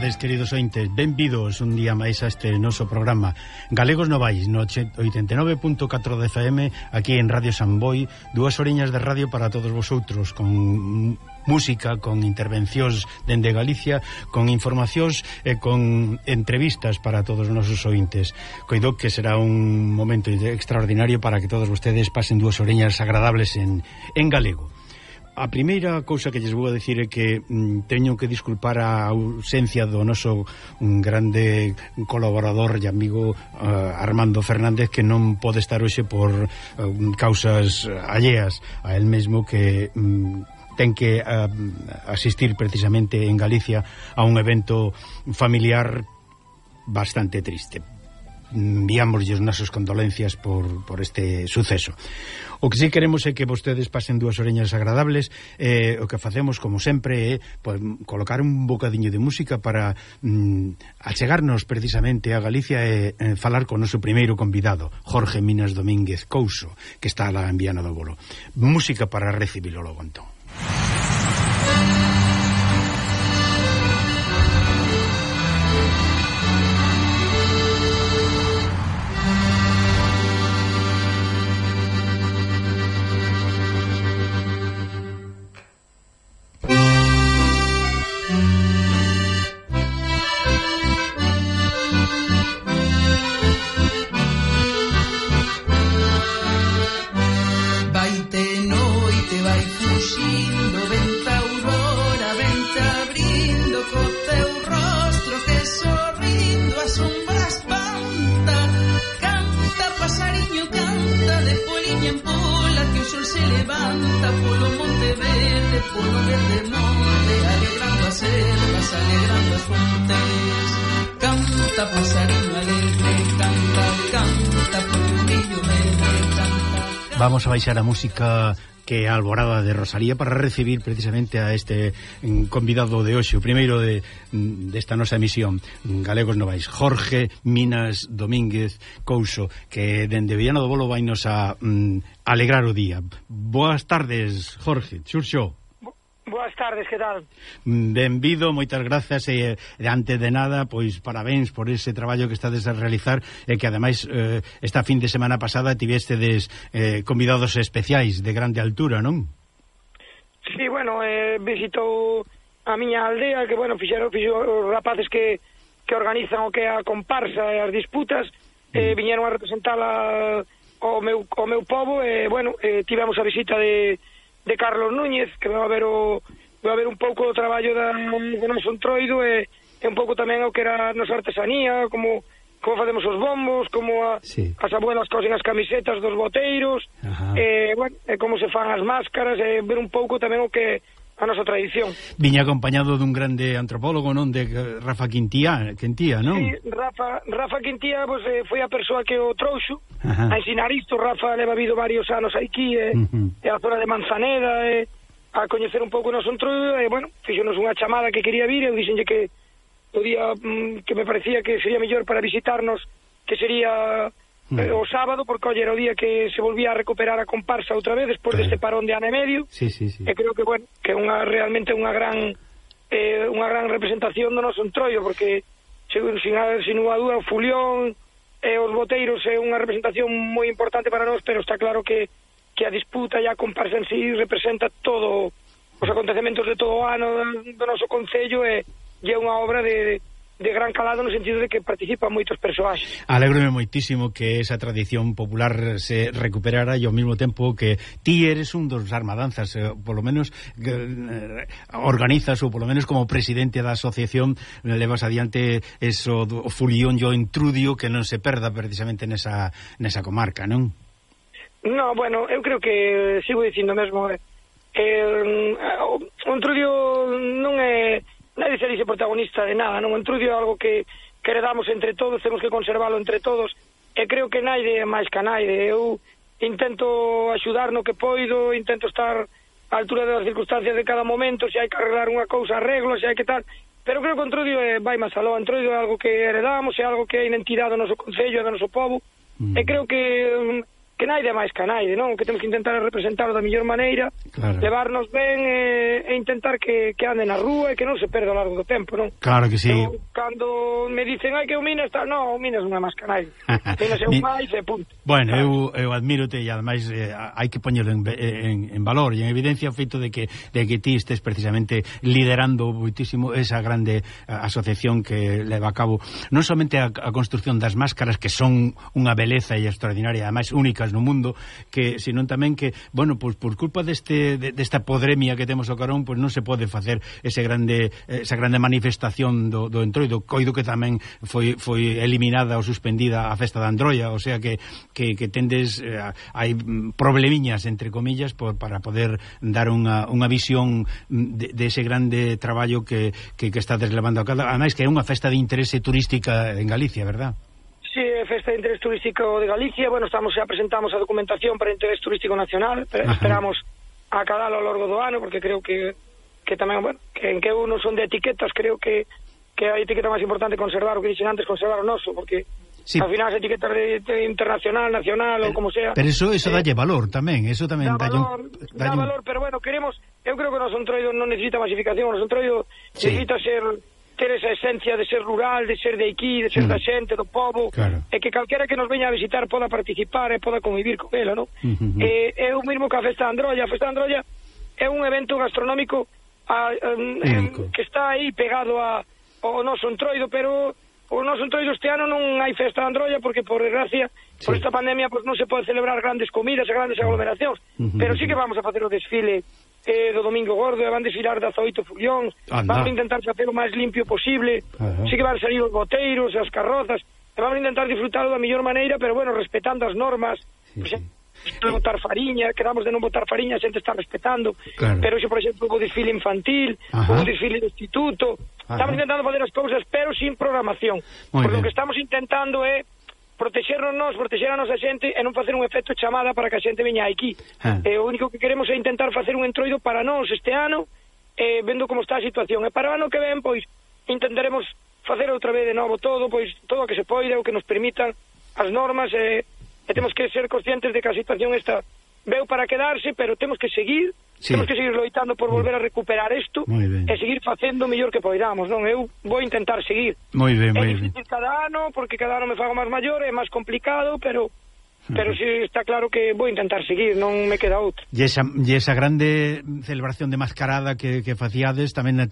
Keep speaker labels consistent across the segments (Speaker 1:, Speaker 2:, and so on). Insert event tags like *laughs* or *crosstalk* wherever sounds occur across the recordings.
Speaker 1: tardes, queridos ointes Benvidos un día máis a este noso programa Galegos Novais no 89.4 de FM Aquí en Radio Samboy Duas oriñas de radio para todos vosotros Con música, con intervencións dende Galicia, con informacións e con entrevistas para todos os nosos ointes. Coido que será un momento extraordinario para que todos vostedes pasen dúas oreñas agradables en, en galego a primeira cousa que lles vou a decir é que mm, teño que disculpar a ausencia do noso un grande colaborador e amigo uh, Armando Fernández que non pode estar hoxe por uh, causas alleas a el mesmo que mm, ten que uh, asistir precisamente en Galicia a un evento familiar bastante triste. Enviámoslle as nosas condolencias por, por este suceso. O que si sí queremos é que vostedes pasen dúas oreñas agradables, eh, o que facemos, como sempre, é pues, colocar un bocadiño de música para mm, achegarnos precisamente a Galicia e eh, falar con o noso primeiro convidado, Jorge Minas Domínguez Couso, que está lá en Viana do Bolo. Música para recibilo logo, entón.
Speaker 2: levanta, polo monte verde, polo verde monte, alegrando a selvas, alegrando a fuentes. Canta pasarino alegre, canta, canta, por tu brillo verde, canta.
Speaker 1: Vamos a baixar a música que é a Alborada de Rosalía para recibir precisamente a este mm, convidado de hoxe, o primeiro de mm, desta nosa emisión mm, Galegos Novais, Jorge Minas Domínguez Couso, que dende Villano do Bolo vai nos a mm, alegrar o día. Boas tardes, Jorge, xurxo.
Speaker 3: Boas tardes, que tal?
Speaker 1: Benvido, moitas grazas e antes de nada, pois parabéns por ese traballo que estades a realizar e que ademais eh, esta fin de semana pasada tivestedes eh, convidados especiais de grande altura, non?
Speaker 3: Sí, bueno, eh, visitou a miña aldea que, bueno, fixeron, fixeron os rapaces que, que organizan o que é a comparsa e as disputas mm. eh, viñeron a representar a, o, meu, o meu povo e, eh, bueno, eh, tivemos a visita de de Carlos Núñez, que vai haber o vai haber un pouco o traballo da, do noso entroido e, e un pouco tamén o que era a nosa artesanía, como como facemos os bombos, como a, sí. as abuelas cosen as camisetas dos boteiros, e, bueno, e como se fan as máscaras, e ver un pouco tamén o que a nosa tradición.
Speaker 1: Viña acompañado dun grande antropólogo, non? De eh, Rafa Quintía, Quintía non?
Speaker 3: Sí, Rafa, Rafa Quintía pues, eh, foi a persoa que o trouxo Ajá. a ensinar isto. Rafa leva vivido varios anos aquí, eh, uh -huh. a zona de Manzaneda, eh, a coñecer un pouco o noso entroido, e, eh, bueno, fixonos unha chamada que quería vir, e eu dixenlle que o día mm, que me parecía que sería mellor para visitarnos, que sería mm. Eh, o sábado porque hoxe era o día que se volvía a recuperar a comparsa outra vez despois claro. deste eh. parón de ano e medio
Speaker 1: sí, sí, sí.
Speaker 3: e creo que bueno que unha realmente unha gran eh, unha gran representación do noso entroio porque según sin, sin unha dúda o Fulión e eh, os Boteiros é unha representación moi importante para nós pero está claro que que a disputa e a comparsa en sí representa todo os acontecementos de todo o ano do, do noso concello e, e é unha obra de, de de gran calado no sentido de que participan moitos persoaxes.
Speaker 1: Alégrome moitísimo que esa tradición popular se recuperara e ao mesmo tempo que ti eres un dos armadanzas, eh, polo menos eh, organizas ou polo menos como presidente da asociación levas adiante eso do fulión yo intrudio que non se perda precisamente nesa, nesa comarca, non?
Speaker 3: No, bueno, eu creo que eh, sigo dicindo mesmo eh, eh, o intrudio non é nadie se dice protagonista de nada, non? O entrudio é algo que, que heredamos entre todos, temos que conservalo entre todos, e creo que naide é máis que naide. Eu intento axudar no que poido, intento estar á altura das circunstancias de cada momento, se hai que arreglar unha cousa, arreglo, se hai que tal... Pero creo que o entrudio é, vai máis aló, o entrudio é algo que heredamos, é algo que é identidade do noso Concello, do noso povo, mm. e creo que mm, que naide máis canaide, non? Que temos que intentar representar da mellor maneira, claro. levarnos ben e, e intentar que, que ande na rúa e que non se perda ao largo do tempo, non?
Speaker 1: Claro que sí.
Speaker 3: Eu, cando me dicen, ai, que o Minas está... Non, o Minas non é máis canaide. o *laughs* Minas é un máis e punto.
Speaker 1: Bueno, claro. eu, eu admírote e, ademais, eh, hai que poñelo en, en, en valor e en evidencia o feito de que, de que ti estes precisamente liderando moitísimo esa grande eh, asociación que leva a cabo non somente a, a construción das máscaras que son unha beleza e extraordinaria, ademais únicas máis no mundo que senón tamén que, bueno, pois por culpa deste de, desta podremia que temos o carón, pois non se pode facer ese grande esa grande manifestación do, do entroido, coido que tamén foi foi eliminada ou suspendida a festa da Androia, o sea que que, que tendes eh, hai problemiñas entre comillas por, para poder dar unha, unha visión de, de ese grande traballo que, que, que está deslevando a cada, ademais que é unha festa de interese turística en Galicia, verdad?
Speaker 3: Sí, Festa de Interés Turístico de Galicia. Bueno, estamos xa presentamos a documentación para Interés Turístico Nacional. Pero esperamos acabalo ao longo do ano, porque creo que, que tamén, bueno, que en que uno son de etiquetas, creo que, que a etiqueta máis importante conservar, o que dixen antes, conservar o noso, porque Sí. Al final as etiquetas de, de internacional, nacional ou como sea.
Speaker 1: Pero eso eso eh, dalle valor tamén, eso tamén
Speaker 3: dá valor, un, dá, valor, pero bueno, queremos, eu creo que o noso entroido non necesita masificación, o noso entroido sí. necesita ser ter esa esencia de ser rural, de ser de aquí, de ser mm. da xente, do povo, claro. e que calquera que nos veña a visitar poda participar e poda convivir con ela, non? Uh -huh. eh, é o mesmo que a Festa Androlla, a Festa Androlla é un evento gastronómico a, um, que está aí pegado a, ao noso entroido, pero o noso entroido este ano non hai Festa Androlla porque por desgracia sí. por esta pandemia pues, non se pode celebrar grandes comidas e grandes aglomeracións, uh -huh. pero sí que vamos a facer o desfile eh, do Domingo Gordo e van desfilar 18 fulións Anda. van intentar facer o máis limpio posible uh -huh. sí que van salir os boteiros as carrozas e van intentar disfrutar da mellor maneira pero bueno, respetando as normas sí. pues, de botar fariña, quedamos de non botar fariña, a xente está respetando, claro. pero xe, por exemplo, o desfile infantil, Ajá. o desfile do instituto, Ajá. estamos intentando fazer as cousas, pero sin programación, Muy porque bien. o que estamos intentando é protexernos nós, protexer a nosa xente e non facer un efecto chamada para que a xente veña aquí. Ah. Eh, o único que queremos é intentar facer un entroido para nós este ano, eh, vendo como está a situación. E para o ano que ven, pois, intentaremos facer outra vez de novo todo, pois, todo o que se poida, o que nos permitan as normas, e, eh, e temos que ser conscientes de que a situación esta veu para quedarse, pero temos que seguir Sí. Temos que seguir loitando por volver a recuperar isto e seguir facendo o mellor que poidamos, non? Eu vou intentar seguir.
Speaker 1: Moi ben, moi
Speaker 3: ben. cada ano, porque cada ano me fago máis maior, é máis complicado, pero pero si sí, está claro que vou intentar seguir, non me queda outro.
Speaker 1: E esa, e esa grande celebración de mascarada que, que facíades tamén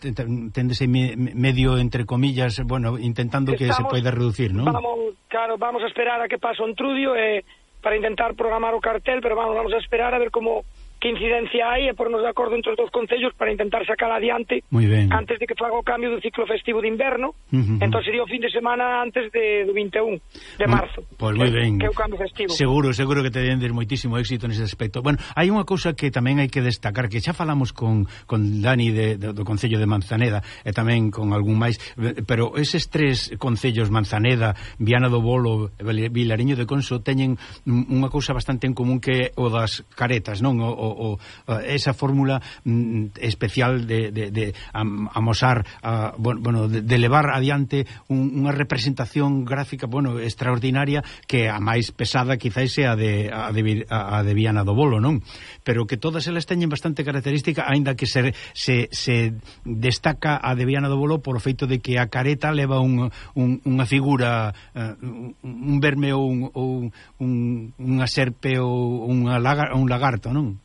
Speaker 1: tendese me, medio, entre comillas, bueno, intentando Estamos, que se poida reducir, non?
Speaker 3: Vamos, claro, vamos a esperar a que pase o entrudio e... Eh, para intentar programar o cartel, pero vamos, vamos a esperar a ver como que incidencia hai e pornos de acordo entre os dous concellos para intentar sacar adiante antes de que faga o cambio do ciclo festivo de inverno. Uh -huh. Entón sería o fin de semana antes de, do 21 de marzo.
Speaker 1: Pois pues moi ben.
Speaker 3: Que é o cambio festivo.
Speaker 1: Seguro, seguro que te dendes moitísimo éxito nese aspecto. Bueno, hai unha cousa que tamén hai que destacar que xa falamos con, con Dani de, de, do Concello de Manzaneda eh, e tamén con algún máis, pero eses tres concellos Manzaneda, Viana do Bolo e Vilariño de Conso teñen unha cousa bastante en común que o das caretas, non? O, o o, esa fórmula mm, especial de, de, de amosar, a, bueno, de, de levar adiante un, unha representación gráfica, bueno, extraordinaria que a máis pesada quizáis sea de, a, de, a, de Viana do Bolo, non? Pero que todas elas teñen bastante característica, aínda que se, se, se destaca a de Viana do Bolo por o feito de que a careta leva un, un, unha figura, eh, un, un verme ou un, un, unha serpe ou unha lagar, un lagarto, non?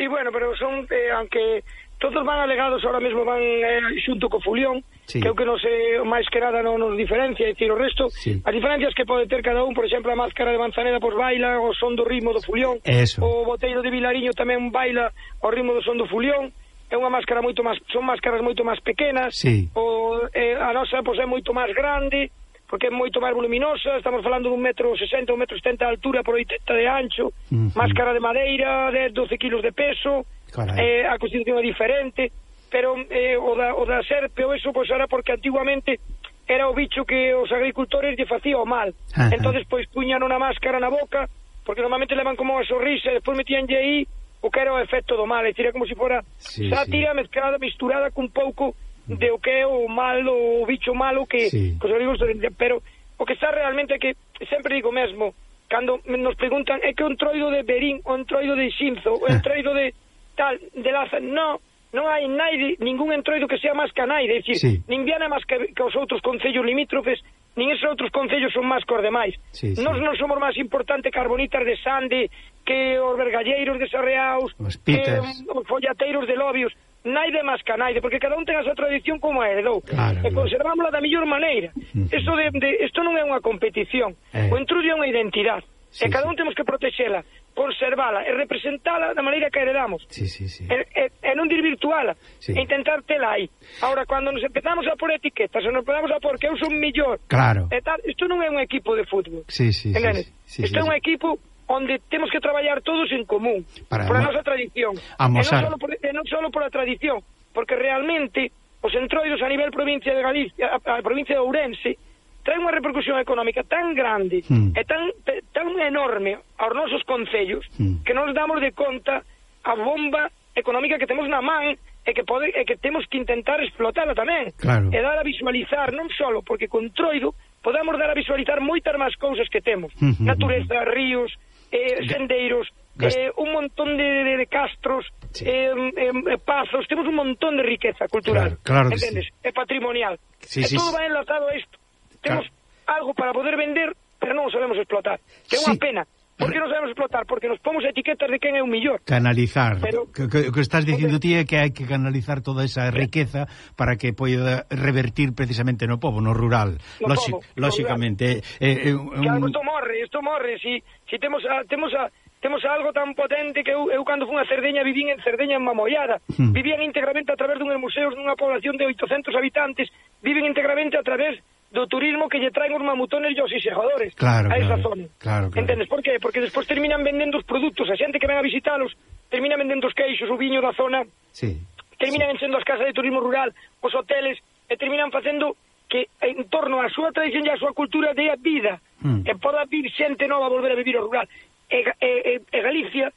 Speaker 3: Sí, bueno, pero son, eh, aunque todos van alegados, ahora mesmo van eh, xunto co Fulión, sí. que é o que non sei, máis que nada non nos diferencia, é dicir, o resto, sí. as diferencias que pode ter cada un, por exemplo, a máscara de Manzaneda, pois baila o son do ritmo do Fulión,
Speaker 1: Eso.
Speaker 3: o boteiro de Vilariño tamén baila o ritmo do son do Fulión, é unha máscara moito máis, son máscaras moito máis pequenas,
Speaker 1: sí.
Speaker 3: o, eh, a nosa pois, é moito máis grande, porque é moito máis voluminosa, estamos falando dun metro 60, un metro 70 de altura por 80 de ancho,
Speaker 1: uh -huh.
Speaker 3: máscara de madeira, de 12 kilos de peso,
Speaker 1: Carai.
Speaker 3: eh, a constitución é diferente, pero eh, o, da, o da serpe ou eso, pois era porque antiguamente era o bicho que os agricultores lle facía o mal.
Speaker 1: Uh -huh.
Speaker 3: entonces pois puñan unha máscara na boca, porque normalmente levan como unha sorrisa, e despois metíanlle aí o que era o efecto do mal, é dicir, como se si fora
Speaker 1: sí,
Speaker 3: sátira sí. mezclada, misturada cun pouco de o que é o malo, o bicho malo que
Speaker 1: sí.
Speaker 3: os oligos, pero o que está realmente é que sempre digo mesmo, cando nos preguntan é que un troido de Berín, un troido de Xinzo, un *laughs* troido de tal, de Laza, no, non hai naide, ningún entroido que sea máis que a naide, é dicir,
Speaker 1: sí.
Speaker 3: nin Viana máis que, que os outros concellos limítrofes, nin esos outros concellos son máis que os demais.
Speaker 1: Sí, sí.
Speaker 3: Nos non somos máis importante carbonitas de Sande, que os vergalleiros de Sarreaus,
Speaker 1: os, pitas.
Speaker 3: que os follateiros de Lobios, naide máis canaide, porque cada un ten a súa tradición como a heredou.
Speaker 1: Claro,
Speaker 3: e conservámola da mellor maneira. Isto, de, de, isto non é unha competición.
Speaker 1: Eh.
Speaker 3: O entrudio é unha identidade.
Speaker 1: Sí,
Speaker 3: e cada un temos que protexela, conservala e representala da maneira que heredamos.
Speaker 1: Sí, sí, sí.
Speaker 3: E, e, e non desvirtuala,
Speaker 1: sí.
Speaker 3: e intentar tela aí. Ahora, cando nos empezamos a por etiquetas, ou nos empezamos a por que eu son millor,
Speaker 1: claro.
Speaker 3: e tal, isto non é un equipo de fútbol.
Speaker 1: Sí, sí, Enganes?
Speaker 3: sí,
Speaker 1: sí, sí,
Speaker 3: isto
Speaker 1: sí,
Speaker 3: é un equipo onde temos que traballar todos en común,
Speaker 1: Para
Speaker 3: a nosa tradición.
Speaker 1: Amosar.
Speaker 3: E non solo, por, e non solo tradición, porque realmente os entroidos a nivel provincia de Galicia, a, a provincia de Ourense, traen unha repercusión económica tan grande
Speaker 1: hmm.
Speaker 3: e tan, tan enorme aos nosos concellos
Speaker 1: hmm.
Speaker 3: que nos damos de conta a bomba económica que temos na man e que pode e que temos que intentar explotala tamén
Speaker 1: claro.
Speaker 3: e dar a visualizar non só porque con Troido podamos dar a visualizar moitas máis cousas que temos
Speaker 1: uh
Speaker 3: natureza, ríos, eh, sendeiros, eh,
Speaker 1: Gast...
Speaker 3: eh, un montón de, de, de castros,
Speaker 1: sí.
Speaker 3: eh, eh, pazos, temos un montón de riqueza cultural,
Speaker 1: claro, claro
Speaker 3: entendes? Sí. É patrimonial.
Speaker 1: Sí,
Speaker 3: e
Speaker 1: sí,
Speaker 3: todo
Speaker 1: sí.
Speaker 3: va enlazado a isto. Temos claro. algo para poder vender, pero non o sabemos explotar. Que é unha pena. Por que non sabemos explotar? Porque nos pomos etiquetas de quen é o millor.
Speaker 1: Canalizar.
Speaker 3: Pero,
Speaker 1: que, que, que estás dicindo ti é que hai que canalizar toda esa riqueza para que poida revertir precisamente no pobo, no rural.
Speaker 3: No
Speaker 1: Lógic,
Speaker 3: pobo,
Speaker 1: lóxicamente. No eh, eh, un...
Speaker 3: Claro, isto morre, isto morre. Si, si temos a, temos a, temos algo tan potente que eu, eu cando fui a Cerdeña vivín en Cerdeña en Mamollada.
Speaker 1: Hmm.
Speaker 3: Vivían íntegramente a través dun museos dunha población de 800 habitantes. Viven íntegramente a través do turismo que lle traen os mamutones e os xixegadores
Speaker 1: claro,
Speaker 3: a esa
Speaker 1: claro,
Speaker 3: zona.
Speaker 1: Claro, claro.
Speaker 3: Entendes por qué? Porque despois terminan vendendo os produtos, a xente que ven a visitalos termina vendendo os queixos, o viño da zona.
Speaker 1: Sí.
Speaker 3: Terminan sí. enchendo as casas de turismo rural, os hoteles e terminan facendo que en torno á súa tradición e á súa cultura de vida
Speaker 1: mm.
Speaker 3: e poda vir xente nova a volver a vivir o rural. E, e, e, e Galicia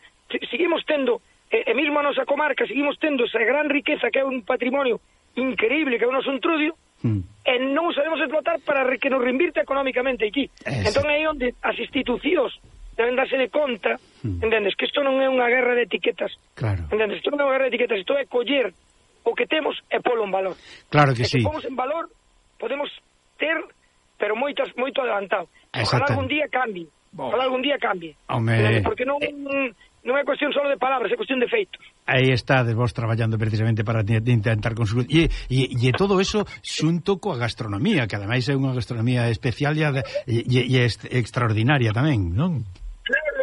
Speaker 3: seguimos tendo, e, e mesmo a nosa comarca, seguimos tendo esa gran riqueza que é un patrimonio increíble, que é o noso entrudio,
Speaker 1: mm.
Speaker 3: e non sabemos explotar para que nos reinvirte económicamente aquí.
Speaker 1: Es.
Speaker 3: Entón aí onde as institucións deben darse de conta,
Speaker 1: mm.
Speaker 3: entendes, que isto non é unha guerra de etiquetas.
Speaker 1: Claro.
Speaker 3: Entendes, isto non é unha guerra de etiquetas, isto é coller o que temos e polo en valor.
Speaker 1: Claro que
Speaker 3: e
Speaker 1: sí.
Speaker 3: Se pomos en valor, podemos ter, pero moitas, moito adelantado. Ojalá algún día cambie. Ojalá algún día cambie.
Speaker 1: Home...
Speaker 3: Porque non, eh. non é cuestión só de palabras, é cuestión de feitos
Speaker 1: aí estades vos traballando precisamente para intentar conseguir e, e, e todo eso xunto coa gastronomía que ademais é unha gastronomía especial e, e, e extraordinaria tamén, non?
Speaker 3: Eh,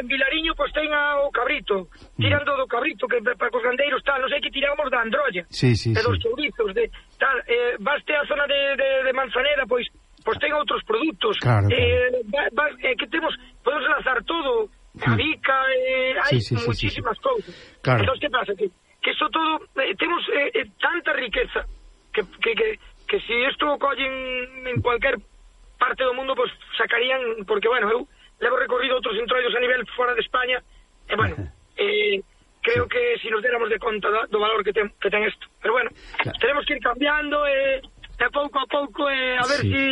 Speaker 3: en Vilariño pois ten o cabrito, mm. tirando do cabrito que para os gandeiros tal, non sei que tiramos da androlla.
Speaker 1: Sí, sí,
Speaker 3: de
Speaker 1: sí.
Speaker 3: dos chourizos de tal, eh, baste a zona de, de, de Manzaneda, pois pois ten outros produtos.
Speaker 1: Claro, claro.
Speaker 3: Eh, va, va, eh, que temos podemos lanzar todo Carica, eh, hai
Speaker 1: sí, sí,
Speaker 3: muchísimas
Speaker 1: sí, sí,
Speaker 3: cousas.
Speaker 1: Claro.
Speaker 3: Entón, que pasa? Que, que eso todo, eh, temos eh, eh, tanta riqueza que, que, que, que si isto o collen en cualquier parte do mundo, pues sacarían, porque, bueno, eu levo recorrido outros entroidos a nivel fora de España, e, bueno, eh, creo sí. que si nos déramos de conta da, do valor que ten, que ten isto. Pero, bueno,
Speaker 1: claro.
Speaker 3: tenemos que ir cambiando, e, eh, e pouco a pouco, e, eh, a ver
Speaker 1: sí.
Speaker 3: si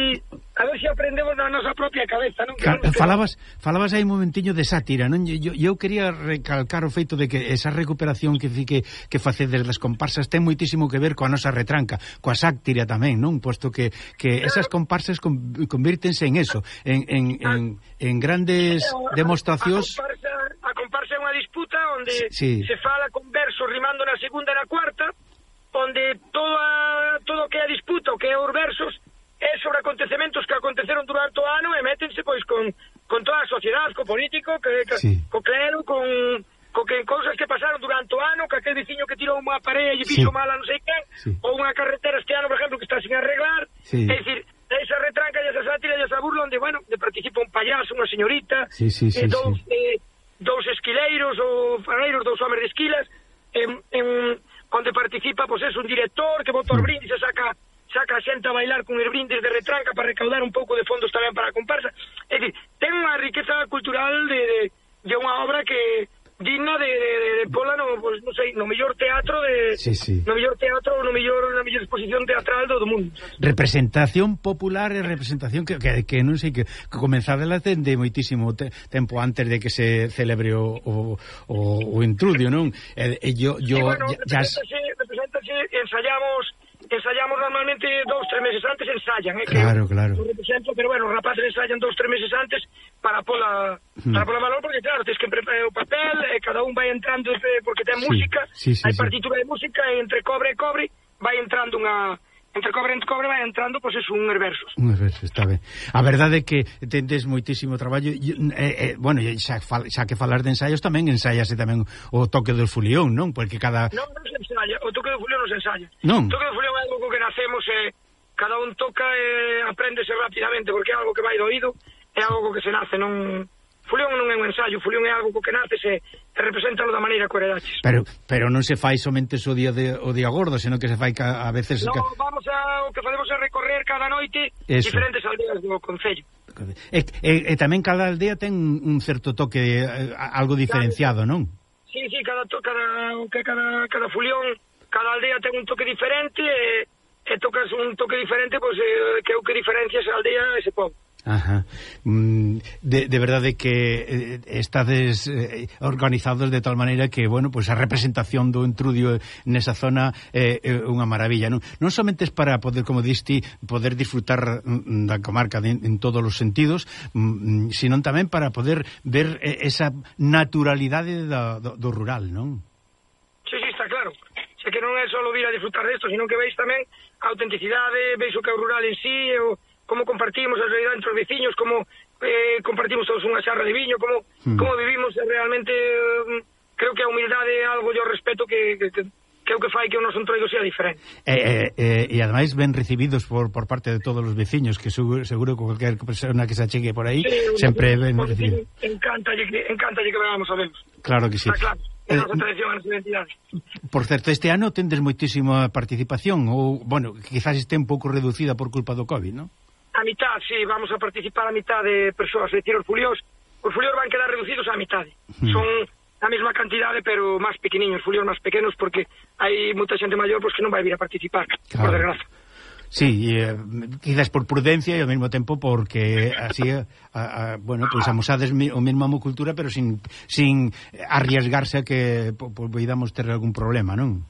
Speaker 3: A ver se aprendemos na nosa propia cabeza, non? Claro,
Speaker 1: falabas, falabas aí un momentiño de sátira, non? Eu, eu quería recalcar o feito de que esa recuperación que que, que facedes das comparsas ten moitísimo que ver coa nosa retranca, coa sátira tamén, non? Posto que, que esas comparsas convírtense en eso, en, en, en, en grandes demostracións...
Speaker 3: A comparsa, a comparsa é unha disputa onde
Speaker 1: sí, sí.
Speaker 3: se fala con versos rimando na segunda e na cuarta, onde toda, todo que é a disputa, o que é os versos, é sobre acontecementos que aconteceron durante o ano e métense pois con, con toda a sociedade, co político, que, que,
Speaker 1: sí.
Speaker 3: co clero, con co que cousas que pasaron durante o ano, que aquel veciño que tirou unha parella e fixo sí. mala non sei quen,
Speaker 1: sí.
Speaker 3: ou unha carretera este ano, por exemplo, que está sin arreglar,
Speaker 1: sí.
Speaker 3: é dicir, esa retranca e esa sátira e esa burla onde, bueno, de participa un payaso, unha señorita,
Speaker 1: sí, sí, sí,
Speaker 3: eh, dous,
Speaker 1: sí.
Speaker 3: eh, dous esquileiros ou fareiros, dous homens de esquilas, en, en, onde participa, pois, pues, é un director que bota os brindis e saca saca a xente a bailar con os brindis de retranca para recaudar un pouco de fondos tamén para a comparsa. É dicir, ten unha riqueza cultural de, de, de unha obra que digna de, de, de, de pola no, pues, non sei, no mellor teatro de
Speaker 1: sí, sí.
Speaker 3: no mellor teatro, no mellor na mellor exposición teatral do, do mundo.
Speaker 1: Representación popular e representación que, que, que non sei que, que comenzadela de moitísimo te, tempo antes de que se celebre o, o, o, o intrudio, non? E, e yo, yo,
Speaker 3: sí, bueno,
Speaker 1: ya,
Speaker 3: representase, representase, ensayamos ensayamos normalmente dous, tres meses antes, ensayan, eh,
Speaker 1: claro,
Speaker 3: que
Speaker 1: claro.
Speaker 3: represento, pero bueno, os rapaces ensayan dous, tres meses antes para pola,
Speaker 1: mm.
Speaker 3: para pola valor, porque claro, tens que preparar o papel, e cada un vai entrando, eh, porque ten
Speaker 1: sí,
Speaker 3: música,
Speaker 1: sí, sí,
Speaker 3: hai
Speaker 1: sí.
Speaker 3: partitura de música, e entre cobre e cobre, vai entrando unha entre cobre entre cobre vai entrando, pois, pues, un versos.
Speaker 1: Un versos, está ben. A verdade é que tendes moitísimo traballo, e, eh, eh, bueno, xa, fal, xa que falar de ensaios, tamén ensaiase tamén o toque do fulión, non? Porque cada...
Speaker 3: Non, non se ensaya, o toque do fulión non se ensaya.
Speaker 1: Non.
Speaker 3: O toque do fulión é algo que nacemos, eh, cada un toca e eh, aprendese rapidamente, porque é algo que vai do oído, é algo que se nace, non Fulión non é un ensayo, Fulión é algo co que naces e, e represéntalo da maneira que heredaches.
Speaker 1: Pero, pero non se fai somente o día, de, o día gordo, senón que se fai ca, a veces...
Speaker 3: No,
Speaker 1: ca...
Speaker 3: vamos a, o que facemos é recorrer cada noite
Speaker 1: Eso.
Speaker 3: diferentes aldeas do Concello.
Speaker 1: E, e, e tamén cada aldea ten un certo toque eh, algo diferenciado, non?
Speaker 3: Sí, sí, cada, cada, cada, cada fulión, cada aldea ten un toque diferente e, e tocas un toque diferente, pois, pues, eh, que é o que diferencia esa aldea e ese pobo.
Speaker 1: Ajá. Mm, de, de verdade que eh, estades eh, organizados de tal maneira que, bueno, pues a representación do intrudio nesa zona é eh, unha maravilla, non? Non somente es para poder, como diste, poder disfrutar mm, da comarca de, en todos os sentidos, mm, sino tamén para poder ver esa naturalidade da, do, do rural, non?
Speaker 3: Sí, sí, está claro. Xa que non é só vir a disfrutar desto, sino que veis tamén a autenticidade, veis o que é o rural en sí, e o como compartimos a realidade entre os veciños, como eh, compartimos todos unha xarra de viño, como,
Speaker 1: mm.
Speaker 3: como vivimos eh, realmente... Eh, creo que a humildade é algo yo o respeto que, que, que que é o que fai que o noso entroido sea diferente.
Speaker 1: E, eh, e, e ademais ben recibidos por, por parte de todos os veciños, que seguro, seguro que cualquier persona que se achegue por aí
Speaker 3: sí,
Speaker 1: sempre ben recibido.
Speaker 3: Encántalle que, encántalle que vamos a verlos.
Speaker 1: Claro que sí.
Speaker 3: Está claro.
Speaker 1: Eh, por certo, este ano tendes moitísima participación ou, bueno, quizás este un pouco reducida por culpa do COVID, non?
Speaker 3: A mitad, sí, vamos a participar a mitad de persoas, é dicir, os fulios, os fulios van quedar reducidos á mitade.
Speaker 1: Mm.
Speaker 3: Son a mesma cantidade, pero máis pequeniños, fulios máis pequenos, porque hai moita xente maior pois, que non vai vir a participar,
Speaker 1: claro.
Speaker 3: por desgraza.
Speaker 1: Sí, eh, quizás por prudencia e ao mesmo tempo porque así eh, a, a, bueno, pois pues amosades o mesmo amo cultura, pero sin sin arriesgarse a que po, po, poidamos ter algún problema, non?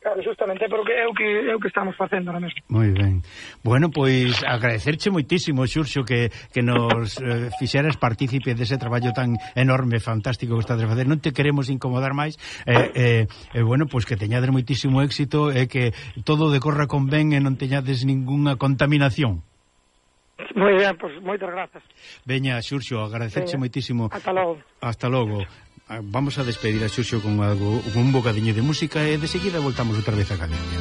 Speaker 3: Claro, justamente, porque é o que, é o que estamos facendo na mesma.
Speaker 1: Moi ben. Bueno, pois agradecerche moitísimo, Xurxo, que, que nos eh, fixeras partícipe dese traballo tan enorme, fantástico que estás a facer. Non te queremos incomodar máis. Eh, eh, eh, bueno, pois que teñades moitísimo éxito e eh, que todo decorra con ben e non teñades ningunha contaminación.
Speaker 3: Moi ben, pois moitas grazas.
Speaker 1: Veña, Xurxo, agradecerche
Speaker 3: Veña.
Speaker 1: moitísimo.
Speaker 3: Hasta logo.
Speaker 1: Hasta logo. Ah, vamos a despedir a Xuxo con algo con un bocadiño de música e de seguida voltamos outra vez a Galicia.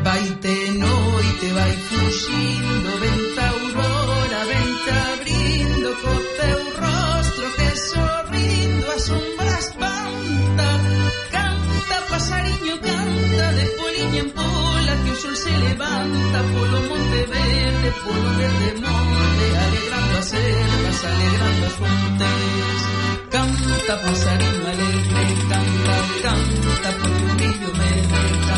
Speaker 2: Vaite noite, vai fuxindo, venta aurora, venta abrindo, co teu rostro que sorrindo, as sombras espanta, canta, pasariño, canta, de poliña en pola, que o sol se levanta, polo monte verde, polo verde monte, alegrando as selvas, alegrando as fontes. Canta, pasariño alegre Canta, canta Porque o brillo me canta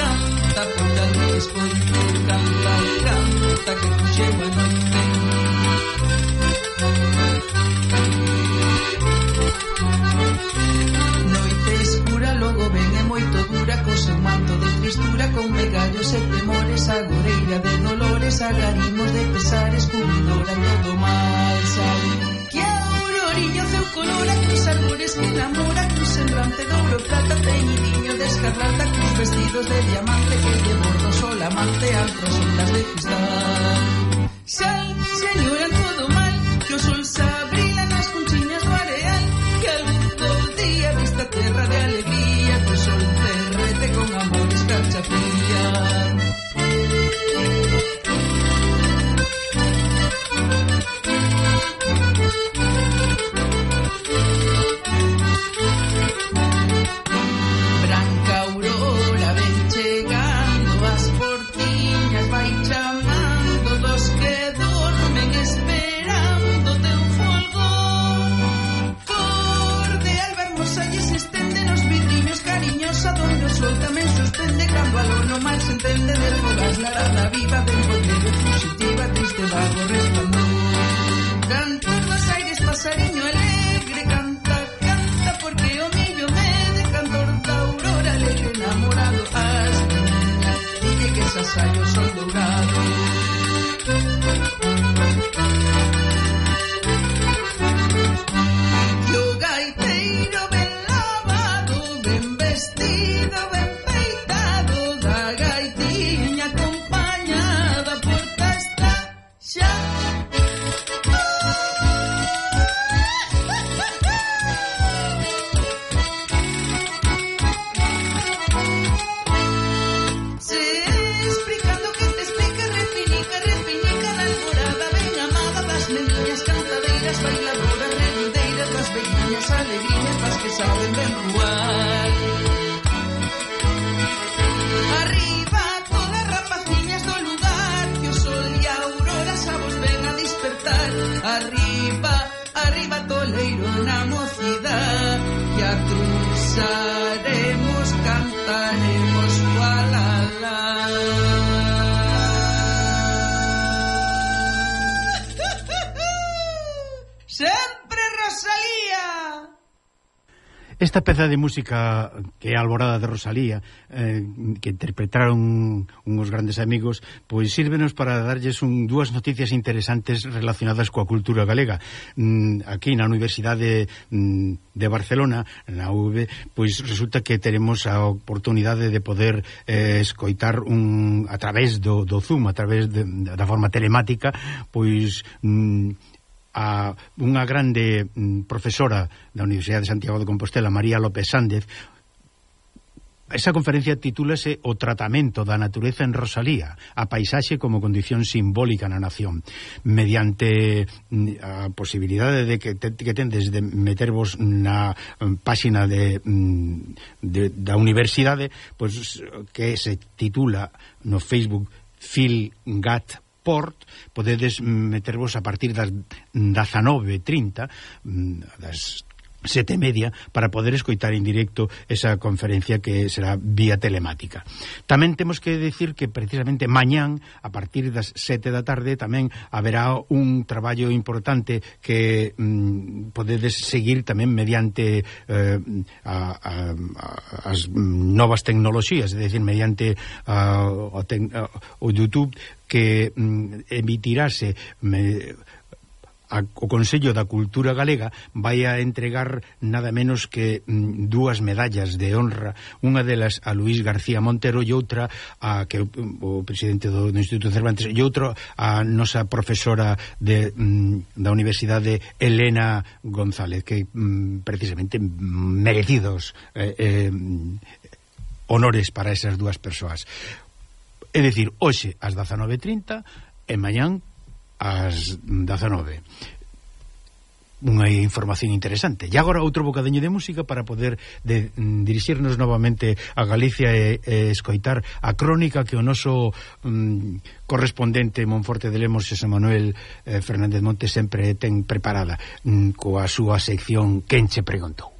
Speaker 2: Canta, porque a luz escoito Canta, canta Que tu chego a noite escura logo ven e moito dura Co seu manto de tristura Con megallos e temores Agoreira de dolores Agarimos de pesares Cubridora todo mal sabe Que auroriño seu color A cruz arbores que enamora Cruz semblante de ouro plata Teñidiño de escarlata Cruz vestidos de diamante Que de bordo sol amante Altras ondas de cristal. Sal, señora, la viva Ben poder fugitiva triste vago resplandor. Cantor dos aires pasariño alegre Canta, canta porque o millo me de Cantor da aurora alegre enamorado As niñas, dije que esas años son dourados veciñas bailadoras, reñideiras, das pequeñas alegrías, das que saben ben ruar. Arriba todas rapaciñas do lugar, que o sol e a aurora xa vos ven a despertar. Arriba, arriba toleiro na mocidade, que a trusa
Speaker 1: Esta peza de música que é a Alborada de Rosalía, eh, que interpretaron unos grandes amigos, pois sírvenos para darlles un, dúas noticias interesantes relacionadas coa cultura galega. Mm, aquí na Universidade mm, de Barcelona, na UB, pois resulta que teremos a oportunidade de poder eh, escoitar un a través do, do Zoom, a través de, da forma telemática, pois mm, a unha grande mm, profesora da Universidade de Santiago de Compostela, María López Sández, Esa conferencia titúlase O tratamento da natureza en Rosalía, a paisaxe como condición simbólica na nación, mediante mm, a posibilidade de que, te, que tendes de metervos na mm, páxina de, mm, de, da universidade, pois que se titula no Facebook Phil Gat Sport podedes metervos a partir das 19.30 mm, das sete e media para poder escoitar en directo esa conferencia que será vía telemática. Tamén temos que decir que precisamente mañán a partir das sete da tarde tamén haberá un traballo importante que mm, podedes seguir tamén mediante eh, a, a, a, as novas tecnoloxías, é dicir, mediante a, o, ten, a, o YouTube que mm, emitirase me, a, o Consello da Cultura Galega vai a entregar nada menos que mm, dúas medallas de honra, unha delas a Luís García Montero e outra a que mm, o, presidente do, do Instituto Cervantes e outra a nosa profesora de, mm, da Universidade Elena González, que mm, precisamente merecidos eh, eh, honores para esas dúas persoas. É dicir, hoxe ás 19:30 e mañán ás 19 unha información interesante. E agora outro bocadeño de música para poder de, mm, dirixirnos novamente a Galicia e, e escoitar a crónica que o noso mm, correspondente Monforte de Lemos Xosé Manuel eh, Fernández Montes sempre ten preparada mm, coa súa sección Quen che preguntou.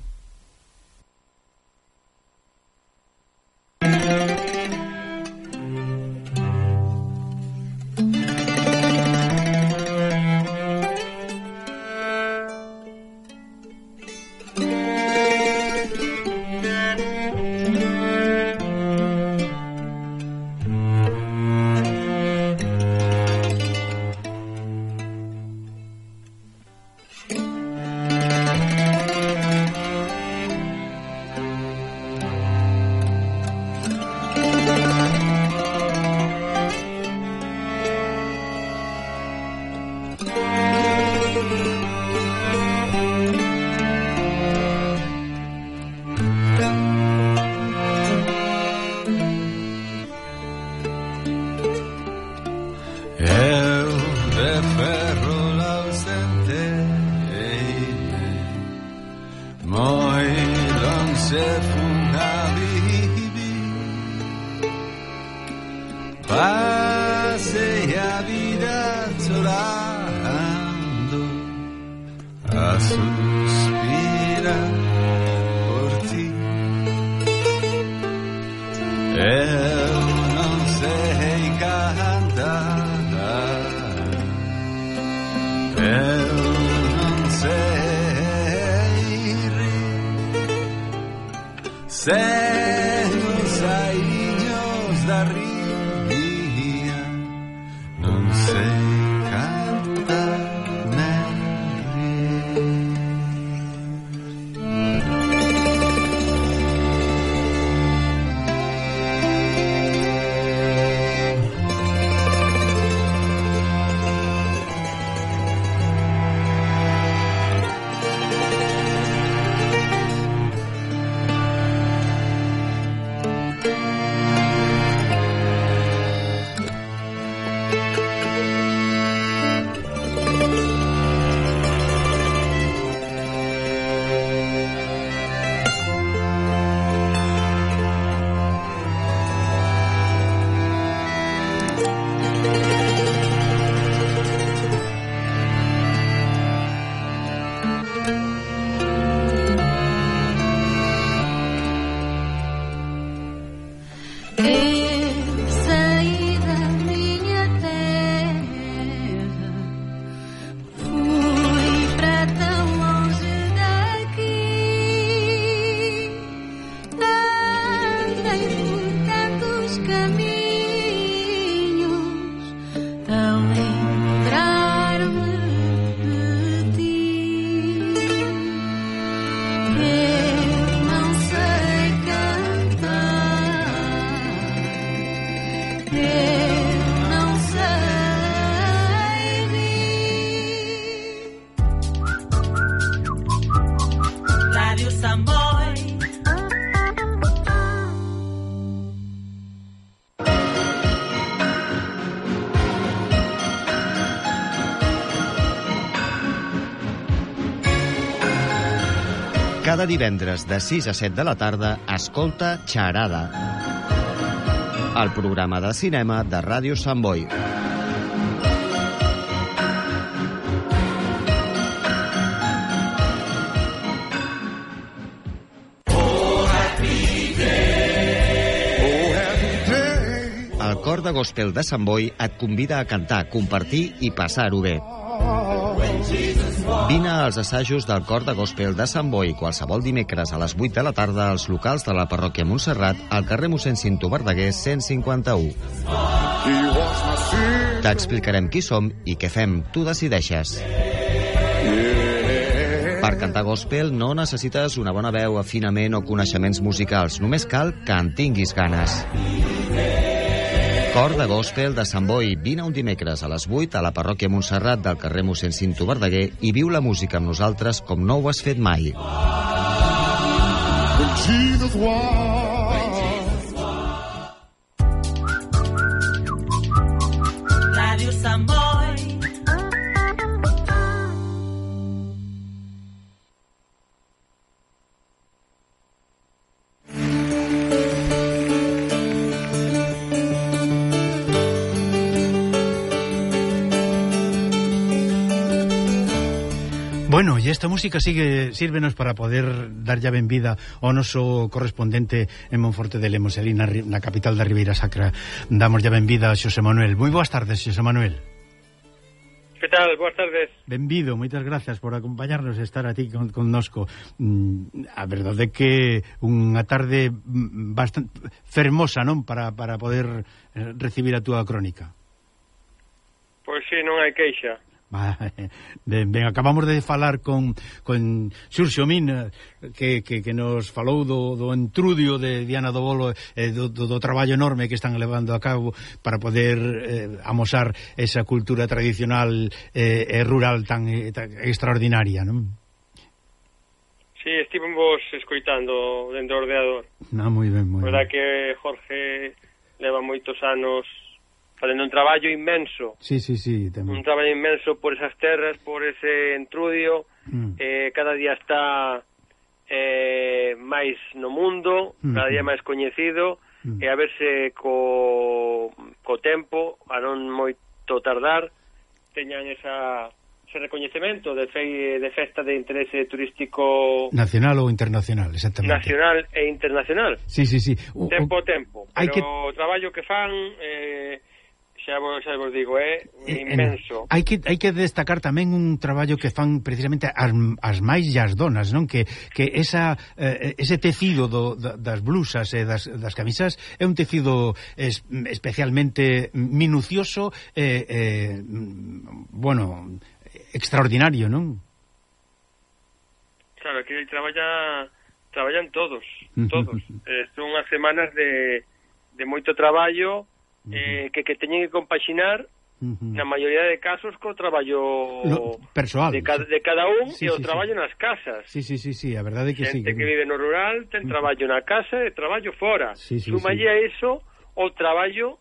Speaker 4: Divendres de 6 a 7 de la tarda, escolta Xarada. El programa de cinema de Ràdio Sant Boi. El cor de gospel de Sant Boi et convida a cantar, compartir i passar-ho bé. Vine als assajos del cor de gospel de Sant Boi qualsevol dimecres a les 8 de la tarda als locals de la parròquia Montserrat al carrer mossèn Cinto Verdaguer 151. T'explicarem qui som i què fem, tu decideixes. Per cantar gospel no necessites una bona veu, afinament o coneixements musicals, només cal que en tinguis ganes. Cor de gospel de Sant Boi, vine un dimecres a les 8 a la parròquia Montserrat del carrer mossèn Cinto Verdaguer i viu la música amb nosaltres com no ho has fet mai.
Speaker 2: Radio
Speaker 1: música sigue sírvenos para poder darlle a benvida ao noso correspondente en Monforte de Lemos, ali na, na capital da Ribeira Sacra. Damoslle a benvida a Xosé Manuel. Moi boas tardes, Xosé Manuel.
Speaker 5: Que tal? Boas tardes.
Speaker 1: Benvido, moitas gracias por acompañarnos e estar aquí con, connosco. Mm, a verdade é que unha tarde mm, bastante fermosa, non? Para, para poder eh, recibir a túa crónica.
Speaker 5: Pois si, non hai queixa. *laughs*
Speaker 1: Ben, ben, acabamos de falar con, con Xurxo Mina que, que, que nos falou do, do entrudio de Diana do Bolo eh, do, do, do traballo enorme que están levando a cabo para poder eh, amosar esa cultura tradicional eh, e rural tan, eh, tan extraordinaria, non?
Speaker 5: Sí, estive vos escoitando dentro do ordeador.
Speaker 1: Na, ah, moi ben, moi ben.
Speaker 5: Que Jorge leva moitos anos facendo un traballo inmenso.
Speaker 1: Sí, sí, sí, tamén.
Speaker 5: Un traballo inmenso por esas terras, por ese entrudio,
Speaker 1: mm.
Speaker 5: eh, cada día está eh, máis no mundo,
Speaker 1: mm.
Speaker 5: cada día mm. máis coñecido,
Speaker 1: mm.
Speaker 5: e a verse co, co tempo, a non moito tardar, teñan esa ese recoñecemento de fe, de festa de interese turístico
Speaker 1: nacional ou internacional, exactamente.
Speaker 5: Nacional e internacional.
Speaker 1: Sí, sí, sí. O,
Speaker 5: tempo a tempo, pero que... o traballo que fan eh xa vos, xa vos digo, é
Speaker 1: eh, eh,
Speaker 5: inmenso.
Speaker 1: Hai que hai que destacar tamén un traballo que fan precisamente as, as máis e as donas, non? Que, que esa, eh, ese tecido do, das blusas e das, das camisas é un tecido es, especialmente minucioso e, eh, eh, bueno, extraordinario, non?
Speaker 5: Claro, que traballa traballan todos, *laughs* todos. eh, son unhas semanas de, de moito traballo, -huh. eh, que, que teñen que compaxinar
Speaker 1: Uh -huh.
Speaker 5: na maioría de casos co traballo
Speaker 1: no, persoal
Speaker 5: de, ca de cada un
Speaker 1: sí,
Speaker 5: e o
Speaker 1: sí,
Speaker 5: traballo sí. nas casas.
Speaker 1: Sí, sí, sí, sí, a verdade é que Xente sí.
Speaker 5: Xente que vive no rural ten traballo na casa e traballo fora.
Speaker 1: Sí, sí,
Speaker 5: Sumalle
Speaker 1: sí.
Speaker 5: a iso o traballo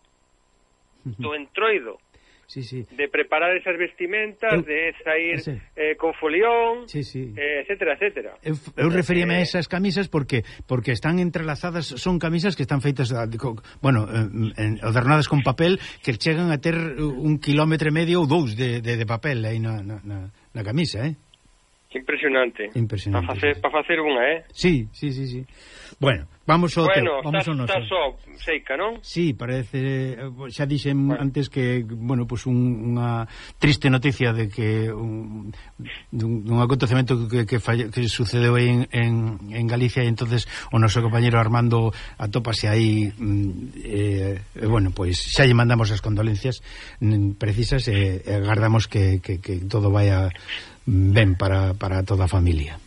Speaker 5: do entroido
Speaker 1: sí, sí.
Speaker 5: de preparar esas vestimentas,
Speaker 1: eu,
Speaker 5: de sair
Speaker 1: ese.
Speaker 5: eh, con folión,
Speaker 1: sí, sí.
Speaker 5: Eh, etcétera, etcétera.
Speaker 1: Eu, eu referíame
Speaker 5: eh, a
Speaker 1: esas camisas porque porque están entrelazadas, son camisas que están feitas, ah, de, co, bueno, eh, en, adornadas con papel, que chegan a ter un quilómetro e medio ou dous de, de, de papel aí na, na, na, na camisa, eh?
Speaker 5: Impresionante.
Speaker 1: Impresionante.
Speaker 5: Para facer, pa facer unha, eh?
Speaker 1: Sí, sí, sí, sí. Bueno, vamos ao
Speaker 5: bueno,
Speaker 1: teu, vamos ao noso.
Speaker 5: Bueno, só seica, non?
Speaker 1: Sí, parece, eh, xa dixen bueno. antes que, bueno, pois pues un, unha triste noticia de que un, dun, dun acontecemento que, que, falle, que sucedeu aí en, en, en Galicia e entonces o noso compañero Armando atópase aí mm, eh, eh, bueno, pois pues, xa lle mandamos as condolencias mm, precisas e eh, agardamos que, que, que todo vaya ben para, para toda a familia.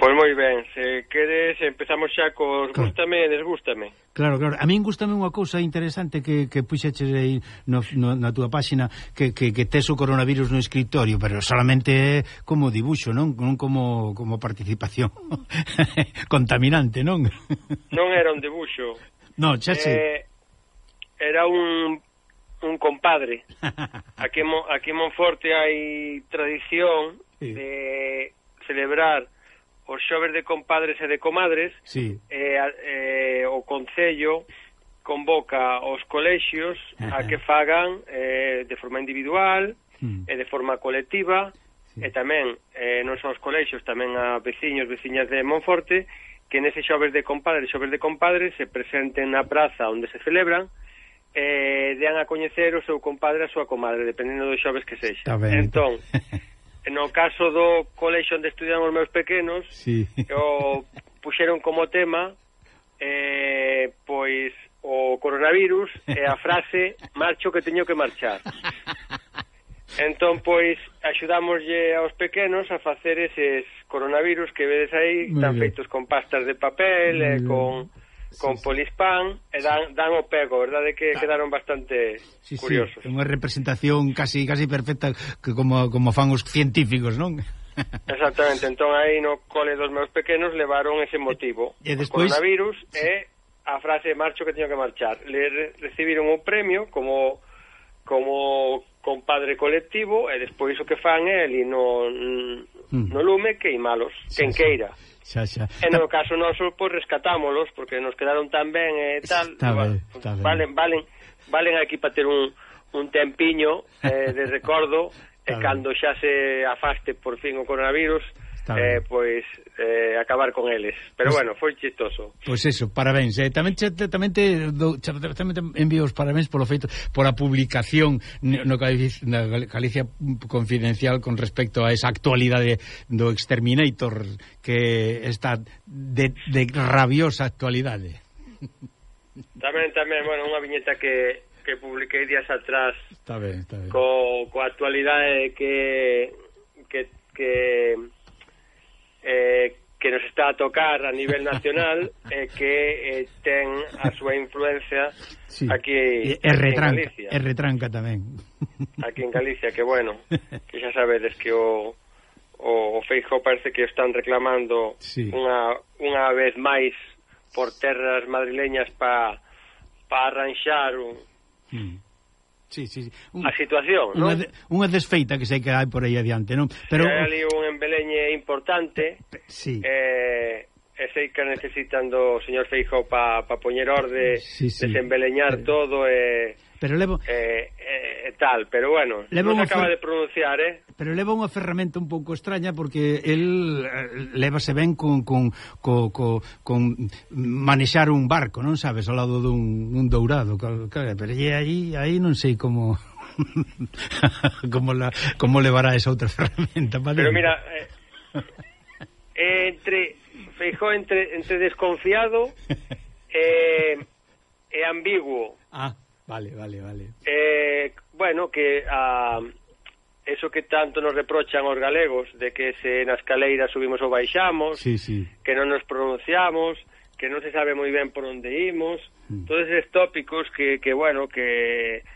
Speaker 5: Pois moi ben, se queres empezamos xa cos
Speaker 1: claro.
Speaker 5: gústame e desgústame.
Speaker 1: Claro, claro. A min gústame unha cousa interesante que, que puxeches aí no, no, na túa páxina que, que, que tes o coronavirus no escritorio, pero solamente como dibuxo, non, non como, como participación *laughs* contaminante, non?
Speaker 5: non era un dibuxo.
Speaker 1: No, xa
Speaker 5: eh, sí. Era un un compadre. *laughs* Aquí en, aquí en Monforte hai tradición
Speaker 1: sí.
Speaker 5: de celebrar os xoves de compadres e de comadres.
Speaker 1: Sí.
Speaker 5: Eh, eh, o Concello convoca os colexios a *laughs* que fagan eh, de forma individual
Speaker 1: mm.
Speaker 5: e de forma colectiva
Speaker 1: sí.
Speaker 5: e tamén eh, non só os colexios, tamén a veciños, veciñas de Monforte que nese xoves de compadres, xoves de compadres se presenten na praza onde se celebran eh, dean a coñecer o seu compadre a súa comadre, dependendo dos xoves que sexa.
Speaker 1: Está ben.
Speaker 5: Entón, *laughs* no caso do colexo onde estudian os meus pequenos,
Speaker 1: sí. *laughs*
Speaker 5: o puxeron como tema eh, pois o coronavirus e a frase marcho que teño que marchar. *laughs* Entón, pois, axudámoslle aos pequenos a facer eses coronavirus que vedes aí,
Speaker 1: tan
Speaker 5: feitos con pastas de papel,
Speaker 1: Muy
Speaker 5: e con... Bien con
Speaker 1: sí,
Speaker 5: Polispan e dan, dan o pego, verdade que da. quedaron bastante
Speaker 1: sí,
Speaker 5: curiosos.
Speaker 1: Sí, unha representación casi casi perfecta que como, como fan os científicos, non? *laughs*
Speaker 5: Exactamente, entón aí no cole dos meus pequenos levaron ese motivo,
Speaker 1: e,
Speaker 5: e
Speaker 1: despois...
Speaker 5: o coronavirus sí. e a frase marcho que teño que marchar. Le recibiron un premio como como compadre colectivo e despois o que fan é ali no,
Speaker 1: hmm.
Speaker 5: no lume queimalos,
Speaker 1: sí,
Speaker 5: quen queira.
Speaker 1: Sí xa, xa.
Speaker 5: E no caso noso, pois, rescatámolos, porque nos quedaron tan ben eh, e tal.
Speaker 1: Está ben, está ben.
Speaker 5: Valen, valen, valen aquí para ter un, un tempiño eh, de *laughs* recordo, e cando xa se afaste por fin o coronavirus, eh, pois eh, acabar con eles. Pero
Speaker 1: pues,
Speaker 5: bueno, foi chistoso.
Speaker 1: Pois pues eso, parabéns. Eh, tamén tamén te, do, tamén te envío os parabéns polo feito por a publicación no na Galicia Confidencial con respecto a esa actualidade do Exterminator que está de, de rabiosa actualidade.
Speaker 5: Tamén, tamén, bueno, unha viñeta que que publiquei días atrás
Speaker 1: está ben, está ben.
Speaker 5: Co, coa actualidade que que que eh, que nos está a tocar a nivel nacional *laughs* eh, que eh, ten a súa influencia
Speaker 1: sí.
Speaker 5: aquí,
Speaker 1: e, e
Speaker 5: retranca, en Galicia.
Speaker 1: E retranca tamén. *laughs*
Speaker 5: Aquí en Galicia, que bueno, que xa sabedes que o o, o Feijóo parece que están reclamando
Speaker 1: sí.
Speaker 5: unha, unha vez máis por terras madrileñas para pa arranxar un,
Speaker 1: mm Sí, sí, sí. Un,
Speaker 5: a situación,
Speaker 1: unha,
Speaker 5: non?
Speaker 1: De, unha desfeita que sei que hai por aí adiante, non? Pero
Speaker 5: hai ali un embeleñe importante.
Speaker 1: Sí.
Speaker 5: Eh, e sei que necesitan do señor Feijó para pa poñer orde,
Speaker 1: sí, sí.
Speaker 5: desembeleñar
Speaker 1: eh,
Speaker 5: todo e eh,
Speaker 1: Pero levo...
Speaker 5: Eh, eh, eh, tal, pero bueno,
Speaker 1: levo
Speaker 5: non acaba
Speaker 1: fer...
Speaker 5: de pronunciar, eh?
Speaker 1: Pero leva unha ferramenta un pouco extraña porque el eh, levase ben con, con, con, con, con manexar un barco, non sabes, ao lado dun un dourado. claro, pero aí, aí non sei como... *laughs* como, la, como levará esa outra *laughs* ferramenta. vale.
Speaker 5: Pero mira, eh, eh entre, fijó entre, entre desconfiado e eh, eh, ambiguo.
Speaker 1: Ah. Vale, vale, vale.
Speaker 5: Eh, bueno, que a eso que tanto nos reprochan os galegos de que se nas caleiras subimos ou baixamos,
Speaker 1: sí, sí.
Speaker 5: que non nos pronunciamos, que non se sabe moi ben por onde imos,
Speaker 1: mm.
Speaker 5: todos esos tópicos que, que bueno, que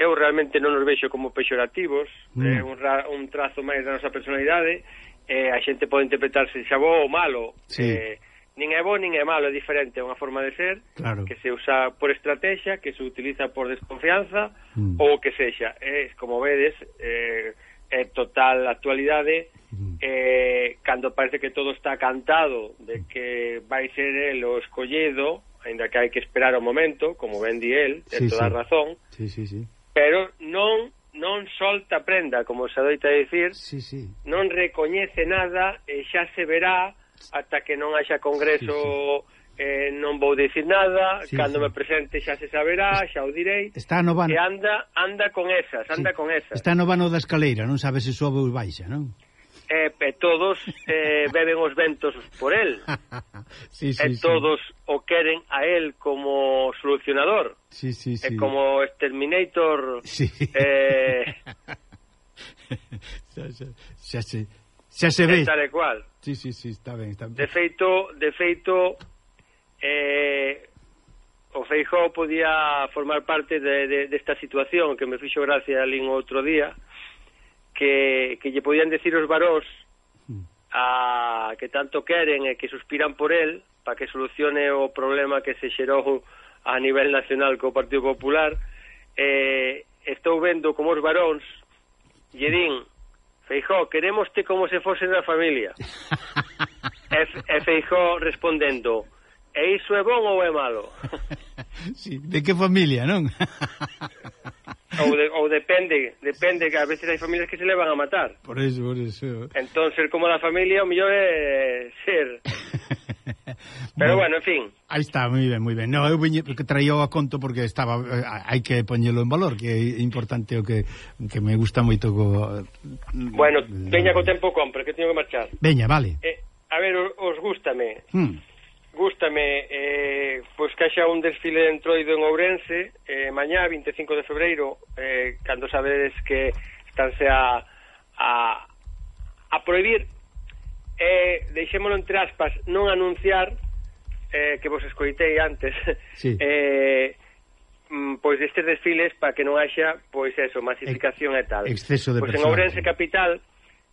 Speaker 5: eu realmente non os vexo como pexorativos,
Speaker 1: mm.
Speaker 5: eh, un, ra, un trazo máis da nosa personalidade, eh, a xente pode interpretarse xa bo ou malo,
Speaker 1: sí.
Speaker 5: eh, nin é bo nin é malo, é diferente, é unha forma de ser
Speaker 1: claro.
Speaker 5: que se usa por estrategia, que se utiliza por desconfianza
Speaker 1: mm.
Speaker 5: ou que sexa. É, como vedes, eh, é total actualidade
Speaker 1: mm.
Speaker 5: eh, cando parece que todo está cantado de que vai ser el o escolledo, ainda que hai que esperar o momento, como ben di el, é
Speaker 1: sí,
Speaker 5: toda
Speaker 1: sí.
Speaker 5: razón.
Speaker 1: Sí, sí, sí.
Speaker 5: Pero non non solta prenda, como se adoita a dicir,
Speaker 1: sí, sí.
Speaker 5: non recoñece nada e xa se verá ata que non haxa congreso sí, sí. Eh, non vou dicir nada,
Speaker 1: sí,
Speaker 5: cando
Speaker 1: sí.
Speaker 5: me presente xa se saberá, xa o direi.
Speaker 1: Está no vano.
Speaker 5: E anda, anda con esas, anda
Speaker 1: sí.
Speaker 5: con esas.
Speaker 1: Está no vano da escaleira, non sabe se sobe ou baixa, non?
Speaker 5: Eh, e todos eh, *laughs* beben os ventos por el. *laughs*
Speaker 1: sí, sí,
Speaker 5: e todos sí. o queren a el como solucionador.
Speaker 1: Sí, sí, sí.
Speaker 5: E como exterminator...
Speaker 1: Sí.
Speaker 5: Eh...
Speaker 1: xa, xa, xa, xa, Xa se ve.
Speaker 5: Tal e cual.
Speaker 1: Sí, sí, sí, está ben, está ben.
Speaker 5: De feito, de feito eh, o Feijó podía formar parte de, de, desta de situación que me fixo gracia alín outro día que, que lle podían decir os varóns
Speaker 1: hmm.
Speaker 5: a que tanto queren e que suspiran por el para que solucione o problema que se xerou a nivel nacional co Partido Popular eh, estou vendo como os varóns lle din Feijó, queremoste como se fose da familia. *laughs* e, e Feijó respondendo, e iso é bon ou é malo? *laughs*
Speaker 1: sí, de que familia, non? *laughs*
Speaker 5: ou, de, ou depende, depende, que a veces hai familias que se levan a matar.
Speaker 1: Por iso, por iso.
Speaker 5: Entón, ser como da familia, o mellor é ser *laughs* Pero bueno, en fin.
Speaker 1: Aí está, moi ben, moi ben. No, eu que traio a conto porque estaba eh, hai que poñelo en valor, que é importante o que que me gusta moito co
Speaker 5: Bueno, eh, veña co tempo compra, que teño que marchar.
Speaker 1: Veña, vale.
Speaker 5: Eh, a ver, os gústame.
Speaker 1: Hmm.
Speaker 5: Gústame eh, pois que haxa un desfile de entroido en Ourense eh, mañá, 25 de febreiro eh, cando sabedes que estánse a, a, a prohibir eh, deixémolo entre aspas, non anunciar eh, que vos escoitei antes *laughs*
Speaker 1: sí.
Speaker 5: eh, mm, pois destes desfiles para que non haxa pois eso, masificación e, e tal
Speaker 1: exceso de
Speaker 5: pois personas.
Speaker 1: en
Speaker 5: Ourense Capital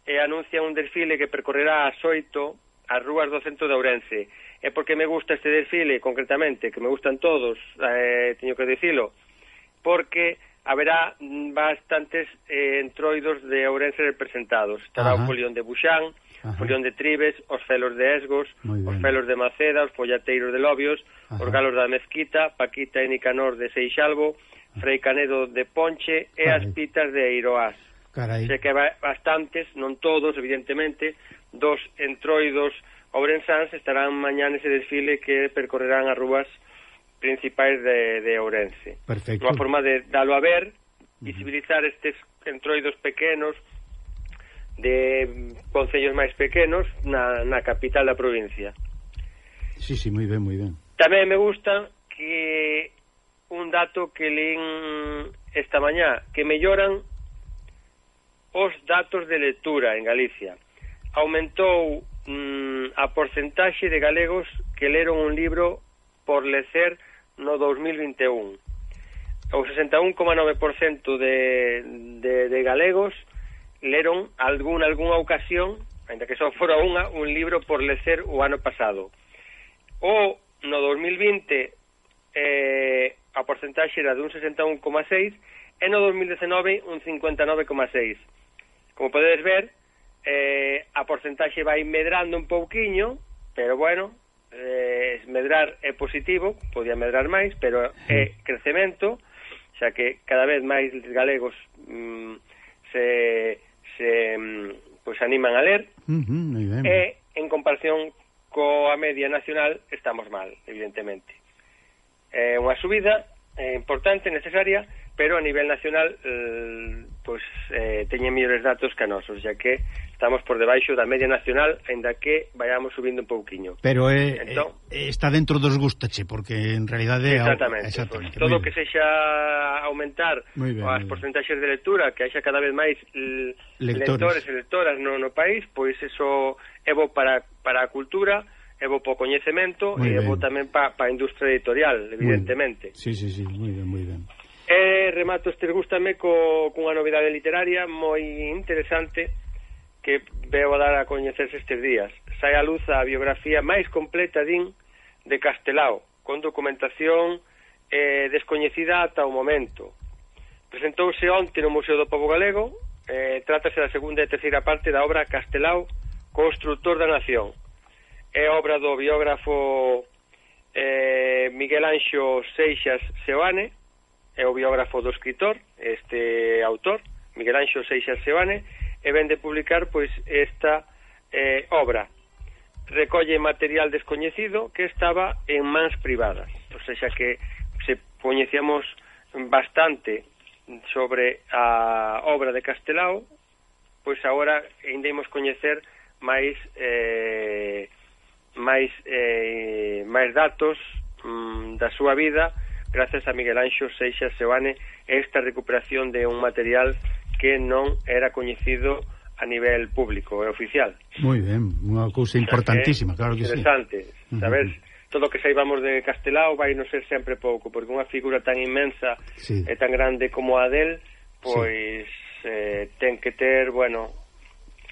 Speaker 5: eh, anuncia un desfile que percorrerá a xoito as rúas do centro de Ourense é porque me gusta este desfile concretamente, que me gustan todos eh, teño que dicilo porque haberá bastantes eh, entroidos de Ourense representados estará
Speaker 1: Ajá.
Speaker 5: o polión de Buxán
Speaker 1: Ajá.
Speaker 5: os de Tribes, os celos de Esgos, os celos de Maceda, os follateiros de Lobios,
Speaker 1: Ajá.
Speaker 5: os galos da Mezquita, Paquita e Nicanor de Seixalvo, Frei Canedo de Ponche e
Speaker 1: Carai.
Speaker 5: as pitas de Eiroás.
Speaker 1: Carai.
Speaker 5: Se que bastantes, non todos, evidentemente, dos entroidos ourensáns estarán mañá nese desfile que percorrerán as rúas principais de, de Ourense.
Speaker 1: Perfecto.
Speaker 5: Unha forma de dalo a ver, visibilizar estes entroidos pequenos, de concellos máis pequenos na, na capital da provincia.
Speaker 1: Sí, sí, moi ben, moi ben.
Speaker 5: Tamén me gusta que un dato que leen esta mañá, que melloran os datos de lectura en Galicia. Aumentou mm, a porcentaxe de galegos que leron un libro por lecer no 2021. O 61,9% de, de, de galegos leron algún algunha ocasión, ainda que só fora unha, un libro por lecer o ano pasado. O no 2020 eh, a porcentaxe era dun 61,6 e no 2019 un 59,6. Como podedes ver, eh, a porcentaxe vai medrando un pouquiño, pero bueno, eh, medrar é positivo, podía medrar máis, pero é crecemento, xa que cada vez máis galegos mm, se, se pois animan a ler
Speaker 1: uh -huh, muy ben.
Speaker 5: e en comparación coa media nacional estamos mal, evidentemente. É unha subida é importante, necesaria, pero a nivel nacional eh, pois eh, teñen mellores datos que a nosos, xa que estamos por debaixo da media nacional, aínda que vayamos subindo un pouquiño.
Speaker 1: Pero é, eh,
Speaker 5: entón,
Speaker 1: eh, está dentro dos gustache, porque en realidade...
Speaker 5: Exactamente,
Speaker 1: exactamente
Speaker 5: pois, pues, todo
Speaker 1: o
Speaker 5: que sexa aumentar
Speaker 1: bien,
Speaker 5: as porcentaxes de lectura, que haxa cada vez máis
Speaker 1: lectores,
Speaker 5: lectores e lectoras no, no país, pois eso é bo para, para a cultura, é bo para o coñecemento, e é bo tamén para pa a industria editorial, evidentemente.
Speaker 1: Sí, sí, sí, moi ben, moi ben.
Speaker 5: E remato este gústame co, cunha novidade literaria moi interesante que veo a dar a coñecerse estes días. Sai a luz a biografía máis completa, din, de Castelao, con documentación eh, descoñecida ata o momento. Presentouse onte no Museo do Povo Galego, eh, trátase da segunda e terceira parte da obra Castelao, Constructor da Nación. É obra do biógrafo eh, Miguel Anxo Seixas Seoane, é o biógrafo do escritor, este autor, Miguel Anxo Seixas Sebane, e ven de publicar pois esta eh, obra. Recolle material descoñecido que estaba en mans privadas, ou seja que se coñecíamos bastante sobre a obra de Castelao, pois agora ainda imos coñecer máis eh, máis eh, máis datos mm, da súa vida gracias a Miguel Anxo Seixas Seoane esta recuperación de un material que non era coñecido a nivel público e oficial.
Speaker 1: Moi ben, unha cousa importantísima, claro que sí.
Speaker 5: Interesante,
Speaker 1: sabes,
Speaker 5: uh -huh. todo o que saibamos de Castelao vai non ser sempre pouco, porque unha figura tan inmensa
Speaker 1: sí.
Speaker 5: e tan grande como a del, pois sí. eh, ten que ter, bueno,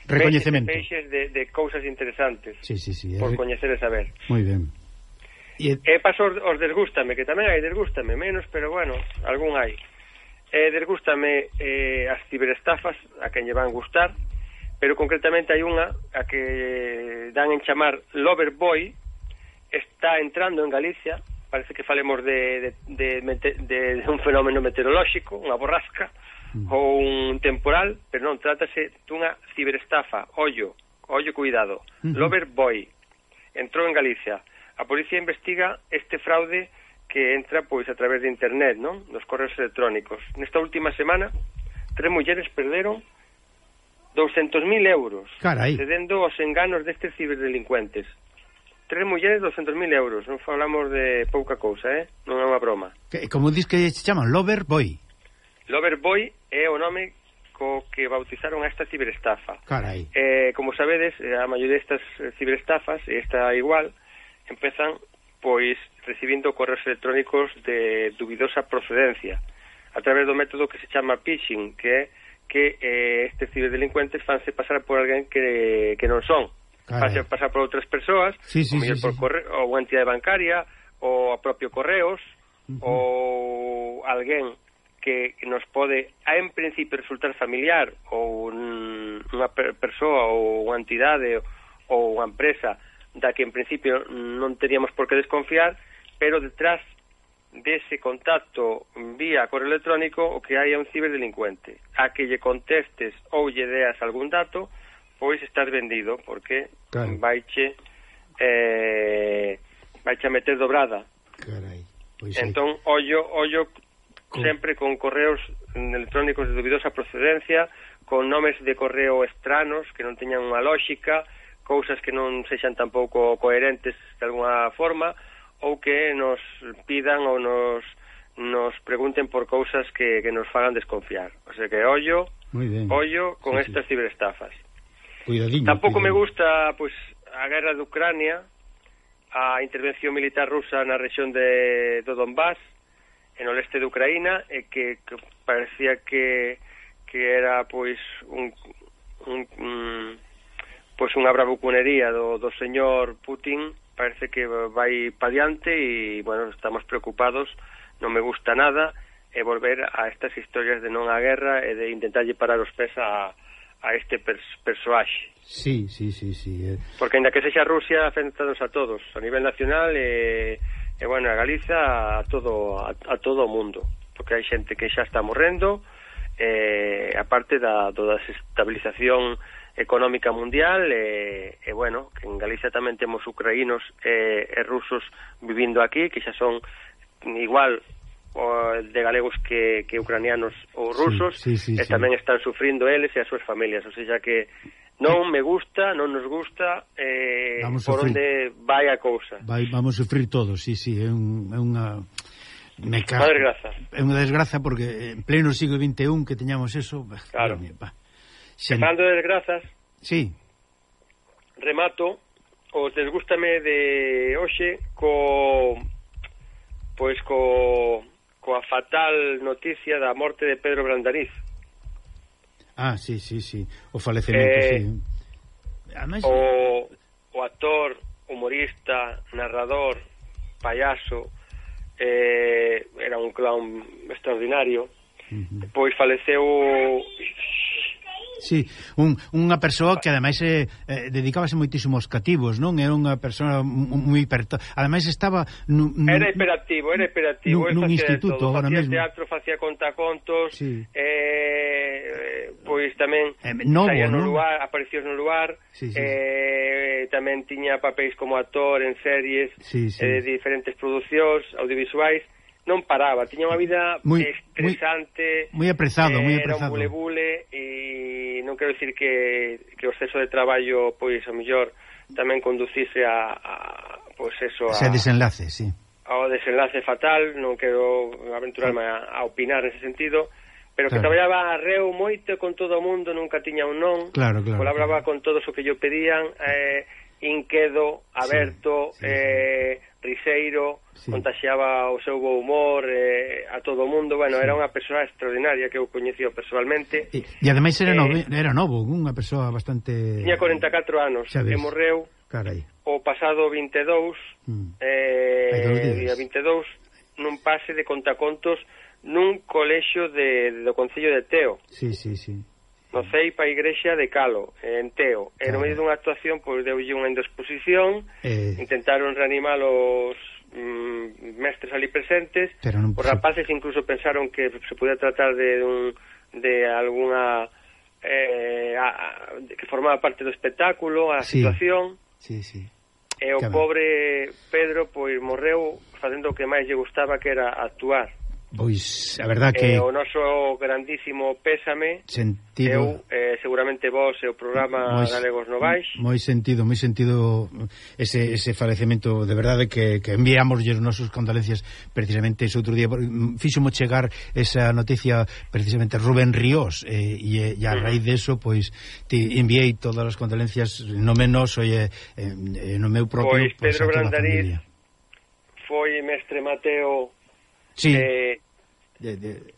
Speaker 1: recoñecemento.
Speaker 5: Peixes de, de cousas interesantes.
Speaker 1: Sí, sí, sí.
Speaker 5: Por
Speaker 1: eh.
Speaker 5: coñecer e saber.
Speaker 1: Moi ben. E,
Speaker 5: e paso os, os desgústame, que tamén hai desgústame, menos, pero bueno, algún hai. E desgústame eh, as ciberestafas, a quen lle van gustar, pero concretamente hai unha a que dan en chamar Loverboy, está entrando en Galicia, parece que falemos de, de, de, de, de un fenómeno meteorolóxico, unha borrasca, mm. ou un temporal, pero non, trátase dunha ciberestafa, ollo, ollo cuidado,
Speaker 1: uh
Speaker 5: -huh. Lover Boy, entrou en Galicia. A policía investiga este fraude que entra pois a través de internet, non? Nos correos electrónicos. Nesta última semana, tres mulleres perderon 200.000 euros
Speaker 1: Carai.
Speaker 5: cedendo aos enganos destes ciberdelincuentes. Tres mulleres, 200.000 euros. Non falamos de pouca cousa, eh? Non é unha broma.
Speaker 1: Que, como dis que se chaman? Loverboy?
Speaker 5: Loverboy é o nome co que bautizaron a esta ciberestafa.
Speaker 1: Carai.
Speaker 5: Eh, como sabedes, a maioría destas ciberestafas, e esta igual, empezan pois recibindo correos electrónicos de dubidosa procedencia a través do método que se chama phishing, que é que eh, estes ciberdelincuentes fanse pasar por alguén que, que non son.
Speaker 1: Carai.
Speaker 5: Fanse pasar por outras persoas,
Speaker 1: sí, sí,
Speaker 5: ou, sí,
Speaker 1: sí,
Speaker 5: por correo, ou entidade bancaria, ou a propio correos, uh -huh. ou alguén que nos pode, a en principio, resultar familiar, ou un, unha per persoa, ou unha entidade, ou unha empresa, da que en principio non teríamos por que desconfiar, pero detrás dese contacto vía correo electrónico o que hai é un ciberdelincuente. A que lle contestes ou lle deas algún dato, pois estás vendido, porque
Speaker 1: claro.
Speaker 5: vaiche eh, vaiche a meter dobrada.
Speaker 1: Carai, pois
Speaker 5: entón, ollo, ollo
Speaker 1: con...
Speaker 5: sempre con correos electrónicos de dubidosa procedencia, con nomes de correo estranos que non teñan unha lógica, cousas que non sexan tampouco coherentes de alguna forma ou que nos pidan ou nos nos pregunten por cousas que, que nos fagan desconfiar. O sea que ollo, ollo con
Speaker 1: sí,
Speaker 5: estas sí. ciberestafas.
Speaker 1: Cuidadinho,
Speaker 5: Tampouco cuidadinho.
Speaker 1: me
Speaker 5: gusta pues, a guerra de Ucrania, a intervención militar rusa na rexión de, do Donbass, en o leste de Ucraína, e que, que parecía que, que era pois un, un, un pois unha bravuconería do, do señor Putin parece que vai pa diante e, bueno, estamos preocupados, non me gusta nada, e volver a estas historias de non a guerra e de intentarlle parar os pés a, a este pers persoaxe.
Speaker 1: Sí, sí, sí, sí. Eh.
Speaker 5: Porque ainda que sexa Rusia, afectanos a todos, a nivel nacional e, e bueno, a Galiza, a todo, a, a todo o mundo. Porque hai xente que xa está morrendo, eh, aparte da, da desestabilización económica mundial e, e bueno, que en Galicia tamén temos ucraínos e, e rusos vivindo aquí, que xa son igual o, de galegos que, que ucranianos ou rusos,
Speaker 1: sí, sí, sí,
Speaker 5: e tamén están sufrindo eles e as súas familias, ou seja que non me gusta, non nos gusta eh,
Speaker 1: vamos
Speaker 5: por
Speaker 1: sufrir.
Speaker 5: onde vai a cousa.
Speaker 1: Vai, vamos sufrir todos, sí, sí, é, un, é unha... Me ca...
Speaker 5: Unha desgraza.
Speaker 1: É unha desgraza porque en pleno siglo XXI que teñamos eso...
Speaker 5: Claro.
Speaker 1: Mía, Sí.
Speaker 5: E falando de desgrazas,
Speaker 1: sí.
Speaker 5: remato os desgústame de hoxe co pois co coa fatal noticia da morte de Pedro Brandariz.
Speaker 1: Ah, sí, sí, sí, o falecemento,
Speaker 5: eh,
Speaker 1: sí. Además...
Speaker 5: O, o actor, humorista, narrador, payaso, eh, era un clown extraordinario,
Speaker 1: uh -huh.
Speaker 5: pois faleceu
Speaker 1: Sí, un, unha persoa que ademais eh, eh, dedicábase moitísimo aos cativos, non? Era unha persoa moi hiperto... Ademais estaba... Nun, nun,
Speaker 5: era hiperactivo, era hiperactivo.
Speaker 1: Nun, nun instituto,
Speaker 5: todo,
Speaker 1: agora mesmo.
Speaker 5: teatro, facía contacontos,
Speaker 1: sí.
Speaker 5: eh, pois tamén
Speaker 1: eh, novo,
Speaker 5: no
Speaker 1: non?
Speaker 5: lugar, aparecíos no lugar,
Speaker 1: sí, sí,
Speaker 5: eh, tamén tiña papéis como actor en series
Speaker 1: sí, sí.
Speaker 5: Eh, de diferentes producións audiovisuais, non paraba, tiña unha vida
Speaker 1: muy,
Speaker 5: estresante,
Speaker 1: moi apresado, moi
Speaker 5: apresado. Era un bule-bule e non quero dicir que, que o exceso de traballo pois o mellor tamén conducise a, a pois eso a,
Speaker 1: Ese desenlace, sí.
Speaker 5: Ao desenlace fatal, non quero aventurarme a, a opinar nese sentido, pero
Speaker 1: claro.
Speaker 5: que traballaba a reu moito con todo o mundo, nunca tiña un non.
Speaker 1: Claro, claro.
Speaker 5: Colaboraba claro. con todos o que yo pedían, eh inquedo, aberto,
Speaker 1: sí, sí,
Speaker 5: eh sí Riseiro,
Speaker 1: sí.
Speaker 5: contaxiaba o seu bo humor eh, a todo o mundo, bueno,
Speaker 1: sí.
Speaker 5: era unha persoa extraordinaria que eu coñecía personalmente.
Speaker 1: E, e ademais era,
Speaker 5: eh,
Speaker 1: novo, era novo, unha persoa bastante...
Speaker 5: Tiña 44 anos,
Speaker 1: Sabes.
Speaker 5: e morreu
Speaker 1: Carai.
Speaker 5: o pasado 22,
Speaker 1: mm.
Speaker 5: eh, día 22, nun pase de contacontos nun colexio de, do Concello de Teo.
Speaker 1: Sí, sí, sí
Speaker 5: no CEIP a Igrexa de Calo, en Teo. E no medio dunha actuación, pois deulle unha indisposición,
Speaker 1: eh...
Speaker 5: intentaron reanimar os mm, mestres ali presentes,
Speaker 1: Pero non...
Speaker 5: os rapaces incluso pensaron que se podía tratar de, un, de alguna... Eh, a, a, que formaba parte do espectáculo, a
Speaker 1: sí.
Speaker 5: situación.
Speaker 1: Sí, sí.
Speaker 5: E o
Speaker 1: claro.
Speaker 5: pobre Pedro pois morreu facendo o que máis lle gustaba que era actuar.
Speaker 1: Pois, a verdad
Speaker 5: que... Eh, o noso grandísimo pésame
Speaker 1: sentido...
Speaker 5: Eu, eh, seguramente vos e o programa
Speaker 1: moi,
Speaker 5: Galegos Novais.
Speaker 1: Moi sentido, moi sentido ese, ese falecemento. De verdade que, que enviamos os nosos condolencias precisamente ese outro día. Mm, Fixomo chegar esa noticia precisamente Rubén Ríos eh, e, e a raíz de eso, pois te enviei todas as condolencias no menos e, e, no meu propio
Speaker 5: Pois,
Speaker 1: pois Pedro
Speaker 5: pois,
Speaker 1: Grandariz
Speaker 5: foi mestre Mateo
Speaker 1: Sí.
Speaker 5: Eh,
Speaker 1: de, de...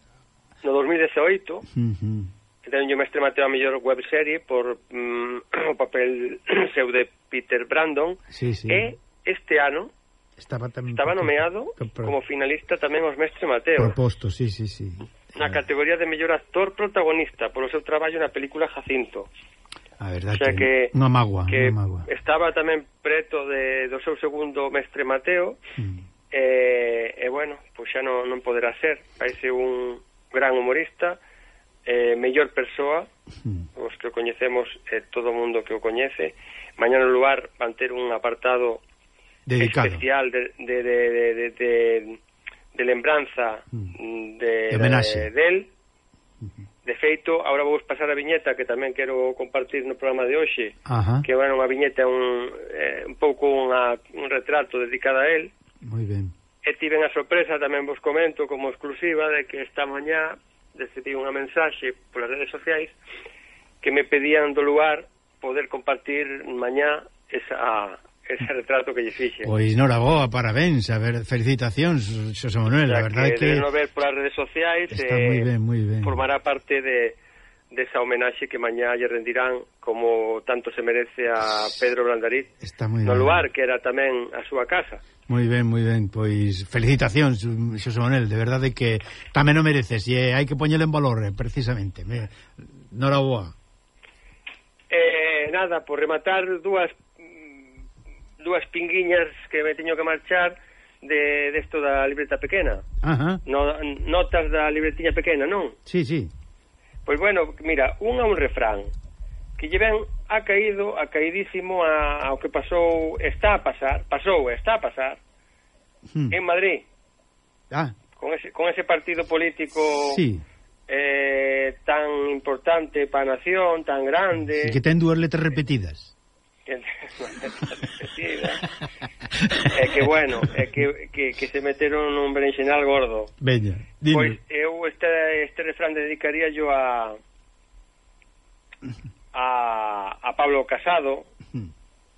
Speaker 5: No 2018,
Speaker 1: uh -huh.
Speaker 5: Entón, o mestre Mateo a mellor webserie por mm, o *coughs* papel *coughs* seu de Peter Brandon
Speaker 1: sí, sí.
Speaker 5: e este ano
Speaker 1: estaba, tamén
Speaker 5: estaba nomeado pro... como finalista tamén os mestre Mateo.
Speaker 1: Proposto, sí, sí, sí.
Speaker 5: Na eh. categoría de mellor actor protagonista polo seu traballo na película Jacinto.
Speaker 1: A verdade, o
Speaker 5: sea
Speaker 1: que,
Speaker 5: que,
Speaker 1: no magua,
Speaker 5: que
Speaker 1: no magua.
Speaker 5: estaba tamén preto de, do seu segundo mestre Mateo
Speaker 1: mm
Speaker 5: e, e bueno, pois xa non, non poderá ser. Parece un gran humorista eh, mellor persoa
Speaker 1: hmm.
Speaker 5: os que o coñecemos eh, todo o mundo que o coñece. Mañá no lugar van ter un apartado
Speaker 1: Dedicado.
Speaker 5: especial de, de, de, de, de, de, de lembranza
Speaker 1: mm.
Speaker 5: de,
Speaker 1: de homenaxe.
Speaker 5: del. Hmm. De feito, agora vou pasar a viñeta que tamén quero compartir no programa de hoxe,
Speaker 1: Ajá.
Speaker 5: que bueno, unha viñeta un, eh, un pouco unha, un retrato dedicado a él,
Speaker 1: Moi ben.
Speaker 5: E tiven a sorpresa, tamén vos comento como exclusiva, de que esta mañá recibí unha mensaxe polas redes sociais que me pedían do lugar poder compartir mañá esa ese retrato que lle fixe.
Speaker 1: Pois noraboa, parabéns, a ver, felicitacións, Xosé Manuel, a verdade
Speaker 5: que...
Speaker 1: que...
Speaker 5: ver polas redes sociais...
Speaker 1: Está
Speaker 5: eh,
Speaker 1: moi ben, moi ben.
Speaker 5: Formará parte de desa homenaxe que mañá lle rendirán como tanto se merece a Pedro Brandariz
Speaker 1: Está
Speaker 5: no
Speaker 1: ben.
Speaker 5: lugar que era tamén a súa casa.
Speaker 1: Moi ben, moi ben, pois felicitacións Xosé Manuel, de verdade que tamén o mereces e hai que poñelo en valor eh, precisamente. Noraboa.
Speaker 5: Eh, nada, por rematar dúas dúas pinguiñas que me teño que marchar de desto da libreta pequena.
Speaker 1: Ajá.
Speaker 5: No, notas da libretiña pequena, non?
Speaker 1: Sí, sí.
Speaker 5: Pois bueno, mira, un a un refrán que lle ven ha caído, ha caidísimo a, ao que pasou, está a pasar, pasou, está a pasar
Speaker 1: hmm.
Speaker 5: en Madrid.
Speaker 1: Ah.
Speaker 5: Con ese, con ese partido político
Speaker 1: sí.
Speaker 5: eh, tan importante para a nación, tan grande.
Speaker 1: Sí, que ten dúas letras repetidas. *laughs*
Speaker 5: é que bueno, é que, que, que se meteron un berenxenal gordo.
Speaker 1: Veña, dime.
Speaker 5: Pois eu eh, este, este refrán dedicaría yo a a, a Pablo Casado,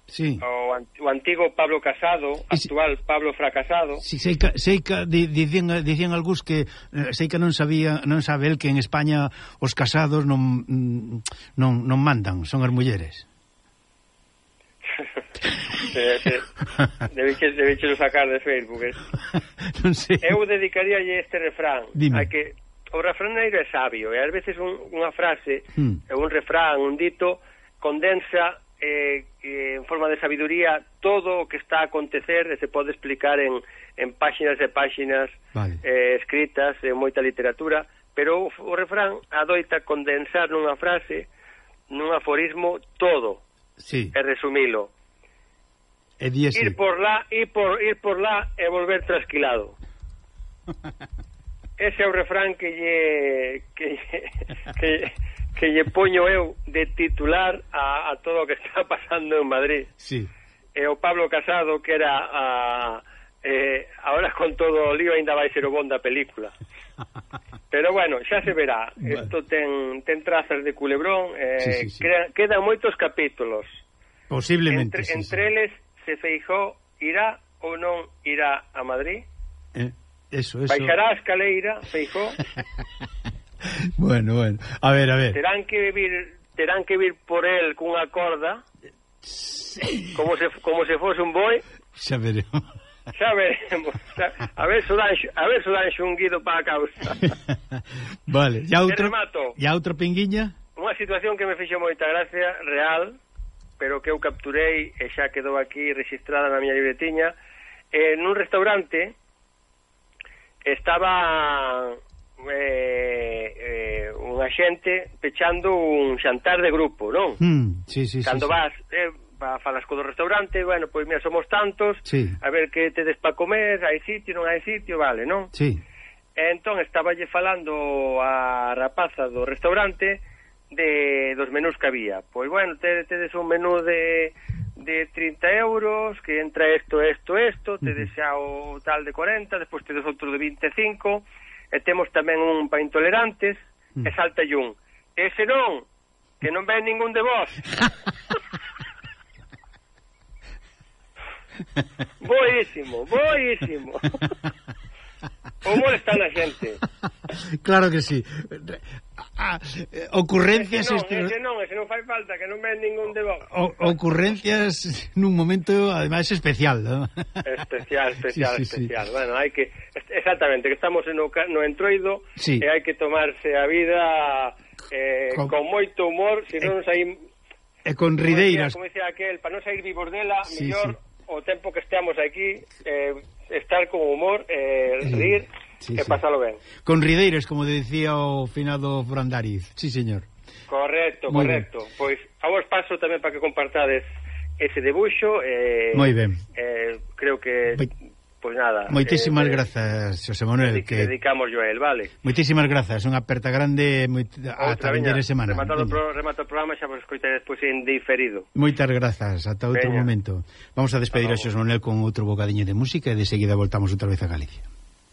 Speaker 1: Sí.
Speaker 5: O, an o antigo Pablo Casado,
Speaker 1: actual si,
Speaker 5: Pablo Fracasado.
Speaker 1: Si, sei que, sei que di, dicían, dicían algúns que eh, sei que non sabía, non sabe el que en España os casados non mm, non non mandan, son as mulleres.
Speaker 5: Eh, eh, debeche, sacar de Facebook ¿eh? *laughs*
Speaker 1: non sei.
Speaker 5: eu dedicaría este refrán
Speaker 1: Dime.
Speaker 5: a que o refraneiro é sabio e ás veces un, unha frase mm. un refrán, un dito condensa eh, eh, en forma de sabiduría todo o que está a acontecer e se pode explicar en, en páxinas e páxinas
Speaker 1: vale.
Speaker 5: eh, escritas en moita literatura pero o, o refrán adoita condensar nunha frase Nun aforismo todo
Speaker 1: sí.
Speaker 5: e resumilo
Speaker 1: E día sí.
Speaker 5: Ir por lá, ir por, ir por lá e volver trasquilado. *laughs* Ese é o refrán que lle que lle, que, que lle poño eu de titular a, a todo o que está pasando en Madrid.
Speaker 1: Sí.
Speaker 5: E o Pablo Casado que era a eh, ahora con todo o lío ainda vai ser o bon da película. *laughs* Pero bueno, xa se verá. Isto bueno. ten, ten trazas de culebrón. Eh,
Speaker 1: sí, sí, sí.
Speaker 5: Quedan, quedan moitos capítulos.
Speaker 1: Posiblemente,
Speaker 5: entre,
Speaker 1: sí,
Speaker 5: entre
Speaker 1: sí.
Speaker 5: eles se Feijó irá ou non irá a Madrid?
Speaker 1: Eh, eso, eso.
Speaker 5: Baixará a escaleira, Feijó? *laughs*
Speaker 1: bueno, bueno. A ver, a ver.
Speaker 5: Terán que vir, terán que vir por el cunha corda? Sí. Como se como se fose un boi?
Speaker 1: Xa veremos.
Speaker 5: Xa veremos. A ver se dan, a ver se dan xunguido para a causa. *laughs*
Speaker 1: vale, ya
Speaker 5: outro.
Speaker 1: Ya outro pinguiña.
Speaker 5: Unha situación que me fixo moita gracia real pero que eu capturei e xa quedou aquí registrada na miña libretiña, eh, nun restaurante estaba eh, eh, unha xente pechando un xantar de grupo, non?
Speaker 1: Mm, sí, sí,
Speaker 5: Cando
Speaker 1: sí,
Speaker 5: vas... Eh, va, falas co do restaurante, bueno, pois mira, somos tantos,
Speaker 1: sí.
Speaker 5: a ver que tedes para comer, hai sitio, non hai sitio, vale, non?
Speaker 1: Sí.
Speaker 5: E entón, estaballe falando a rapaza do restaurante, de dos menús que había. Pois bueno, tedes un menú de de 30 euros, que entra esto, esto, esto, tedes xa o tal de 40, despois tedes outro de 25, e temos tamén un para intolerantes, mm. e salta un. Ese non, que non ven ningún de vos. *laughs* boísimo, boísimo. *laughs* Como está na xente?
Speaker 1: Claro que sí ah, ocurrencias
Speaker 5: ese non,
Speaker 1: extra...
Speaker 5: ese non, ese non fai falta que non ven ningún de vos
Speaker 1: o, ocurrencias nun momento ademais especial ¿no?
Speaker 5: especial, *laughs* especial,
Speaker 1: sí, sí,
Speaker 5: especial sí. bueno, hai que, exactamente, que estamos no, no entroido
Speaker 1: sí.
Speaker 5: e hai que tomarse a vida eh,
Speaker 1: con,
Speaker 5: con moito humor se non eh,
Speaker 1: e con rideiras
Speaker 5: como dicía aquel, para non sair vivos dela
Speaker 1: sí,
Speaker 5: mellor
Speaker 1: sí.
Speaker 5: o tempo que esteamos aquí eh, estar con humor eh, rir eh
Speaker 1: Sí,
Speaker 5: e
Speaker 1: sí.
Speaker 5: pasalo ben.
Speaker 1: Con rideiros, como dicía o finado Brandariz. Sí, señor.
Speaker 5: Correcto,
Speaker 1: Muy
Speaker 5: correcto. Pois a vos paso tamén para que compartades ese debuxo. Eh,
Speaker 1: Moi ben.
Speaker 5: Eh, creo que...
Speaker 1: Be
Speaker 5: Pois nada.
Speaker 1: Moitísimas
Speaker 5: eh,
Speaker 1: grazas, José Manuel.
Speaker 5: Que,
Speaker 1: que
Speaker 5: dedicamos yo a él, vale.
Speaker 1: Moitísimas grazas, unha aperta grande moi, ata vendere semana.
Speaker 5: Rematado pro, remato o programa xa vos escoitaredes pois en diferido.
Speaker 1: Moitas grazas, ata outro
Speaker 5: Veña.
Speaker 1: momento. Vamos a despedir Vamos.
Speaker 5: a
Speaker 1: José Manuel con outro bocadiño de música e de seguida voltamos outra vez a Galicia.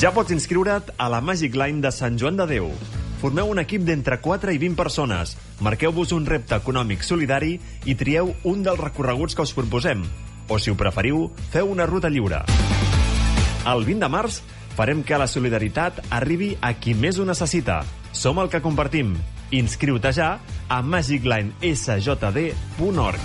Speaker 6: Ja pots inscriure't a la Magic Line de Sant Joan de Déu. Formeu un equip d'entre 4 i 20 persones. Marqueu-vos un repte econòmic solidari i trieu un dels recorreguts que us proposem. O, si ho preferiu, feu una ruta lliure. El 20 de març farem que la solidaritat arribi a qui més ho necessita. Som el que compartim. Inscriu-te ja a magiclinesjd.org.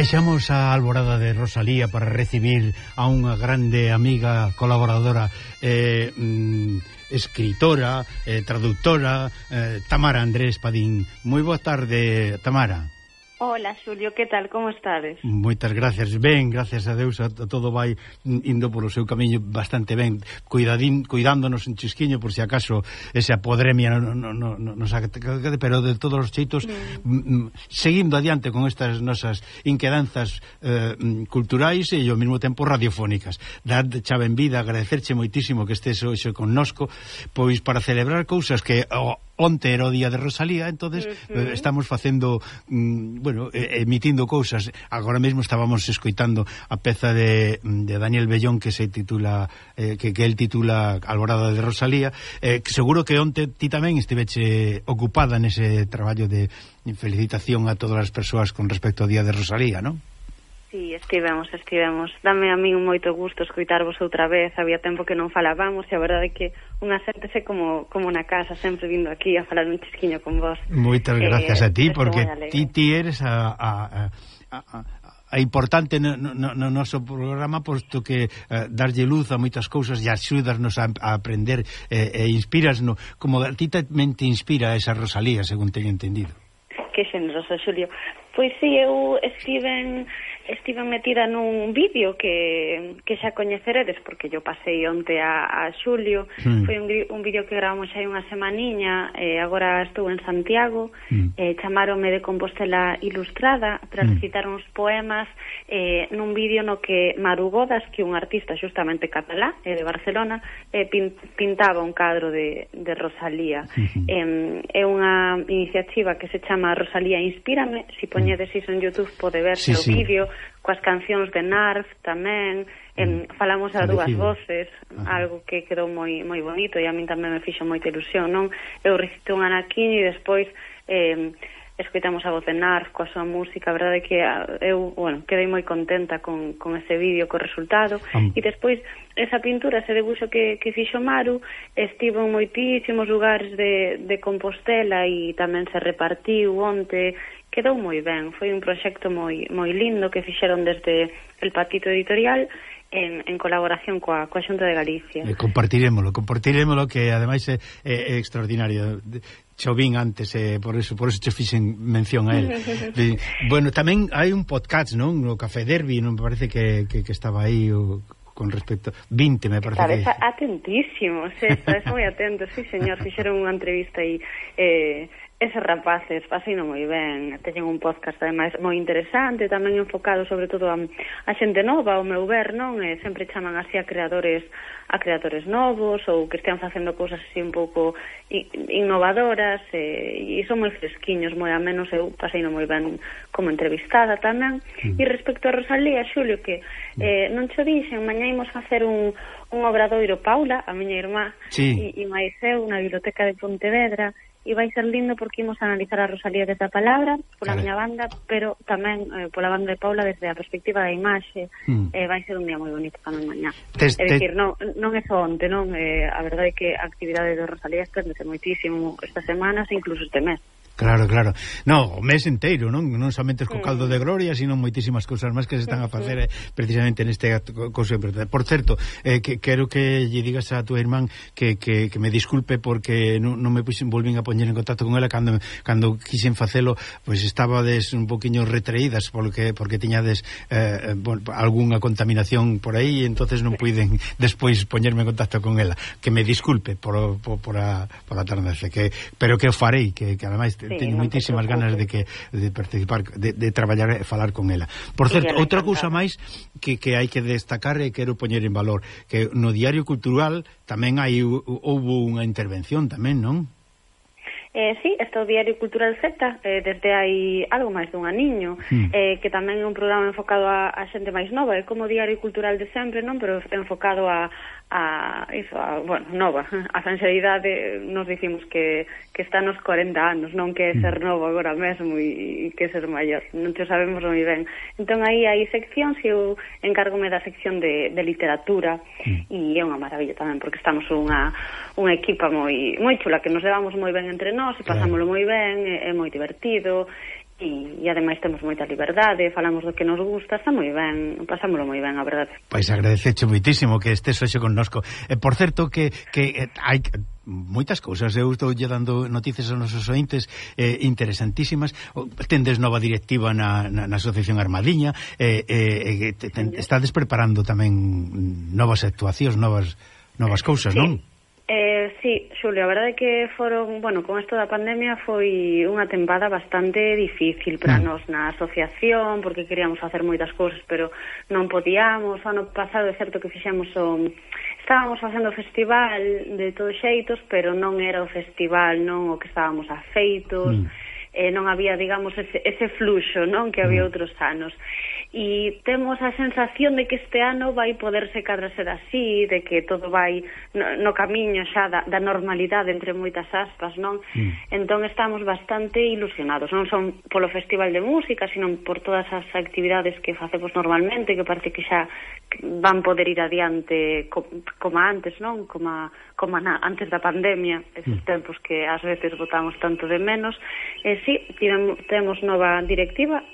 Speaker 1: Baixamos a Alborada de Rosalía para recibir a unha grande amiga colaboradora eh, mm, escritora, eh, traductora, eh, Tamara Andrés Padín. Moi boa tarde, Tamara.
Speaker 7: Hola, Xulio, que tal, como estades?
Speaker 1: Moitas gracias, ben, gracias a Deus, a, a todo vai indo polo seu camiño bastante ben, cuidadín, cuidándonos un chisquiño por se si acaso esa podremia no, no, no, no, no, pero de todos os xeitos mm. seguindo adiante con estas nosas inquedanzas eh, culturais e ao mesmo tempo radiofónicas. Dad chave en vida, agradecerche moitísimo que estés hoxe connosco, pois para celebrar cousas que... Oh, onte era o día de Rosalía, entonces uh eh, -huh. estamos facendo mm, bueno, emitindo cousas. Agora mesmo estábamos escoitando a peza de, de Daniel Bellón que se titula eh, que, que el titula Alborada de Rosalía, eh, que seguro que onte ti tamén estiveche ocupada nese traballo de felicitación a todas as persoas con respecto ao día de Rosalía, non?
Speaker 7: Sí, estivemos, estivemos. Dame a min moito gusto escuitarvos outra vez. Había tempo que non falábamos e a verdade é que unha séntese como, como na casa, sempre vindo aquí a falar un chisquiño con vos.
Speaker 1: Moitas gracias eh, a ti, porque ti, ti eres a, a, a, a, a importante no, no, no noso programa posto que eh, darlle luz a moitas cousas e axudarnos a, a aprender eh, e inspirasno, como a ti tamén te inspira esa Rosalía, según teño entendido.
Speaker 7: Que xenroso, Xulio. Pois si, sí, eu escriben estive metida nun vídeo que, que xa coñeceredes porque yo pasei onte a, a Xulio
Speaker 8: mm.
Speaker 7: foi un, un vídeo que gravamos hai unha semaniña eh, agora estou en Santiago
Speaker 8: mm.
Speaker 7: eh, chamarome de Compostela Ilustrada para
Speaker 8: mm.
Speaker 7: recitar uns poemas eh, nun vídeo no que Maru Godas que un artista xustamente catalá eh, de Barcelona eh, pin, pintaba un cadro de, de Rosalía mm -hmm. eh, é unha iniciativa que se chama Rosalía Inspírame si poñedes iso en Youtube pode verse
Speaker 8: sí,
Speaker 7: o
Speaker 8: sí.
Speaker 7: vídeo coas cancións de Narf tamén, en, mm. falamos a dúas voces, Ajá. algo que quedou moi moi bonito e a min tamén me fixo moita ilusión, non? Eu recito un anaquín e despois eh, escoitamos a voz de Narf coa súa música, a verdade que eu, bueno, quedei moi contenta con, con ese vídeo, co resultado,
Speaker 8: Am.
Speaker 7: e despois esa pintura, ese debuxo que, que fixo Maru, estivo en moitísimos lugares de, de Compostela e tamén se repartiu onte quedou moi ben. Foi un proxecto moi, moi lindo que fixeron desde el Patito Editorial en, en colaboración coa, coa Xunta de Galicia.
Speaker 1: Eh, compartiremoslo, compartiremoslo que ademais é, é, é extraordinario. Chovín antes, eh, por eso por eso che fixen mención a él. *laughs* De, bueno, tamén hai un podcast, non? No Café Derby, non me parece que, que, que estaba aí o con respecto 20 me parece
Speaker 7: Sabes,
Speaker 1: que...
Speaker 7: atentísimos, eh, estás moi atento sí señor, fixeron unha entrevista aí eh, eses rapaces fasino moi ben, teñen un podcast ademais moi interesante, tamén enfocado sobre todo a, a xente nova, ao meu ver, non? E sempre chaman así a creadores a creadores novos ou que estean facendo cousas así un pouco innovadoras e, e son moi fresquiños, moi a menos eu paseino moi ben como entrevistada tamén. Mm. E respecto a Rosalía, Xulio, que mm. eh, non cho dixen, mañá imos facer un, un obradoiro Paula, a miña irmá,
Speaker 1: sí.
Speaker 7: e, e máis eu na biblioteca de Pontevedra, e vai ser lindo porque imos analizar a Rosalía desde a palabra, pola
Speaker 1: vale.
Speaker 7: miña banda, pero tamén eh, pola banda de Paula desde a perspectiva da imaxe.
Speaker 1: Mm.
Speaker 7: Eh, vai ser un día moi bonito tamén mañá.
Speaker 1: Tes,
Speaker 7: é dicir, non, non é só onte, non? Eh, a verdade é que a actividade de Rosalía esténdese moitísimo estas semanas e incluso este mes.
Speaker 1: Claro, claro. No, o mes inteiro, non non somente co
Speaker 7: mm.
Speaker 1: caldo de gloria, sino moitísimas cousas máis que se están a facer eh, precisamente neste cousa importante. Por certo, eh, que quero que lle digas a túa irmán que, que, que me disculpe porque non, non me puxen volvín a poñer en contacto con ela cando cando quixen facelo, pois pues estabades un poquiño retraídas porque porque tiñades eh, eh, bueno, algunha contaminación por aí, entonces non puiden despois poñerme en contacto con ela. Que me disculpe por por, por a por a tardanza, que pero que o farei, que que ademais
Speaker 7: sí,
Speaker 1: teño
Speaker 7: moitísimas te
Speaker 1: ganas de que de participar, de, de traballar e falar con ela. Por certo, outra cousa máis que, que hai que destacar e quero poñer en valor, que no Diario Cultural tamén hai houve unha intervención tamén, non?
Speaker 7: Eh, sí, está o Diario Cultural Z eh, desde hai algo máis dun aniño
Speaker 1: mm.
Speaker 7: eh, que tamén é un programa enfocado a, a xente máis nova é como o Diario Cultural de sempre non pero enfocado a, a, iso, a, bueno, nova. A sanxeridade nos dicimos que, que está nos 40 anos, non que é ser mm. novo agora mesmo e, e que ser maior. Non te sabemos moi ben. Entón aí hai seccións e eu encárgome da sección de, de literatura mm. e é unha maravilla tamén porque estamos unha, unha equipa moi moi chula que nos levamos moi ben entre nós e pasámoslo moi ben, é, é moi divertido e, e ademais temos moita liberdade, falamos do que nos gusta, está moi ben, pasámolo moi ben, a verdade.
Speaker 1: Pois agradececho moitísimo que estés hoxe connosco. E por certo que, que eh, hai moitas cousas, eu estou lle dando noticias aos nosos ointes eh, interesantísimas, tendes nova directiva na, na, na Asociación Armadiña eh, eh, eh ten, estades preparando tamén novas actuacións, novas novas cousas,
Speaker 7: sí.
Speaker 1: non?
Speaker 7: Eh, sí, Xulio, a verdade que foron, bueno, con isto da pandemia foi unha tempada bastante difícil para
Speaker 1: mm.
Speaker 7: nos na asociación, porque queríamos facer moitas cousas, pero non podíamos. O ano pasado é certo que fixemos o estábamos facendo o festival de todos xeitos, pero non era o festival, non o que estábamos afeitos.
Speaker 1: Mm.
Speaker 7: Eh, non había, digamos, ese, ese fluxo, non, que había mm. outros anos e temos a sensación de que este ano vai poderse cadra ser así, de que todo vai no, no camiño xa da, da normalidade entre moitas aspas, non?
Speaker 1: Mm.
Speaker 7: Entón estamos bastante ilusionados, non son polo Festival de Música, sino por todas as actividades que facemos normalmente, que parece que xa van poder ir adiante co, como antes, non? Como, como na, antes da pandemia, esos mm. tempos que ás veces votamos tanto de menos. E eh, sí, tivemos, temos nova directiva,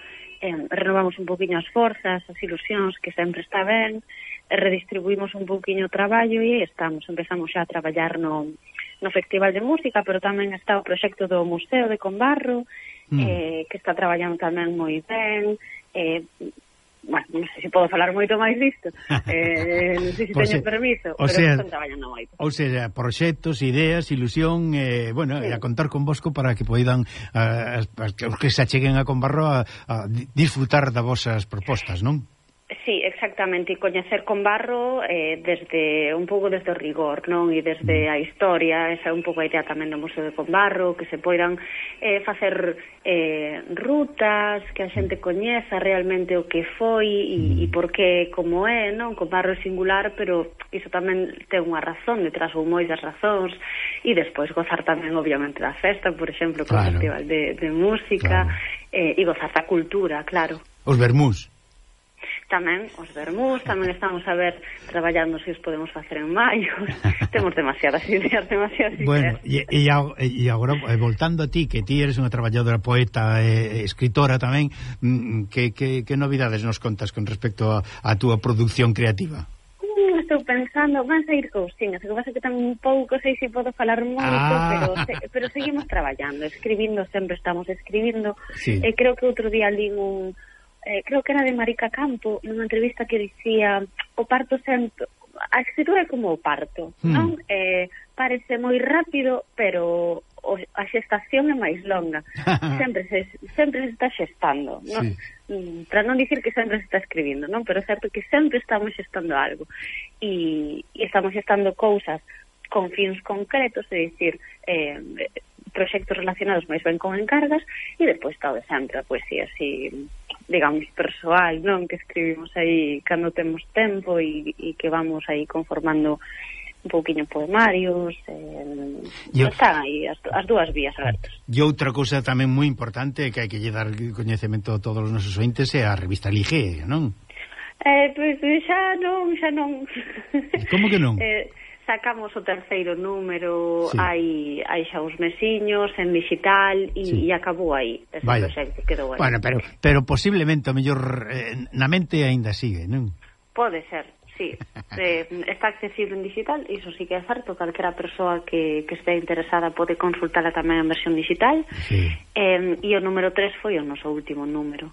Speaker 7: eh, renovamos un poquinho as forzas, as ilusións, que sempre está ben, redistribuímos un poquinho o traballo e estamos, empezamos xa a traballar no, no Festival de Música, pero tamén está o proxecto do Museo de Conbarro,
Speaker 1: mm.
Speaker 7: eh, que está traballando tamén moi ben, eh, bueno, non sei se podo falar moito máis disto *laughs* eh, non sei se
Speaker 1: pois
Speaker 7: teño
Speaker 1: se,
Speaker 7: permiso
Speaker 1: o
Speaker 7: pero
Speaker 1: sea,
Speaker 7: están traballando moito
Speaker 1: ou seja, proxectos, ideas, ilusión eh, bueno,
Speaker 7: sí.
Speaker 1: a contar con vosco para que poidan eh, a, que se acheguen a Conbarro a, a disfrutar das vosas propostas, non?
Speaker 7: Sí, Exactamente, e coñecer con barro eh, desde un pouco desde o rigor, non? E desde a historia, esa é un pouco a idea tamén do Museo de Conbarro, que se poidan eh, facer eh, rutas, que a xente coñeza realmente o que foi e, e por que como é, non? Conbarro é singular, pero iso tamén ten unha razón detrás ou moitas razóns e despois gozar tamén, obviamente, da festa, por exemplo, con
Speaker 1: claro.
Speaker 7: festival de, de música
Speaker 1: claro.
Speaker 7: eh, e gozar da cultura, claro.
Speaker 1: Os vermús
Speaker 7: tamén os vermús, tamén estamos a ver traballando se os podemos facer en maio. *laughs* Temos demasiadas ideas, demasiadas ideas.
Speaker 1: Bueno, e, e, e agora eh, voltando a ti, que ti eres unha traballadora poeta e eh, escritora tamén, mm, que, que, que novidades nos contas con respecto a, a túa produción creativa?
Speaker 7: Mm, estou pensando, van sair cousiñas, o que pasa que tamén un pouco sei se podo falar moito,
Speaker 1: ah.
Speaker 7: pero, se, pero seguimos traballando, escribindo, sempre estamos escribindo,
Speaker 1: sí.
Speaker 7: e creo que outro día lín un eh, creo que era de Marica Campo, nunha entrevista que dicía o parto sempre a escritura é como o parto,
Speaker 1: hmm.
Speaker 7: non? Eh, parece moi rápido, pero o, a xestación é máis longa. *laughs* sempre se sempre se está xestando, non?
Speaker 1: Sí.
Speaker 7: Mm, para non dicir que sempre se está escribindo, non? Pero certo que sempre estamos xestando algo. E, e estamos xestando cousas con fins concretos, é dicir, eh, proxectos relacionados máis ben con encargas, e despois todo sempre a poesía así... Si, digamos, persoal, non? Que escribimos aí cando temos tempo e, e que vamos aí conformando un pouquiño poemarios, eh,
Speaker 1: Yo...
Speaker 7: están aí as, as dúas vías abertas.
Speaker 1: E outra cousa tamén moi importante que hai que lle dar coñecemento a todos os nosos ointes é a revista Lige, non?
Speaker 7: Eh, pois pues, xa non, xa non.
Speaker 1: Como que non? *laughs*
Speaker 7: Eh, sacamos o terceiro número
Speaker 1: sí.
Speaker 7: hai, hai xa uns mesiños en digital e,
Speaker 1: sí.
Speaker 7: e acabou aí ese
Speaker 1: Vaya.
Speaker 7: proxecto quedou aí
Speaker 1: bueno, pero, pero posiblemente o mellor eh, na mente aínda sigue, non?
Speaker 7: pode ser Sí, *laughs* eh, está accesible en digital, iso sí que é certo, calquera persoa que, que este interesada pode consultala tamén en versión digital,
Speaker 1: sí.
Speaker 7: eh, e o número 3 foi o noso último número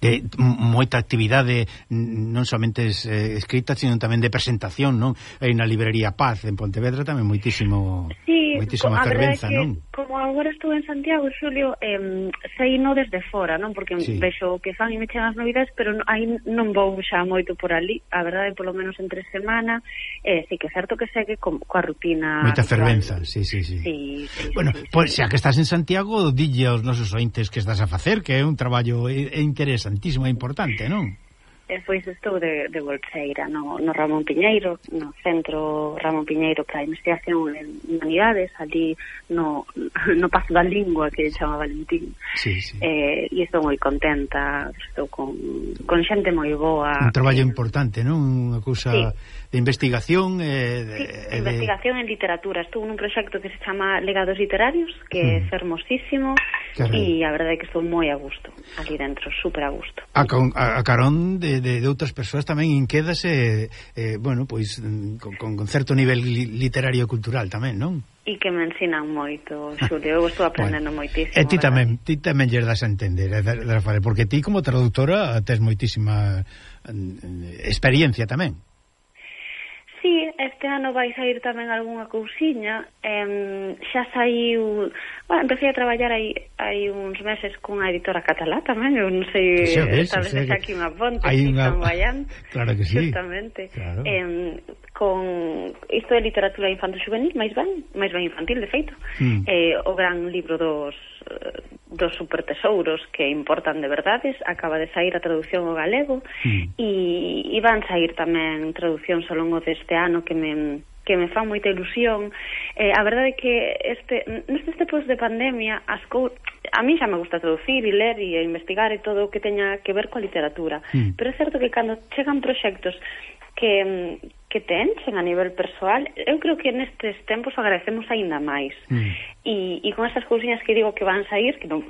Speaker 1: de moita actividade non somente es, eh, escrita, sino tamén de presentación, non? Hai na librería Paz en Pontevedra tamén moitísimo
Speaker 7: sí,
Speaker 1: moitísima fervenza, non?
Speaker 7: Como agora estou en Santiago, Xulio, eh, sei no desde fora, non? Porque
Speaker 1: sí.
Speaker 7: vexo que fan e me chegan as novidades, pero aí non vou xa moito por ali, a verdade, polo menos entre semana, eh, sí que é certo que segue co, coa rutina...
Speaker 1: Moita fervenza, sí, sí, sí.
Speaker 7: sí, sí
Speaker 1: bueno,
Speaker 7: sí, sí,
Speaker 1: pois
Speaker 7: pues,
Speaker 1: xa que estás en Santiago, dille aos nosos ointes que estás a facer, que é un traballo eh, é, interesante interesantísimo e importante, non?
Speaker 7: E pois estou de, de Bolseira, no, no Ramón Piñeiro, no centro Ramón Piñeiro para a investigación en humanidades, ali no, *laughs* no paso da lingua que chama Valentín.
Speaker 1: Sí, sí.
Speaker 7: Eh, e estou moi contenta, estou con, con xente moi boa.
Speaker 1: Un traballo
Speaker 7: eh,
Speaker 1: importante, non? Unha cousa
Speaker 7: sí.
Speaker 1: de investigación... Eh, de,
Speaker 7: sí,
Speaker 1: eh, de,
Speaker 7: investigación de... en literatura. Estou nun proxecto que se chama Legados Literarios, que
Speaker 1: mm.
Speaker 7: é fermosísimo, e a verdade é que estou moi a gusto ali dentro, super a gusto.
Speaker 1: A, con, a, a carón de de, de, outras persoas tamén inquédase, eh, eh, bueno, pois con, con certo nivel literario e cultural tamén, non?
Speaker 7: E que me ensinan moito, *laughs* Xulio, eu estou aprendendo bueno, moitísimo.
Speaker 1: E ti tamén, ti tamén lle das a entender, eh, Rafael, porque ti como traductora tes moitísima mm, eh, experiencia tamén
Speaker 7: sí, este ano vai sair tamén algunha cousiña. Em, xa saiu... Bueno, empecé a traballar aí hai uns meses cunha editora catalá tamén, eu non sei,
Speaker 1: xa ves,
Speaker 7: tal vez
Speaker 1: xa que...
Speaker 7: aquí unha ponte,
Speaker 1: hai unha... *laughs* Claro que sí.
Speaker 7: Justamente.
Speaker 1: Claro.
Speaker 7: Em, con isto de literatura infantil juvenil, máis ben, máis ben infantil, de feito.
Speaker 1: Mm.
Speaker 7: Eh, o gran libro dos eh, dos supertesouros que importan de verdades, acaba de sair a traducción ao galego
Speaker 1: mm.
Speaker 7: e, e van sair tamén traducións ao longo deste ano que me que me fan moita ilusión. Eh, a verdade é que este, nestes tempos de pandemia as cou a mí xa me gusta traducir e ler e investigar e todo o que teña que ver coa literatura,
Speaker 1: mm.
Speaker 7: pero é certo que cando chegan proxectos que, que te enchen a nivel persoal, eu creo que nestes tempos agradecemos aínda máis.
Speaker 1: Mm.
Speaker 7: E, e con esas cousiñas que digo que van sair, que non,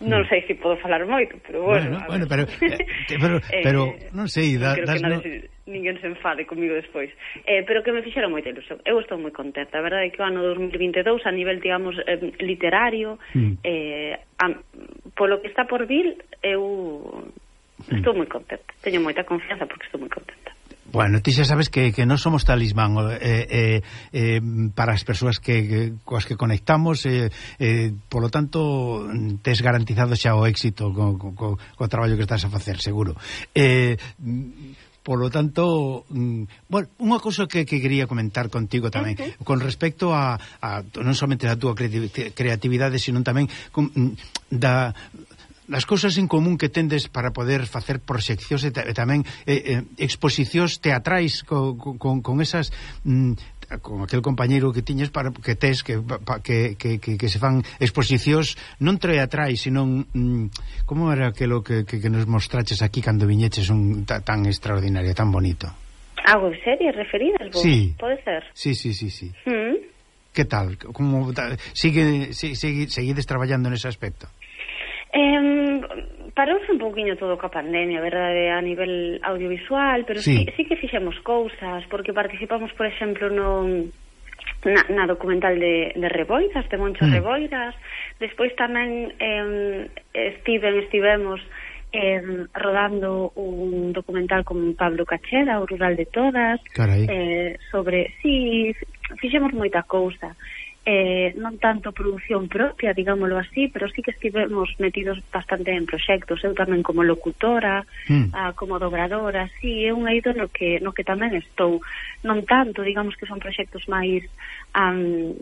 Speaker 7: Non mm. sei se podo falar moito, pero bueno.
Speaker 1: Bueno, bueno pero, eh, pero, *laughs* eh, pero non sei, da,
Speaker 7: creo
Speaker 1: das
Speaker 7: que
Speaker 1: no...
Speaker 7: ninguén se enfade comigo despois. Eh, pero que me fixeron moita ilusión. Eu estou moi contenta. A verdade é que o ano 2022 a nivel, digamos, eh, literario,
Speaker 1: mm.
Speaker 7: eh, a, polo que está por vir, eu mm. estou moi contenta. Teño moita confianza porque estou moi contenta.
Speaker 1: Bueno, ti xa sabes que, que non somos talismán eh, eh, eh, para as persoas que, que coas que conectamos eh, eh, polo tanto tes garantizado xa o éxito co, co, co, co traballo que estás a facer, seguro eh, polo tanto mm, bueno, unha cousa que, que quería comentar contigo tamén okay. con respecto a, a non somente a túa creatividade sino tamén con, mm, da as cousas en común que tendes para poder facer proxeccións e, tamén eh, eh, exposicións teatrais con, con, con esas mm, con aquel compañeiro que tiñes para que tes que, pa, que, que, que, que se fan exposicións non teatrais, sino mm, como era aquilo que, que, que nos mostraches aquí cando viñeches un ta, tan extraordinario, tan bonito.
Speaker 7: Algo en serie referidas, vos?
Speaker 1: Sí.
Speaker 7: Pode ser.
Speaker 1: Sí, sí, sí, sí.
Speaker 7: Mm.
Speaker 1: Que tal? Como sigue, sigue seguides traballando nese aspecto?
Speaker 7: Eh, parouse un pouquiño todo coa pandemia, verdade, a nivel audiovisual, pero
Speaker 1: sí,
Speaker 7: sí, sí que fixemos cousas, porque participamos, por exemplo, no na, na documental de, de Reboiras, de Moncho
Speaker 1: mm.
Speaker 7: Reboiras, Despois tamén eh, estiven, estivemos eh, rodando un documental con Pablo Cacheda, o Rural de Todas,
Speaker 1: Carai.
Speaker 7: eh, sobre... Sí, fixemos moita cousa eh, non tanto produción propia, digámoslo así, pero sí que estivemos metidos bastante en proxectos, eu tamén como locutora,
Speaker 1: mm.
Speaker 7: ah, como dobradora, sí, é un eido no que, no que tamén estou, non tanto, digamos que son proxectos máis um,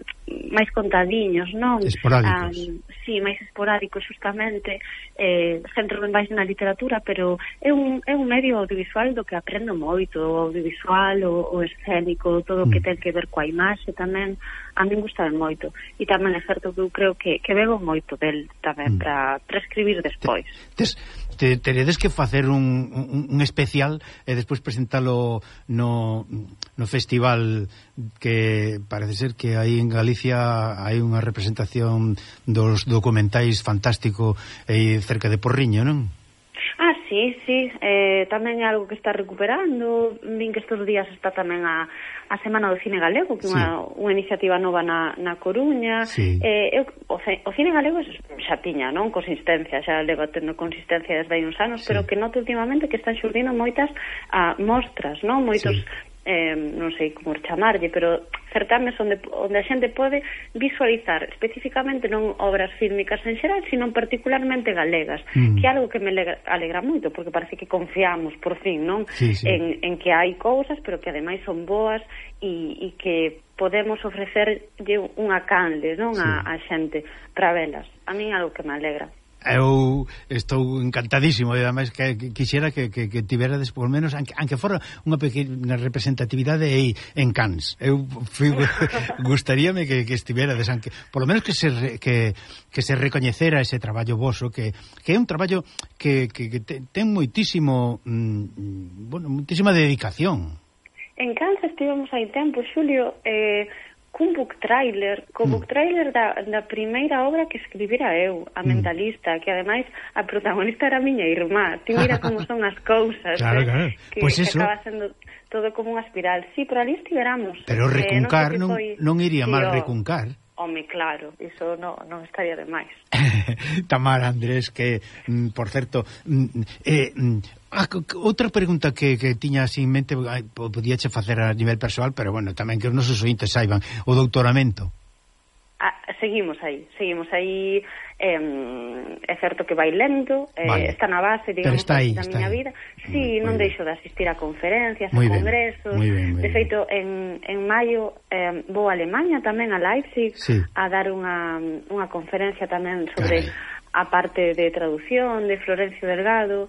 Speaker 7: máis contadiños, non?
Speaker 1: Esporádicos.
Speaker 7: Um, sí, máis esporádicos justamente, eh, centro máis na literatura, pero é un, é un medio audiovisual do que aprendo moito, o audiovisual, o, o escénico, todo o
Speaker 1: mm.
Speaker 7: que ten que ver coa imaxe tamén, a min gusta moito. E tamén é certo que eu creo que, que bebo moito del tamén
Speaker 1: mm.
Speaker 7: para escribir despois.
Speaker 1: Tes, te, teredes que facer un, un, un especial e despois presentalo no, no festival que parece ser que aí en Galicia hai unha representación dos documentais fantástico e cerca de Porriño, non?
Speaker 7: Sí, sí, eh, tamén é algo que está recuperando, vin que estes días está tamén a, a Semana do Cine Galego, que é sí. unha, unha iniciativa nova na, na Coruña,
Speaker 1: sí.
Speaker 7: eh, eu, o, ce, o Cine Galego xa tiña, non, consistencia, xa leva tendo consistencia desde hai uns anos,
Speaker 1: sí.
Speaker 7: pero que noto últimamente que están xurdindo moitas a, mostras, non, moitos
Speaker 1: sí
Speaker 7: eh, non sei como chamarlle, pero certames onde, onde a xente pode visualizar especificamente non obras fílmicas en xeral, sino particularmente galegas,
Speaker 1: mm.
Speaker 7: que é algo que me alegra, alegra moito, porque parece que confiamos por fin non
Speaker 1: sí, sí.
Speaker 7: En, en que hai cousas, pero que ademais son boas e, e que podemos ofrecerlle unha canle non sí. a, a xente para velas. A min algo que me alegra
Speaker 1: eu estou encantadísimo e ademais que, que quixera que, que, que tiverades por menos aunque, aunque fora unha pequena representatividade aí en Cans eu fui, *laughs* gustaríame que, que estiverades aunque, por lo menos que se, re, que, que se recoñecera ese traballo voso que, que é un traballo que, que, que ten moitísimo mm, mm, bueno, moitísima dedicación.
Speaker 7: En Cans estivemos hai tempo, Xulio eh cun book trailer, co book mm. trailer da, da primeira obra que escribira eu, a
Speaker 1: mm.
Speaker 7: mentalista, que ademais a protagonista era a miña irmá. Ti mira *laughs* como son as cousas,
Speaker 1: claro,
Speaker 7: eh?
Speaker 1: claro.
Speaker 7: que,
Speaker 1: pois
Speaker 7: pues
Speaker 1: eso.
Speaker 7: acaba sendo todo como unha espiral. Sí, pero ali estiveramos.
Speaker 1: Pero recuncar
Speaker 7: eh,
Speaker 1: non,
Speaker 7: foi...
Speaker 1: non iría
Speaker 7: sí,
Speaker 1: mal
Speaker 7: oh.
Speaker 1: recuncar.
Speaker 7: Home, claro, iso no, non estaría de máis. *laughs*
Speaker 1: Tamara Andrés, que, mm, por certo, eh, Ah, a, outra pregunta que, que tiña así en mente ah, podíache facer a nivel persoal pero bueno, tamén que os nosos ointes saiban o doutoramento
Speaker 7: ah, seguimos aí, seguimos aí eh, é certo que vai lento eh,
Speaker 1: vale.
Speaker 7: está na base, digamos,
Speaker 1: está aí,
Speaker 7: da
Speaker 1: está
Speaker 7: miña vida si,
Speaker 1: sí,
Speaker 7: non deixo de asistir a conferencias
Speaker 1: muy
Speaker 7: a
Speaker 1: ben,
Speaker 7: congresos,
Speaker 1: muy ben, muy
Speaker 7: de feito en, en maio eh, vou a Alemanha tamén, a Leipzig
Speaker 1: sí.
Speaker 7: a dar unha, unha conferencia tamén sobre
Speaker 1: Carai.
Speaker 7: a parte de traducción de Florencio Delgado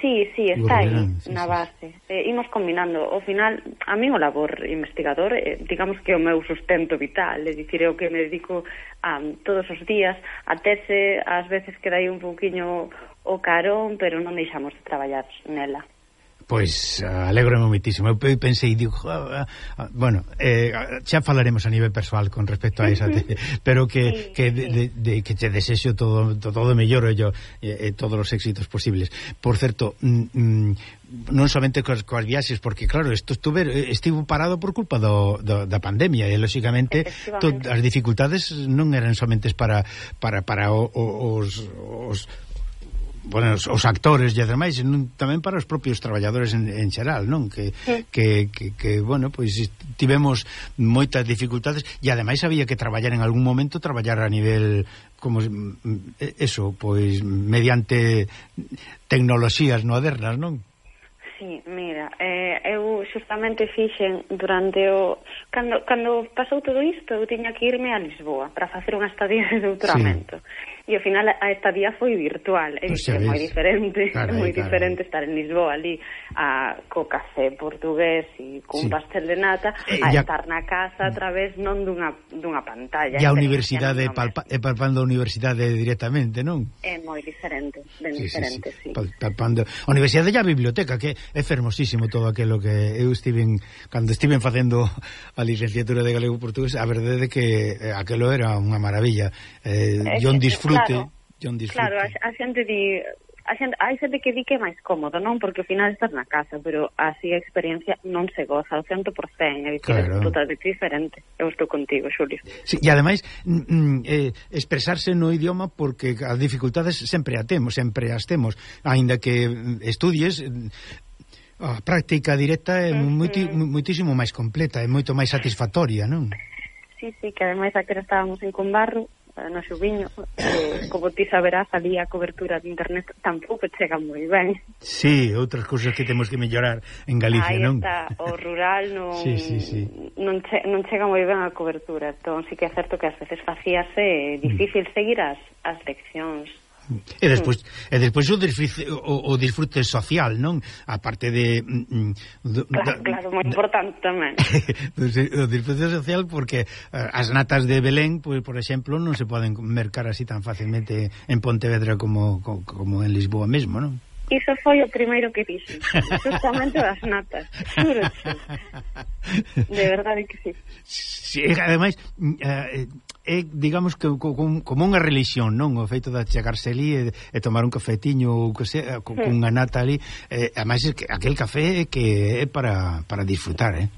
Speaker 7: Sí, sí, está aí,
Speaker 1: sí,
Speaker 7: na base. Sí. Eh, imos combinando. Ao final, a mí o labor investigador, eh, digamos que é o meu sustento vital, é dicir, é o que me dedico a, um, todos os días, a tese, ás veces que dai un pouquiño o carón, pero non deixamos de traballar nela.
Speaker 1: Pois eh, alegro muitísimo. Eu pensei, digo, ah, ah, ah, bueno, eh, xa falaremos a nivel persoal con respecto a esa, te, *laughs* pero que,
Speaker 7: sí,
Speaker 1: que, de, de, de, que te desexo todo todo mellor yo, eh, eh, todos os éxitos posibles. Por certo, mm, mm non somente coas, coas viaxes, porque claro, isto estuve estivo parado por culpa do, do, da pandemia e lóxicamente to, as dificultades non eran somente para para para os, os bueno, os, os actores e ademais non, tamén para os propios traballadores en, en xeral, non? Que,
Speaker 7: sí.
Speaker 1: que, que, que bueno, pois tivemos moitas dificultades e ademais había que traballar en algún momento traballar a nivel como mm, eso, pois mediante tecnoloxías modernas, non?
Speaker 7: Sí, mira, eh, eu xustamente fixen durante o... Cando, cando pasou todo isto, eu tiña que irme a Lisboa para facer unha estadía de doutoramento. Sí. E ao final a estadía foi virtual, é,
Speaker 1: pues
Speaker 7: é moi diferente,
Speaker 1: carai,
Speaker 7: é moi
Speaker 1: carai.
Speaker 7: diferente estar en Lisboa ali a co café portugués e cun sí. pastel de nata
Speaker 1: eh,
Speaker 7: a,
Speaker 1: a
Speaker 7: estar na casa a través non dunha dunha pantalla.
Speaker 1: E a universidade palpa, eh, palpando a universidade directamente, non?
Speaker 7: É moi diferente, ben
Speaker 1: sí,
Speaker 7: diferente,
Speaker 1: sí.
Speaker 7: sí. sí.
Speaker 1: Pal, palpando a universidade e a biblioteca, que é fermosísimo todo aquilo que eu estiven cando estiven facendo a licenciatura de galego portugués, a verdade é que eh, aquilo era unha maravilla. Eh,
Speaker 7: é,
Speaker 1: eu
Speaker 7: disfruto
Speaker 1: disfrute
Speaker 7: claro,
Speaker 1: John disfrute.
Speaker 7: Claro, a, a xente di a xente, hai xente que di que é máis cómodo, non? Porque ao final estás na casa, pero así a experiencia non se goza ao 100%, é dicir,
Speaker 1: claro.
Speaker 7: é totalmente diferente. Eu estou contigo, Xulio.
Speaker 1: Sí, e ademais, mm, mm, eh, expresarse no idioma porque as dificultades sempre a temos, sempre as temos, aínda que estudies mm, a práctica directa é moiti, mm -hmm. moitísimo máis completa, é moito máis satisfactoria, non?
Speaker 7: Sí, sí, que ademais a que estábamos en Combarro no Xubiño, eh, como ti saberás, ali a cobertura de internet tampouco chega moi ben.
Speaker 1: Sí, outras cousas que temos que mellorar en Galicia,
Speaker 7: Aí
Speaker 1: non?
Speaker 7: Está, o rural non, *laughs*
Speaker 1: sí, sí, sí.
Speaker 7: Non, che, non chega moi ben a cobertura, entón sí que é certo que ás veces facíase eh,
Speaker 1: mm.
Speaker 7: difícil seguir as, as leccións.
Speaker 1: E despois e despois o disfrute, o, o disfrute social, non? A parte de mm, mm, do,
Speaker 7: Claro, da, claro, moi importante tamén. *laughs*
Speaker 1: o disfrute social porque eh, as natas de Belén, pois por exemplo, non se poden mercar así tan facilmente en Pontevedra como como, como en Lisboa mesmo, non?
Speaker 7: Iso foi o primeiro que dixen Justamente das natas. Xúroche. *laughs* De verdade que sí.
Speaker 1: sí ademais, eh, é, digamos, que como, como unha religión, non? O feito de chegarse ali e, e tomar un cafetiño ou que sea, eh, con,
Speaker 7: sí.
Speaker 1: cunha nata ali. Eh, ademais, é que aquel café é que é para, para disfrutar, eh?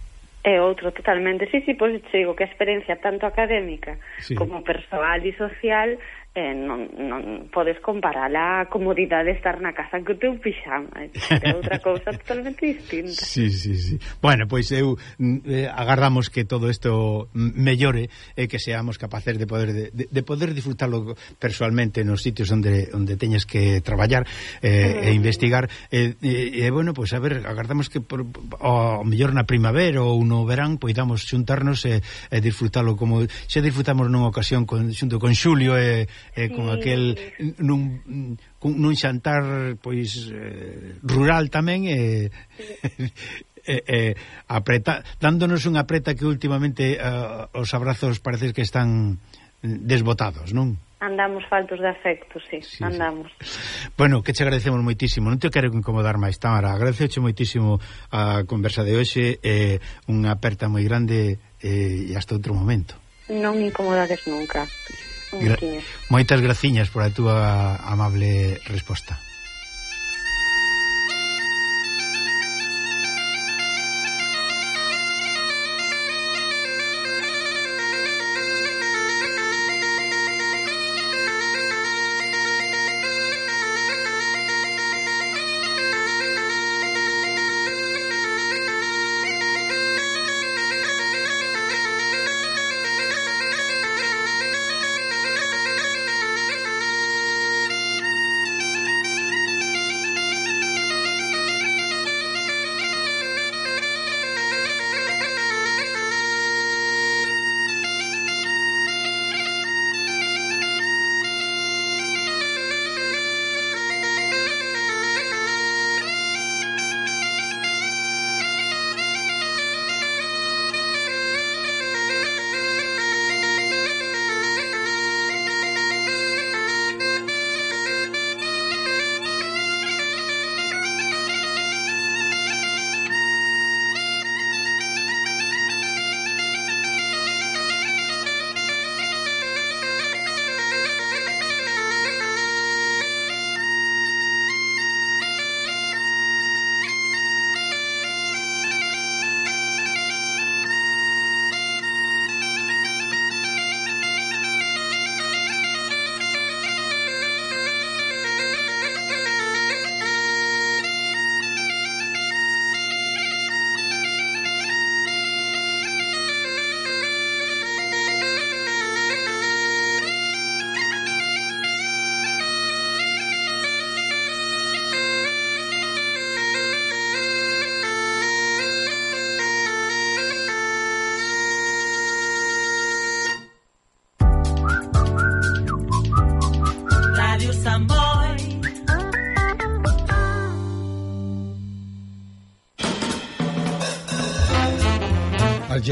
Speaker 7: É outro totalmente, sí, sí, pois pues, digo que a experiencia tanto académica
Speaker 1: sí.
Speaker 7: como persoal e social eh, non, non podes comparar a comodidade de estar na casa que o teu pixama é outra cousa *laughs* totalmente distinta
Speaker 1: sí, sí, sí. bueno, pois eu mm, eh, agarramos que todo isto mellore e eh, que seamos capaces de poder de, de poder disfrutarlo personalmente nos sitios onde onde teñas que traballar eh, mm. e investigar e eh, eh, bueno, pois pues, a ver, agardamos que por, o, mellor na primavera ou no verán poidamos xuntarnos e, e disfrutalo como xa disfrutamos nunha ocasión con, xunto con Xulio e eh,
Speaker 7: sí.
Speaker 1: con aquel nun, nun xantar pois eh, rural tamén eh, sí. *laughs* eh, eh, apreta, dándonos unha apreta que últimamente eh, os abrazos parece que están desbotados, non?
Speaker 7: Andamos faltos de afecto, sí,
Speaker 1: sí
Speaker 7: andamos. Sí.
Speaker 1: Bueno, que che agradecemos moitísimo. Non te quero incomodar máis, Tamara. Agradeceche moitísimo a conversa de hoxe, eh, unha aperta moi grande eh, e hasta outro momento.
Speaker 7: Non incomodades nunca.
Speaker 1: Gra moitas graciñas por a túa amable resposta.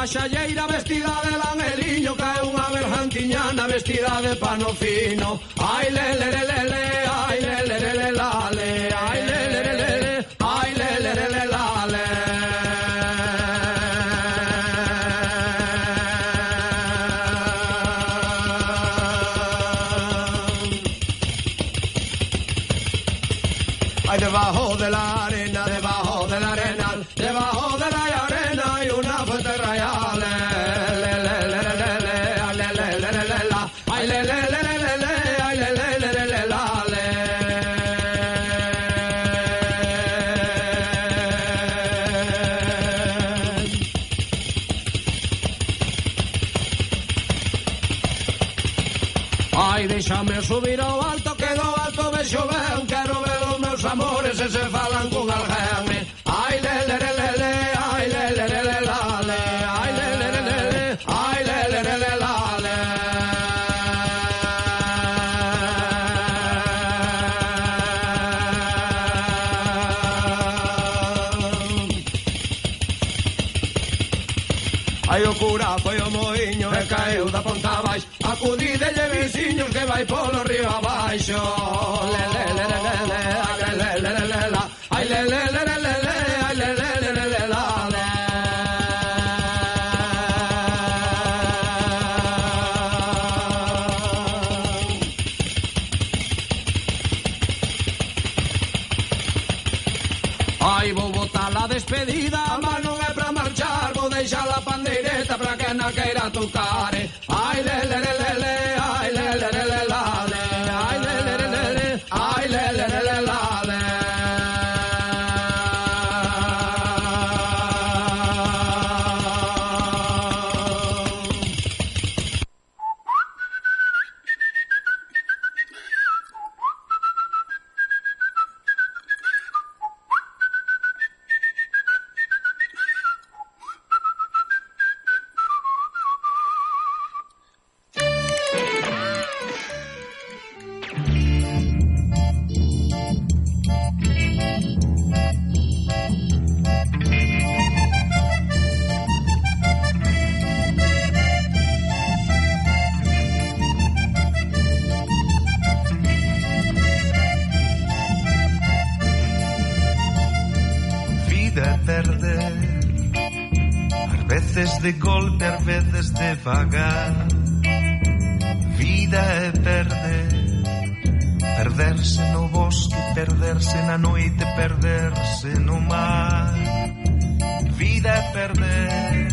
Speaker 9: paxalleira vestida de langeliño Cae unha berjantiñana vestida de pano fino. Ai, le le le le ai, le le le
Speaker 10: veces devagar. Vida é perder, perderse no bosque, perderse na noite, perderse no mar. Vida é perder,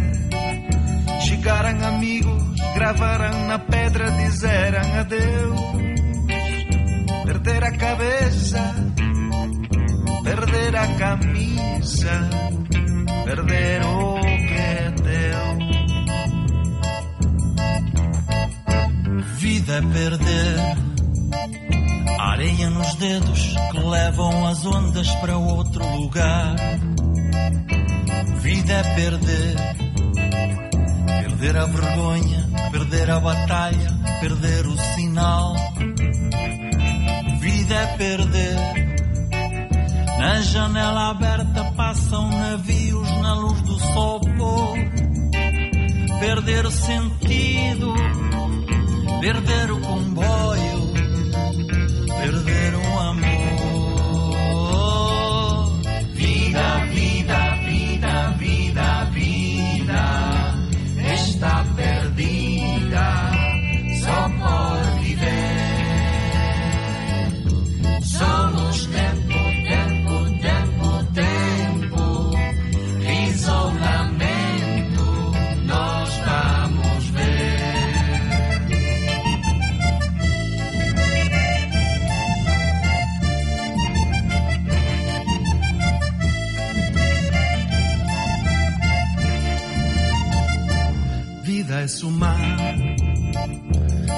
Speaker 10: chegaram amigos, gravaram na pedra, disseram adeus. Perder a cabeça, perder a camisa, perder o
Speaker 11: Vida é perder areia nos dedos que levam as ondas para outro lugar. Vida é perder, perder a vergonha, perder a batalha, perder o sinal. Vida é perder. Na janela aberta passam navios na luz do sol pôr. Perder o sentido, perder o comboio, perder um amor. Vida, vida, vida, vida, vida está
Speaker 10: É somar,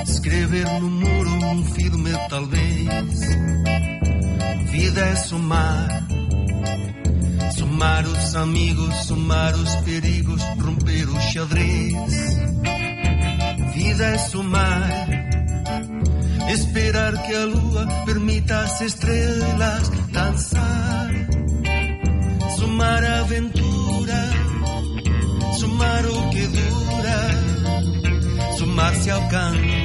Speaker 10: escrever no muro um filme talvez. Vida é somar, somar os amigos, somar os perigos, romper o xadrez. Vida é somar, esperar que a lua permita as estrelas dançar. Somar aventura, somar o que dura, se alcança.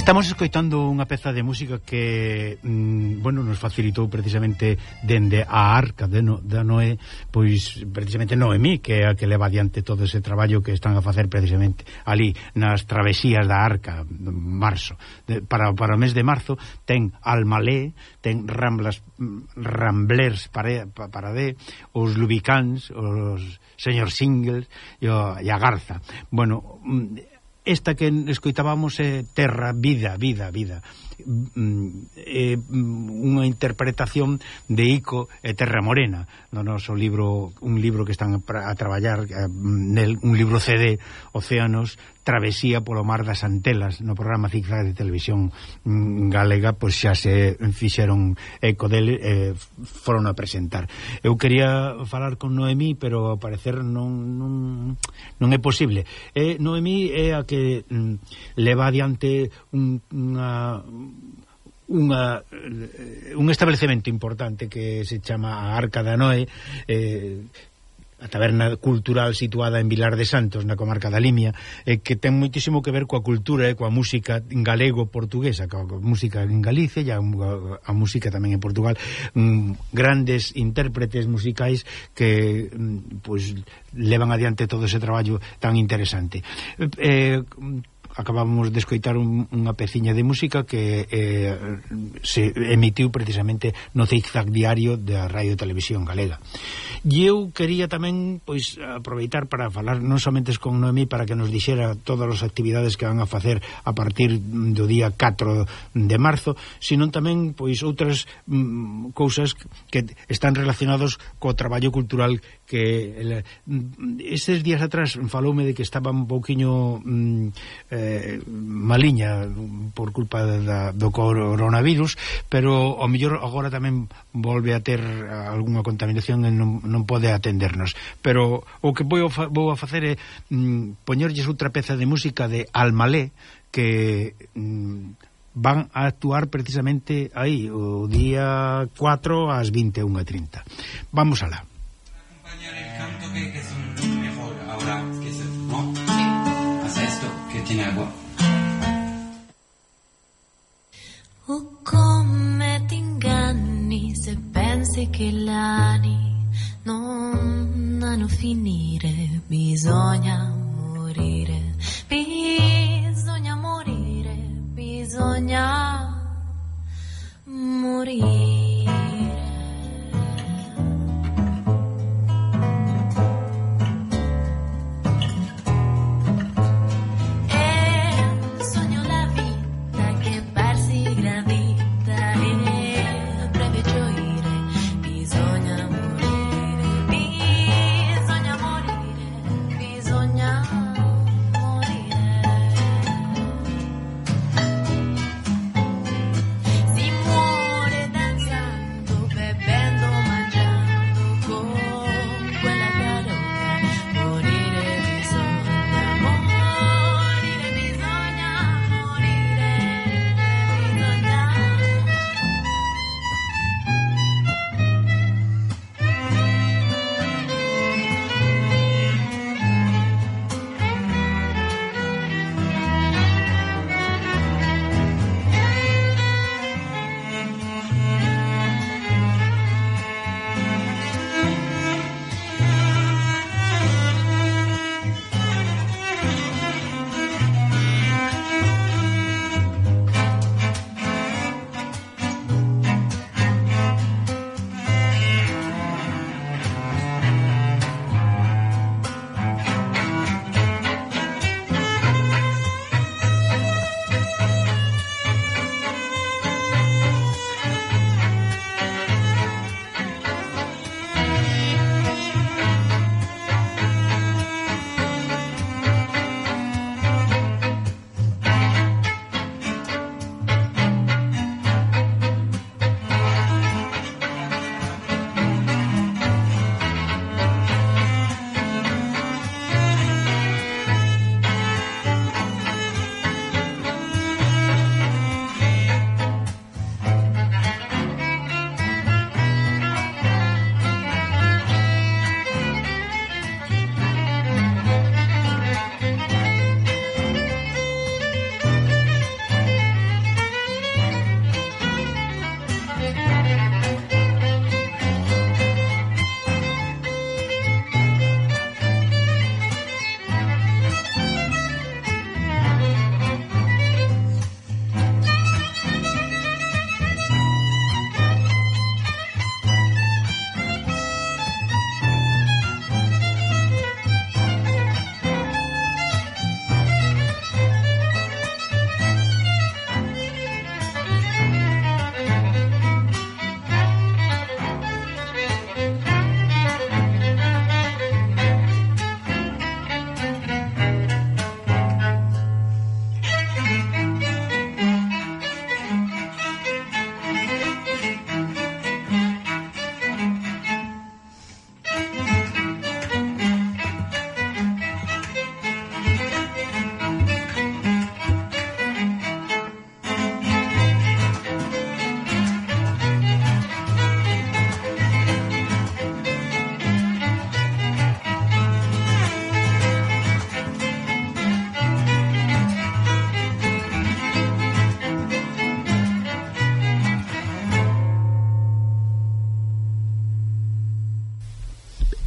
Speaker 1: Estamos escoitando unha peza de música que, mm, bueno, nos facilitou precisamente dende a arca de no, da Noé, pois precisamente Noemí, que é a que leva adiante todo ese traballo que están a facer precisamente ali nas travesías da arca, marzo. De, para, para o mes de marzo ten Almalé, ten Ramblas, Ramblers para, para de, os Lubicans, os señor Singles e a Garza. Bueno, mm, esta que escoitábamos é eh, Terra, Vida, Vida, Vida é unha interpretación de Ico e Terra Morena no noso libro, un libro que están a traballar eh, nel, un libro CD Océanos Travesía polo Mar das Antelas no programa Zigzag de Televisión mm, Galega pois xa se fixeron eco dele e foron a presentar. Eu quería falar con Noemí pero ao parecer non, non, non é posible. Eh, Noemí é a que mm, leva adiante un, unha unha eh, un establecemento importante que se chama a Arca da Noé eh, a taberna cultural situada en Vilar de Santos, na comarca da Limia, eh, que ten moitísimo que ver coa cultura e eh, coa música galego-portuguesa, coa, coa música en Galicia e a, a música tamén en Portugal, mm, grandes intérpretes musicais que mm, pues, levan adiante todo ese traballo tan interesante. Eh, eh acabamos de escoitar un, unha peciña de música que eh, se emitiu precisamente no zigzag diario da Radio Televisión Galega. E eu quería tamén pois aproveitar para falar non somente con Noemi para que nos dixera todas as actividades que van a facer a partir do día 4 de marzo, sino tamén pois outras mm, cousas que están relacionados co traballo cultural que el, estes días atrás faloume de que estaba un pouquiño mm, eh, maliña por culpa da, do coronavirus, pero ao mellor agora tamén volve a ter algunha contaminación e non, non pode atendernos. Pero o que vou, vou a facer é mm, poñerlles outra peza de música de Almalé que... Mm, van a actuar precisamente aí o día 4 ás 21:30. Vamos alá.
Speaker 12: Canto que, que es un mejor ahora que se, ¿no? Sí. Hace esto que tiene agua.
Speaker 13: O come ti inganni se pensi che l'ani non hanno finire, bisogna morire, bisogna morire, bisogna morire.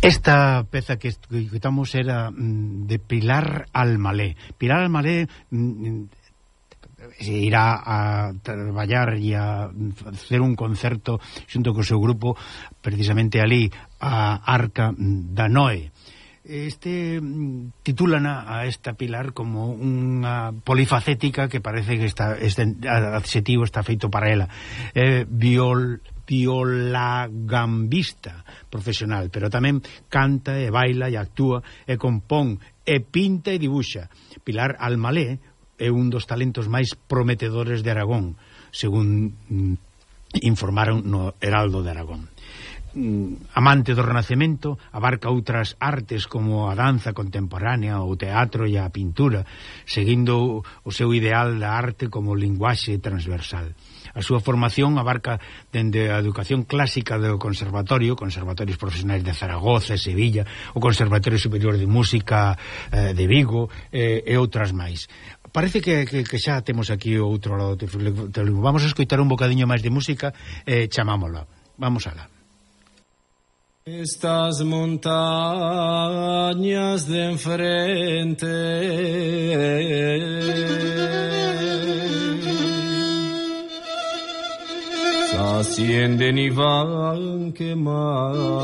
Speaker 1: Esta peza que escutamos era mm, de Pilar Almalé. Pilar Almalé se irá a traballar e a hacer un concerto xunto co seu grupo precisamente ali a Arca da Noé este mm, titulan a esta Pilar como unha polifacética que parece que está este adxetivo está feito para ela eh, viol, violagambista profesional, pero tamén canta e baila e actúa e compón e pinta e dibuxa. Pilar Almalé é un dos talentos máis prometedores de Aragón, según mm, informaron no Heraldo de Aragón mm, amante do Renacemento abarca outras artes como a danza contemporánea, o teatro e a pintura, seguindo o seu ideal da arte como linguaxe transversal. A súa formación abarca dende a educación clásica do conservatorio, conservatorios profesionais de Zaragoza, Sevilla, o Conservatorio Superior de Música eh, de Vigo eh, e outras máis parece que, que, que xa temos aquí o outro lado do teléfono. Vamos a escoitar un bocadiño máis de música e eh, chamámola. Vamos alá.
Speaker 14: Estas montañas de enfrente se ascienden y van quemando.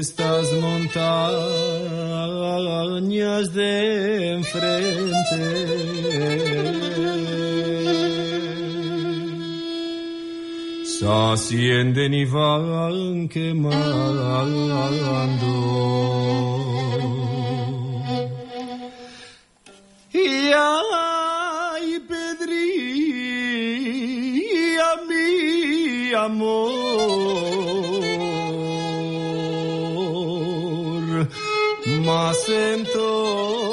Speaker 14: Estas montañas de enfrente se ascienden y van quemando. María Pedría, mi amor. Mas
Speaker 1: entonces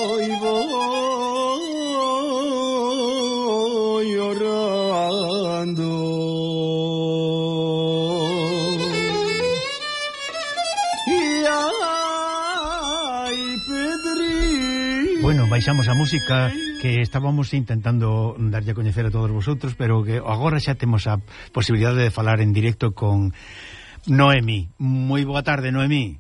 Speaker 1: baixamos a música que estábamos intentando darlle a coñecer a todos vosotros, pero que agora xa temos a posibilidade de falar en directo con Noemi. Moi boa tarde, Noemi.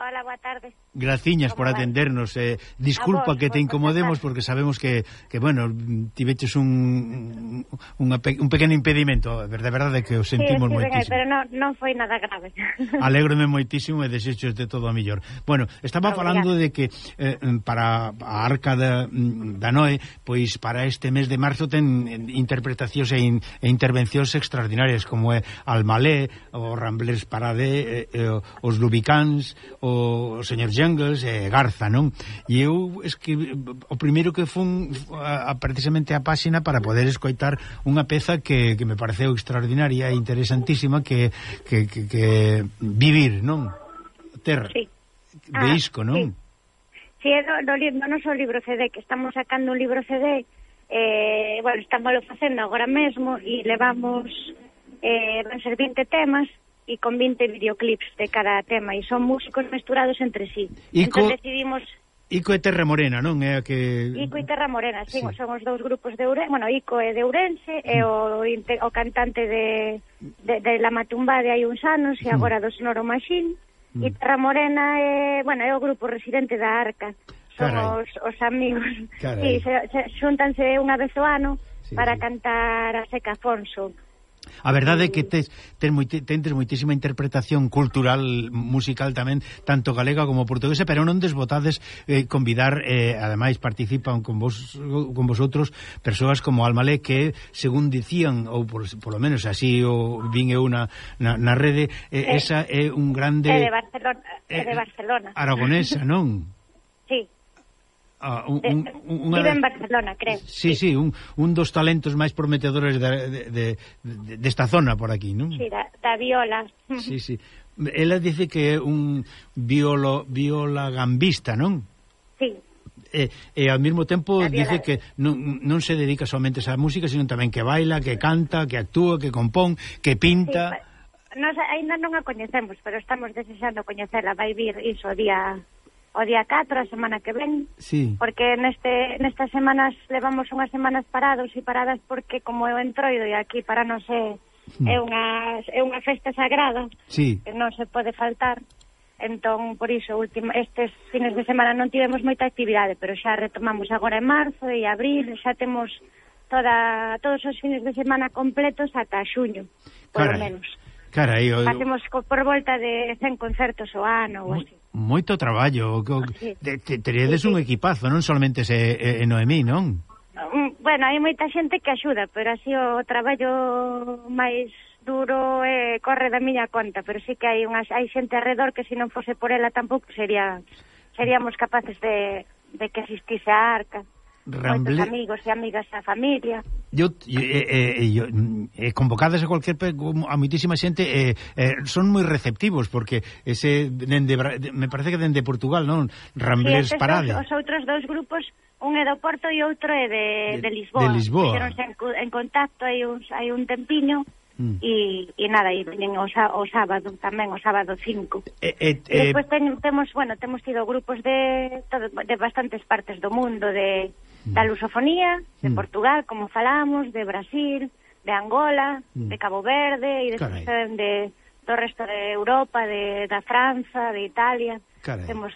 Speaker 15: Hola, boa tarde.
Speaker 1: Graciñas por atendernos. Eh, disculpa
Speaker 15: vos,
Speaker 1: que te incomodemos porque sabemos que, que bueno, tiveches un, un, un pequeno impedimento. De verdade que o sentimos
Speaker 15: sí, sí,
Speaker 1: moitísimo.
Speaker 15: Pero non, non foi nada grave. *laughs*
Speaker 1: Alégrome moitísimo e desexos de todo a millor. Bueno, estaba
Speaker 15: ah, Obrigado.
Speaker 1: falando de que eh, para a Arca da, da Noé, pois para este mes de marzo ten interpretacións e, in, e intervencións extraordinarias como é Almalé, o Ramblers Parade, eh, eh, os Lubicans, o, o señor Jean Jungles e Garza, non? E eu es que o primeiro que fun a, a, precisamente a páxina para poder escoitar unha peza que, que me pareceu extraordinaria e interesantísima que, que, que, que vivir, non? Ter.
Speaker 15: Sí. Ah,
Speaker 1: isco, non?
Speaker 15: Sí, sí do, do, do noso libro CD, que estamos sacando un libro CD, eh, bueno, estamos lo facendo agora mesmo e levamos, eh, van ser 20 temas, e con 20 videoclips de cada tema e son músicos mesturados entre sí.
Speaker 1: Ico...
Speaker 15: Entón decidimos
Speaker 1: Ico e Terra Morena, non? É a que
Speaker 15: Ico e Terra Morena, sí, sí. son os dous grupos de Ourense, bueno, Ico é de Ourense e o, o cantante de, de, de La Matumba de hai uns anos e agora do Sonoro Machine. Mm. E Terra Morena é, bueno, é o grupo residente da Arca. Son
Speaker 1: Carai.
Speaker 15: os, os amigos.
Speaker 1: Carai.
Speaker 15: Sí, se, se, xuntanse unha vez o ano
Speaker 1: sí,
Speaker 15: para
Speaker 1: sí.
Speaker 15: cantar a Seca Afonso.
Speaker 1: A verdade é que tes, tes moite, tentes moitísima interpretación cultural, musical tamén, tanto galega como portuguesa, pero non desbotades eh, convidar, eh, ademais participan con vos con vosotros persoas como Almalé que, según dicían, ou por, por lo menos así o vin eu na, na, na rede, eh,
Speaker 15: eh,
Speaker 1: esa é un grande...
Speaker 15: É de Barcelona. É de
Speaker 1: eh,
Speaker 15: Barcelona.
Speaker 1: Aragonesa, non? Ah, un, eh,
Speaker 15: de,
Speaker 1: un, una
Speaker 15: vive en Barcelona, creo.
Speaker 1: Sí, sí, un, un dos talentos máis prometedores de, de, de, desta de zona por aquí, non?
Speaker 15: Sí, da, da viola.
Speaker 1: Sí, sí. Ela dice que é un violo, viola gambista, non?
Speaker 15: Sí.
Speaker 1: E, e ao mesmo tempo dice
Speaker 15: viola.
Speaker 1: que non, non se dedica somente á música, sino tamén que baila, que canta, que actúa, que compón, que pinta...
Speaker 15: Sí, nos aínda non a coñecemos, pero estamos desexando coñecela, vai vir iso día o día 4, a semana que ven.
Speaker 1: Sí.
Speaker 15: Porque neste, nestas semanas levamos unhas semanas parados e paradas porque como eu entroido e aquí para non sé,
Speaker 1: hmm.
Speaker 15: é unha, é unha festa sagrada
Speaker 1: sí.
Speaker 15: que non se pode faltar. Entón, por iso, última, estes fines de semana non tivemos moita actividade, pero xa retomamos agora en marzo e abril, xa temos toda, todos os fines de semana completos ata xuño, por
Speaker 1: Carai.
Speaker 15: menos.
Speaker 1: Carai, o...
Speaker 15: Facemos por volta de 100 concertos o ano ou así
Speaker 1: moito traballo. Te, te, un equipazo, non solamente se eh, Noemí, non?
Speaker 15: Mm, bueno, hai moita xente que axuda, pero así o traballo máis duro eh, corre da miña conta, pero sí que hai unhas hai xente alrededor que se non fose por ela tampouco sería seríamos capaces de, de que existise a arca.
Speaker 1: Ramble...
Speaker 15: Moitos amigos e amigas da familia.
Speaker 1: Yo, eh, eh, yo, eh, convocadas a cualquier a moitísima xente eh, eh, son moi receptivos porque ese dende, me parece que dende Portugal, non? Ramblers
Speaker 15: sí,
Speaker 1: Parada.
Speaker 15: Os, os outros dous grupos un é do Porto e outro é de, de, de Lisboa.
Speaker 1: De Lisboa.
Speaker 15: En, en contacto hai uns hai un tempiño
Speaker 1: mm.
Speaker 15: e, e nada, e veñen o, sá, o sábado tamén, o sábado 5
Speaker 1: eh, eh,
Speaker 15: e despois eh, ten, temos, bueno, temos tido grupos de, todo, de bastantes partes do mundo de Mm. da lusofonía, de
Speaker 1: mm.
Speaker 15: Portugal, como falamos, de Brasil, de Angola,
Speaker 1: mm.
Speaker 15: de Cabo Verde e despois de, do resto de Europa, de, da Franza, de Italia.
Speaker 1: Carai.
Speaker 15: Temos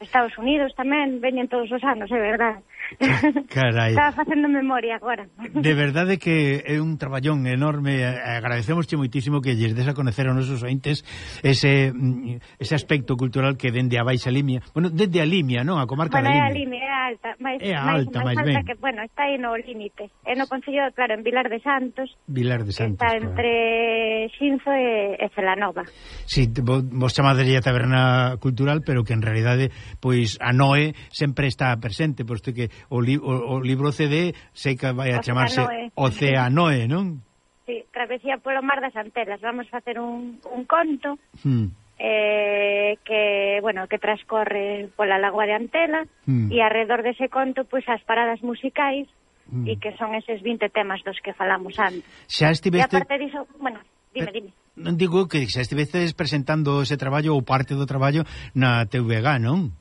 Speaker 15: Estados Unidos tamén, veñen todos os anos, é verdade. *laughs*
Speaker 1: Carai.
Speaker 15: Estaba facendo memoria agora.
Speaker 1: De verdade que é un traballón enorme. Agradecemosche moitísimo que lles des a conocer aos nosos ointes ese, mm, ese aspecto cultural que dende a Baixa Limia. Bueno, dende a Limia, non? A comarca
Speaker 15: bueno,
Speaker 1: da Limia.
Speaker 15: É a
Speaker 1: Limia,
Speaker 15: é alta. Mais,
Speaker 1: é alta,
Speaker 15: máis,
Speaker 1: máis, ben.
Speaker 15: Que, bueno, está aí no límite. É no Concello, claro, en Vilar de Santos.
Speaker 1: Vilar de Santos,
Speaker 15: Está
Speaker 1: claro.
Speaker 15: entre Xinzo e, e Celanova.
Speaker 1: Si, sí, vos, vos chamadería taberna cultural, pero que en realidade, pois, a Noé sempre está presente, posto que o, li, o, o libro CD sei que vai a chamarse
Speaker 15: Oceanoe, *laughs*
Speaker 1: Oceanoe non?
Speaker 15: Sí, Travesía polo Mar das Antelas. Vamos facer un, un conto
Speaker 1: hmm.
Speaker 15: eh, que, bueno, que transcorre pola lagoa de Antela
Speaker 1: hmm.
Speaker 15: e alrededor dese conto, pois, pues, as paradas musicais
Speaker 1: mm.
Speaker 15: e que son eses 20 temas dos que falamos antes.
Speaker 1: Xa estiveste...
Speaker 15: E aparte diso, bueno, dime, eh, dime.
Speaker 1: Non digo que xa estiveste presentando ese traballo ou parte do traballo na TVG, non?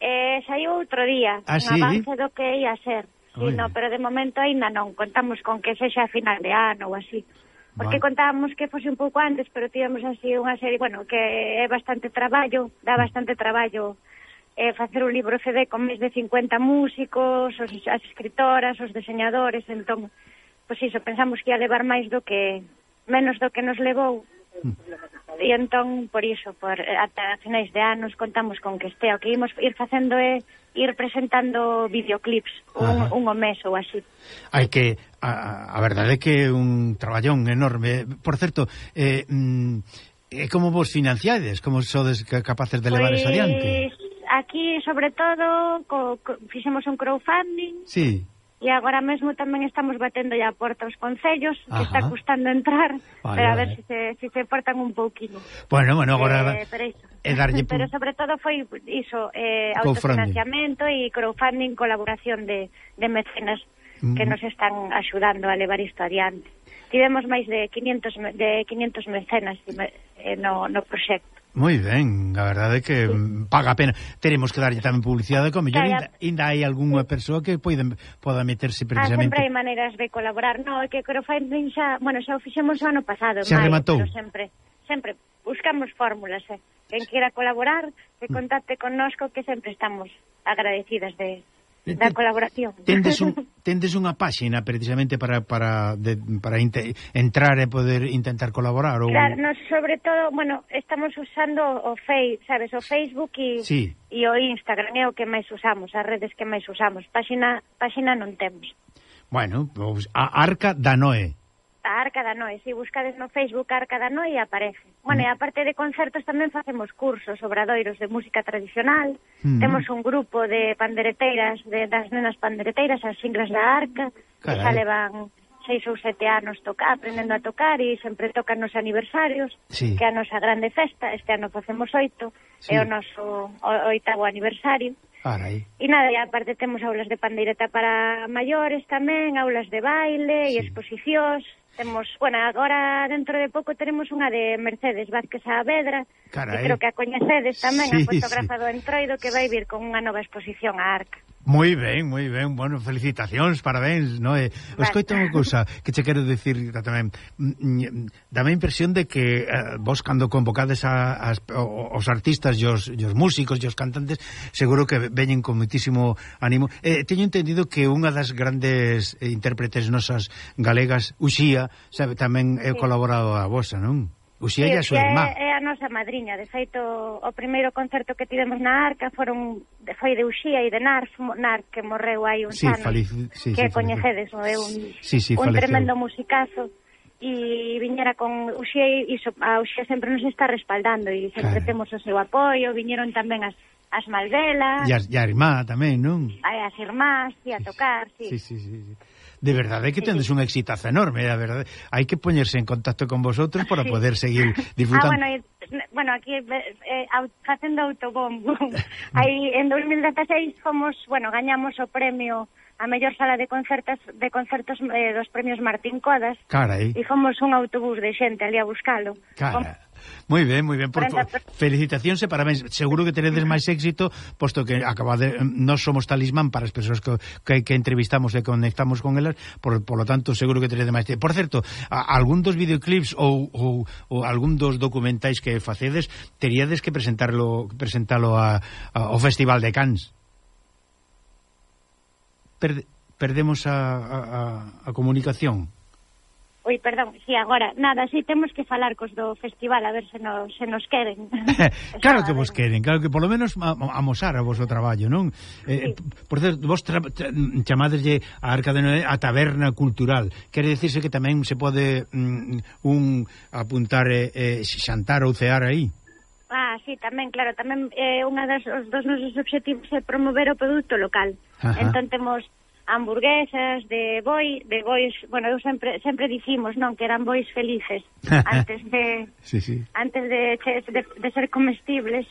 Speaker 15: Eh, saiu outro día,
Speaker 1: ah,
Speaker 15: un
Speaker 1: sí?
Speaker 15: avance do que ia ser. Sí, no, pero de momento aínda non, contamos con que sexa a final de ano ou así. Porque contábamos que fose un pouco antes, pero tivemos así unha serie, bueno, que é bastante traballo, dá mm. bastante traballo eh, facer un libro CD con máis de 50 músicos, os, as escritoras, os diseñadores, entón, pois iso, pensamos que ia levar máis do que, menos do que nos levou, E entón, por iso, por, eh, ata finais de anos contamos con que este O que imos ir facendo é ir presentando videoclips un, un o mes ou así.
Speaker 1: Hai que a, a verdade é que é un traballón enorme. Por certo, eh, mm, eh, como vos financiades? Como sodes capaces de levar pois, pues,
Speaker 15: adiante? Aquí, sobre todo, co, co, fixemos un crowdfunding.
Speaker 1: Sí
Speaker 15: e agora mesmo tamén estamos batendo a porta aos concellos, que
Speaker 1: Ajá.
Speaker 15: está custando entrar,
Speaker 1: vale,
Speaker 15: pero a ver se, se, si se portan un pouquinho.
Speaker 1: Bueno, bueno, agora...
Speaker 15: Eh, pero, iso.
Speaker 1: E darlle... *laughs*
Speaker 15: pero sobre todo foi iso, eh, autofinanciamento e crowdfunding, colaboración de, de mecenas mm. que
Speaker 1: mm-hmm.
Speaker 15: nos están axudando a levar isto adiante. Tivemos máis de 500 de 500 mecenas eh, no, no proxecto.
Speaker 1: Moi ben, a verdade é que paga a pena. Teremos que darlle tamén publicidade, como mellor
Speaker 15: claro.
Speaker 1: ainda hai algunha persoa que poida, poda meterse precisamente...
Speaker 15: Ah, sempre hai maneiras de colaborar, no, é que crowdfunding xa, bueno, xa o fixemos o ano pasado,
Speaker 1: xa
Speaker 15: maio,
Speaker 1: rematou.
Speaker 15: pero sempre, sempre buscamos fórmulas, eh. Quen queira colaborar, que mm. contacte connosco, que sempre estamos agradecidas de da colaboración.
Speaker 1: Tendes, un, *laughs* tendes unha páxina precisamente para para de, para inte, entrar e poder intentar colaborar ou
Speaker 15: Claro, no, sobre todo, bueno, estamos usando o Face, sabes, o Facebook e
Speaker 1: sí.
Speaker 15: e o Instagram é o que máis usamos, as redes que máis usamos. Páxina páxina non temos.
Speaker 1: Bueno, pues, a Arca da Noé
Speaker 15: a Arca da Noi. Si buscades no Facebook Arca da Noi aparece. Bueno, mm. e aparte de concertos tamén facemos cursos, obradoiros de música tradicional.
Speaker 1: Mm.
Speaker 15: Temos un grupo de pandereteiras, de, das nenas pandereteiras, as singlas da Arca,
Speaker 1: Carai.
Speaker 15: que xa levan seis ou sete anos toca, aprendendo a tocar e sempre tocan nos aniversarios,
Speaker 1: sí.
Speaker 15: que a nosa grande festa, este ano facemos oito,
Speaker 1: sí.
Speaker 15: é o noso o, oitavo aniversario.
Speaker 1: Arai.
Speaker 15: E nada, e aparte temos aulas de pandeireta para maiores tamén, aulas de baile sí. e exposicións, Temos, bueno, agora dentro de pouco teremos unha de Mercedes Vázquez Saavedra,
Speaker 1: Carai.
Speaker 15: que creo que a coñecedes tamén,
Speaker 1: sí,
Speaker 15: a fotógrafa sí. do Entroido, que vai vir con unha nova exposición a Arca.
Speaker 1: Moi ben, moi ben, bueno, felicitacións, parabéns, no? Eh. Escoita unha cousa que che quero dicir tamén. Mm, mm, dame a impresión de que eh, vos cando convocades a, as, os artistas e os, os músicos e os cantantes, seguro que veñen con muitísimo ánimo. Eh, teño entendido que unha das grandes eh, intérpretes nosas galegas, Uxía, Sabe, tamén é
Speaker 15: sí.
Speaker 1: a vosa, non? Uxía sí, a súa irmá.
Speaker 15: É, é a nosa madriña, de feito, o primeiro concerto que tivemos na Arca foron foi de Uxía e de Nar, Nar que morreu hai uns
Speaker 1: sí,
Speaker 15: anos,
Speaker 1: sí,
Speaker 15: que
Speaker 1: sí,
Speaker 15: coñecedes, é un,
Speaker 1: sí, sí,
Speaker 15: un
Speaker 1: faleceu.
Speaker 15: tremendo musicazo e viñera con Uxía e iso, a Uxía sempre nos está respaldando e sempre
Speaker 1: claro.
Speaker 15: temos o seu apoio, viñeron tamén as as Malvelas.
Speaker 1: E, as, e a irmá tamén, non?
Speaker 15: Ai, as irmás, e a tocar, sí.
Speaker 1: Sí, sí, sí. sí de verdade que tendes un unha enorme, a verdade. Hai que poñerse en contacto con vosotros para
Speaker 15: sí.
Speaker 1: poder seguir *laughs*
Speaker 15: ah,
Speaker 1: disfrutando.
Speaker 15: Ah, bueno, bueno, aquí eh, facendo autobombo. *laughs* Aí en 2016 fomos, bueno, gañamos o premio a mellor sala de concertos de concertos eh, dos premios Martín Codas.
Speaker 1: Carai.
Speaker 15: E fomos un autobús de xente ali a buscalo.
Speaker 1: Cara. Moi ben, moi ben, por
Speaker 15: favor.
Speaker 1: Felicitacións e parabéns. Seguro que teredes máis éxito, posto que acabade, mm, nós somos talismán para as persoas que, que, que entrevistamos e conectamos con elas, por, por lo tanto, seguro que teredes máis. Por certo, a, algún dos videoclips ou, ou, ou algún dos documentais que facedes, teríades que presentarlo presentalo a, a, ao Festival de Cannes. Per, perdemos a, a, a comunicación.
Speaker 15: Oi, perdón, si agora, nada, si temos que falar cos do festival a ver se nos, se nos queren. *laughs*
Speaker 1: claro que vos queren, claro que polo menos amosar a vosso traballo, non? Eh, sí. Eh, por certo, vos tra, tra, chamadeslle a Arca de Noé a taberna cultural. Quere dicirse que tamén se pode mm, un apuntar e eh, xantar ou cear aí?
Speaker 15: Ah, sí, tamén, claro, tamén eh, unha das os dos nosos obxectivos é promover o produto local.
Speaker 1: Ajá.
Speaker 15: Entón temos hamburguesas de boi, de bois, bueno, eu sempre sempre dicimos, non, que eran bois felices *laughs* antes de
Speaker 1: sí, sí.
Speaker 15: antes de, de, de ser comestibles.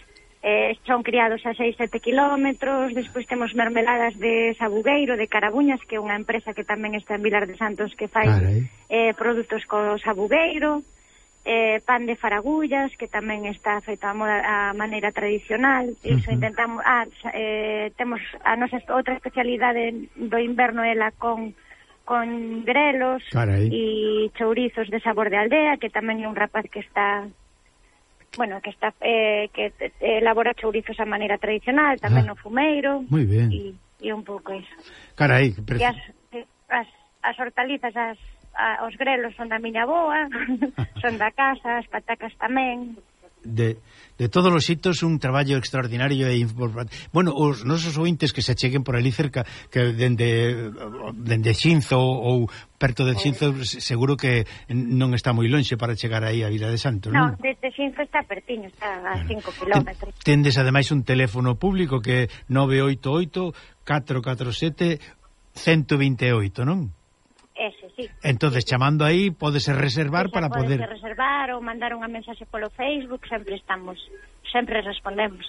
Speaker 15: Eh, son criados a 6-7 kilómetros, despois temos mermeladas de sabugueiro, de carabuñas, que é unha empresa que tamén está en Vilar de Santos que fai
Speaker 1: Carai.
Speaker 15: eh, produtos co sabugueiro, eh, pan de faragullas, que tamén está feito a, moda, a maneira tradicional, iso
Speaker 1: uh -huh.
Speaker 15: intentamos, ah, eh, temos a nosa outra especialidade do inverno é la con con grelos
Speaker 1: Carai.
Speaker 15: e chourizos de sabor de aldea, que tamén é un rapaz que está bueno, que está eh, que elabora chourizos a maneira tradicional, tamén
Speaker 1: ah,
Speaker 15: no fumeiro.
Speaker 1: Moi ben.
Speaker 15: E, e un pouco iso.
Speaker 1: Carai,
Speaker 15: que
Speaker 1: pre...
Speaker 15: as, as, as hortalizas, as a, os grelos son da miña boa, *laughs* son da casa, as patacas tamén.
Speaker 1: De, de todos os xitos un traballo extraordinario e importante. Bueno, os nosos ointes que se cheguen por ali cerca que dende dende Xinzo ou perto de Xinzo seguro que non está moi lonxe para chegar aí a Vila de Santos,
Speaker 15: non?
Speaker 1: Non,
Speaker 15: desde Xinzo está pertiño, está a 5 bueno, kilómetros.
Speaker 1: Ten, tendes ademais un teléfono público que é 988 447 128, non?
Speaker 15: Ese, sí.
Speaker 1: Entonces, chamando aí, podese reservar
Speaker 15: Esa
Speaker 1: para poder...
Speaker 15: Podese reservar ou mandar unha mensaxe polo Facebook, sempre estamos, sempre respondemos.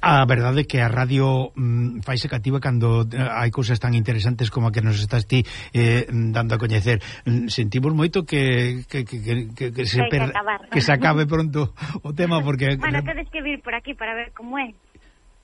Speaker 1: A verdade é que a radio mm, faise cativa cando eh, hai cousas tan interesantes como a que nos estás ti eh, dando a coñecer. Mm, sentimos moito que, que, que, que, que, se,
Speaker 15: per... que, acabar,
Speaker 1: que se acabe pronto o tema, porque... *laughs*
Speaker 15: bueno, tedes que vir por aquí para ver como é.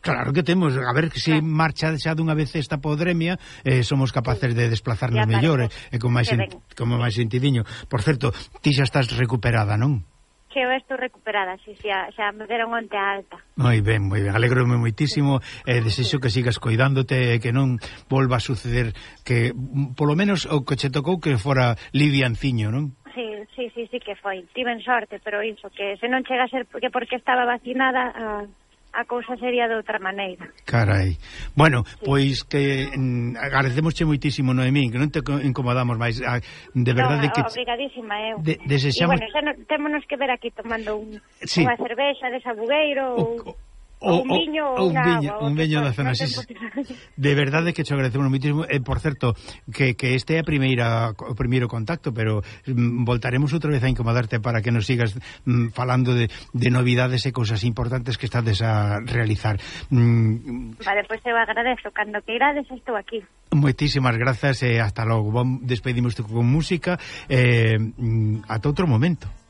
Speaker 1: Claro que temos, a ver que se claro. marcha xa dunha vez esta podremia, eh, somos capaces de desplazarnos mellor,
Speaker 15: eh,
Speaker 1: eh, con máis como máis sentidiño. Por certo, ti xa estás recuperada, non?
Speaker 15: que eu estou recuperada, si, xa, xa me deron onte a alta.
Speaker 1: Moi ben, moi ben, alegrome moitísimo, e eh, desexo que sigas coidándote e que non volva a suceder que, mm, polo menos, o que che tocou que fora livianciño, non?
Speaker 15: Sí, sí, sí, sí que foi, tiven sorte, pero iso, que se non chega a ser que porque estaba vacinada... Uh... Ah, a cousa sería de outra maneira.
Speaker 1: Carai. Bueno, sí. pois que mm, agradecemosche moitísimo, Noemí, que non te incomodamos máis. Ah, de verdade
Speaker 15: no,
Speaker 1: que...
Speaker 15: obrigadísima eu.
Speaker 1: De, desexamos...
Speaker 15: Bueno, xa no, témonos que ver aquí tomando un,
Speaker 1: sí.
Speaker 15: unha cervexa de sabugueiro ou un viño ou
Speaker 1: un viño, un viño da zona sí. De verdade que te agradecemos moitísimo. E por certo, que, que este é a primeira o primeiro contacto, pero mm, voltaremos outra vez a incomodarte para que nos sigas mm, falando de, de novidades e cousas importantes que estades a realizar. Mm,
Speaker 15: vale, pois pues eu agradezo cando que irades estou aquí.
Speaker 1: Moitísimas grazas e hasta logo. Bom, despedimos con música eh, ata outro momento.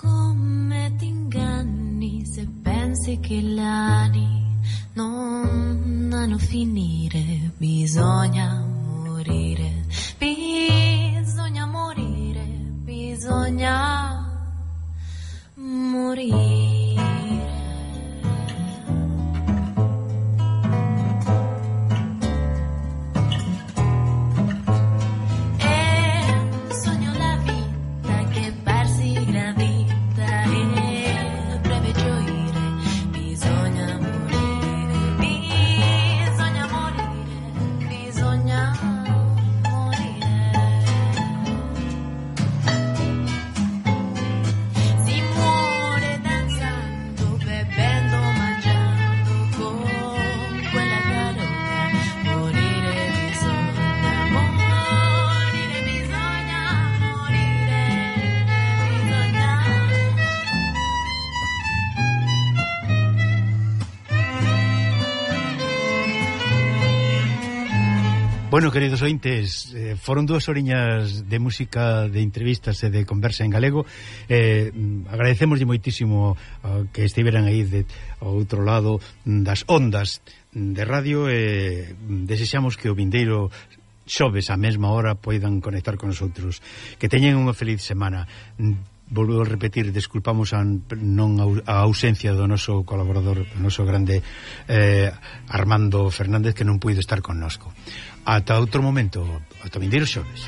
Speaker 13: Come ti inganni se pensi che gli anni non hanno finire, bisogna morire, bisogna morire, bisogna morire.
Speaker 1: Bueno, queridos ointes, eh, foron dúas oriñas de música, de entrevistas e de conversa en galego. Eh, agradecemoslle moitísimo uh, que estiveran aí de ao outro lado mm, das ondas de radio e eh, desexamos que o vindeiro xoves á mesma hora poidan conectar con nosotros. Que teñen unha feliz semana. Mm, volvo a repetir, desculpamos a non a ausencia do noso colaborador, do noso grande eh, Armando Fernández que non puido estar connosco. Ata outro momento, ata vindeiro xoves.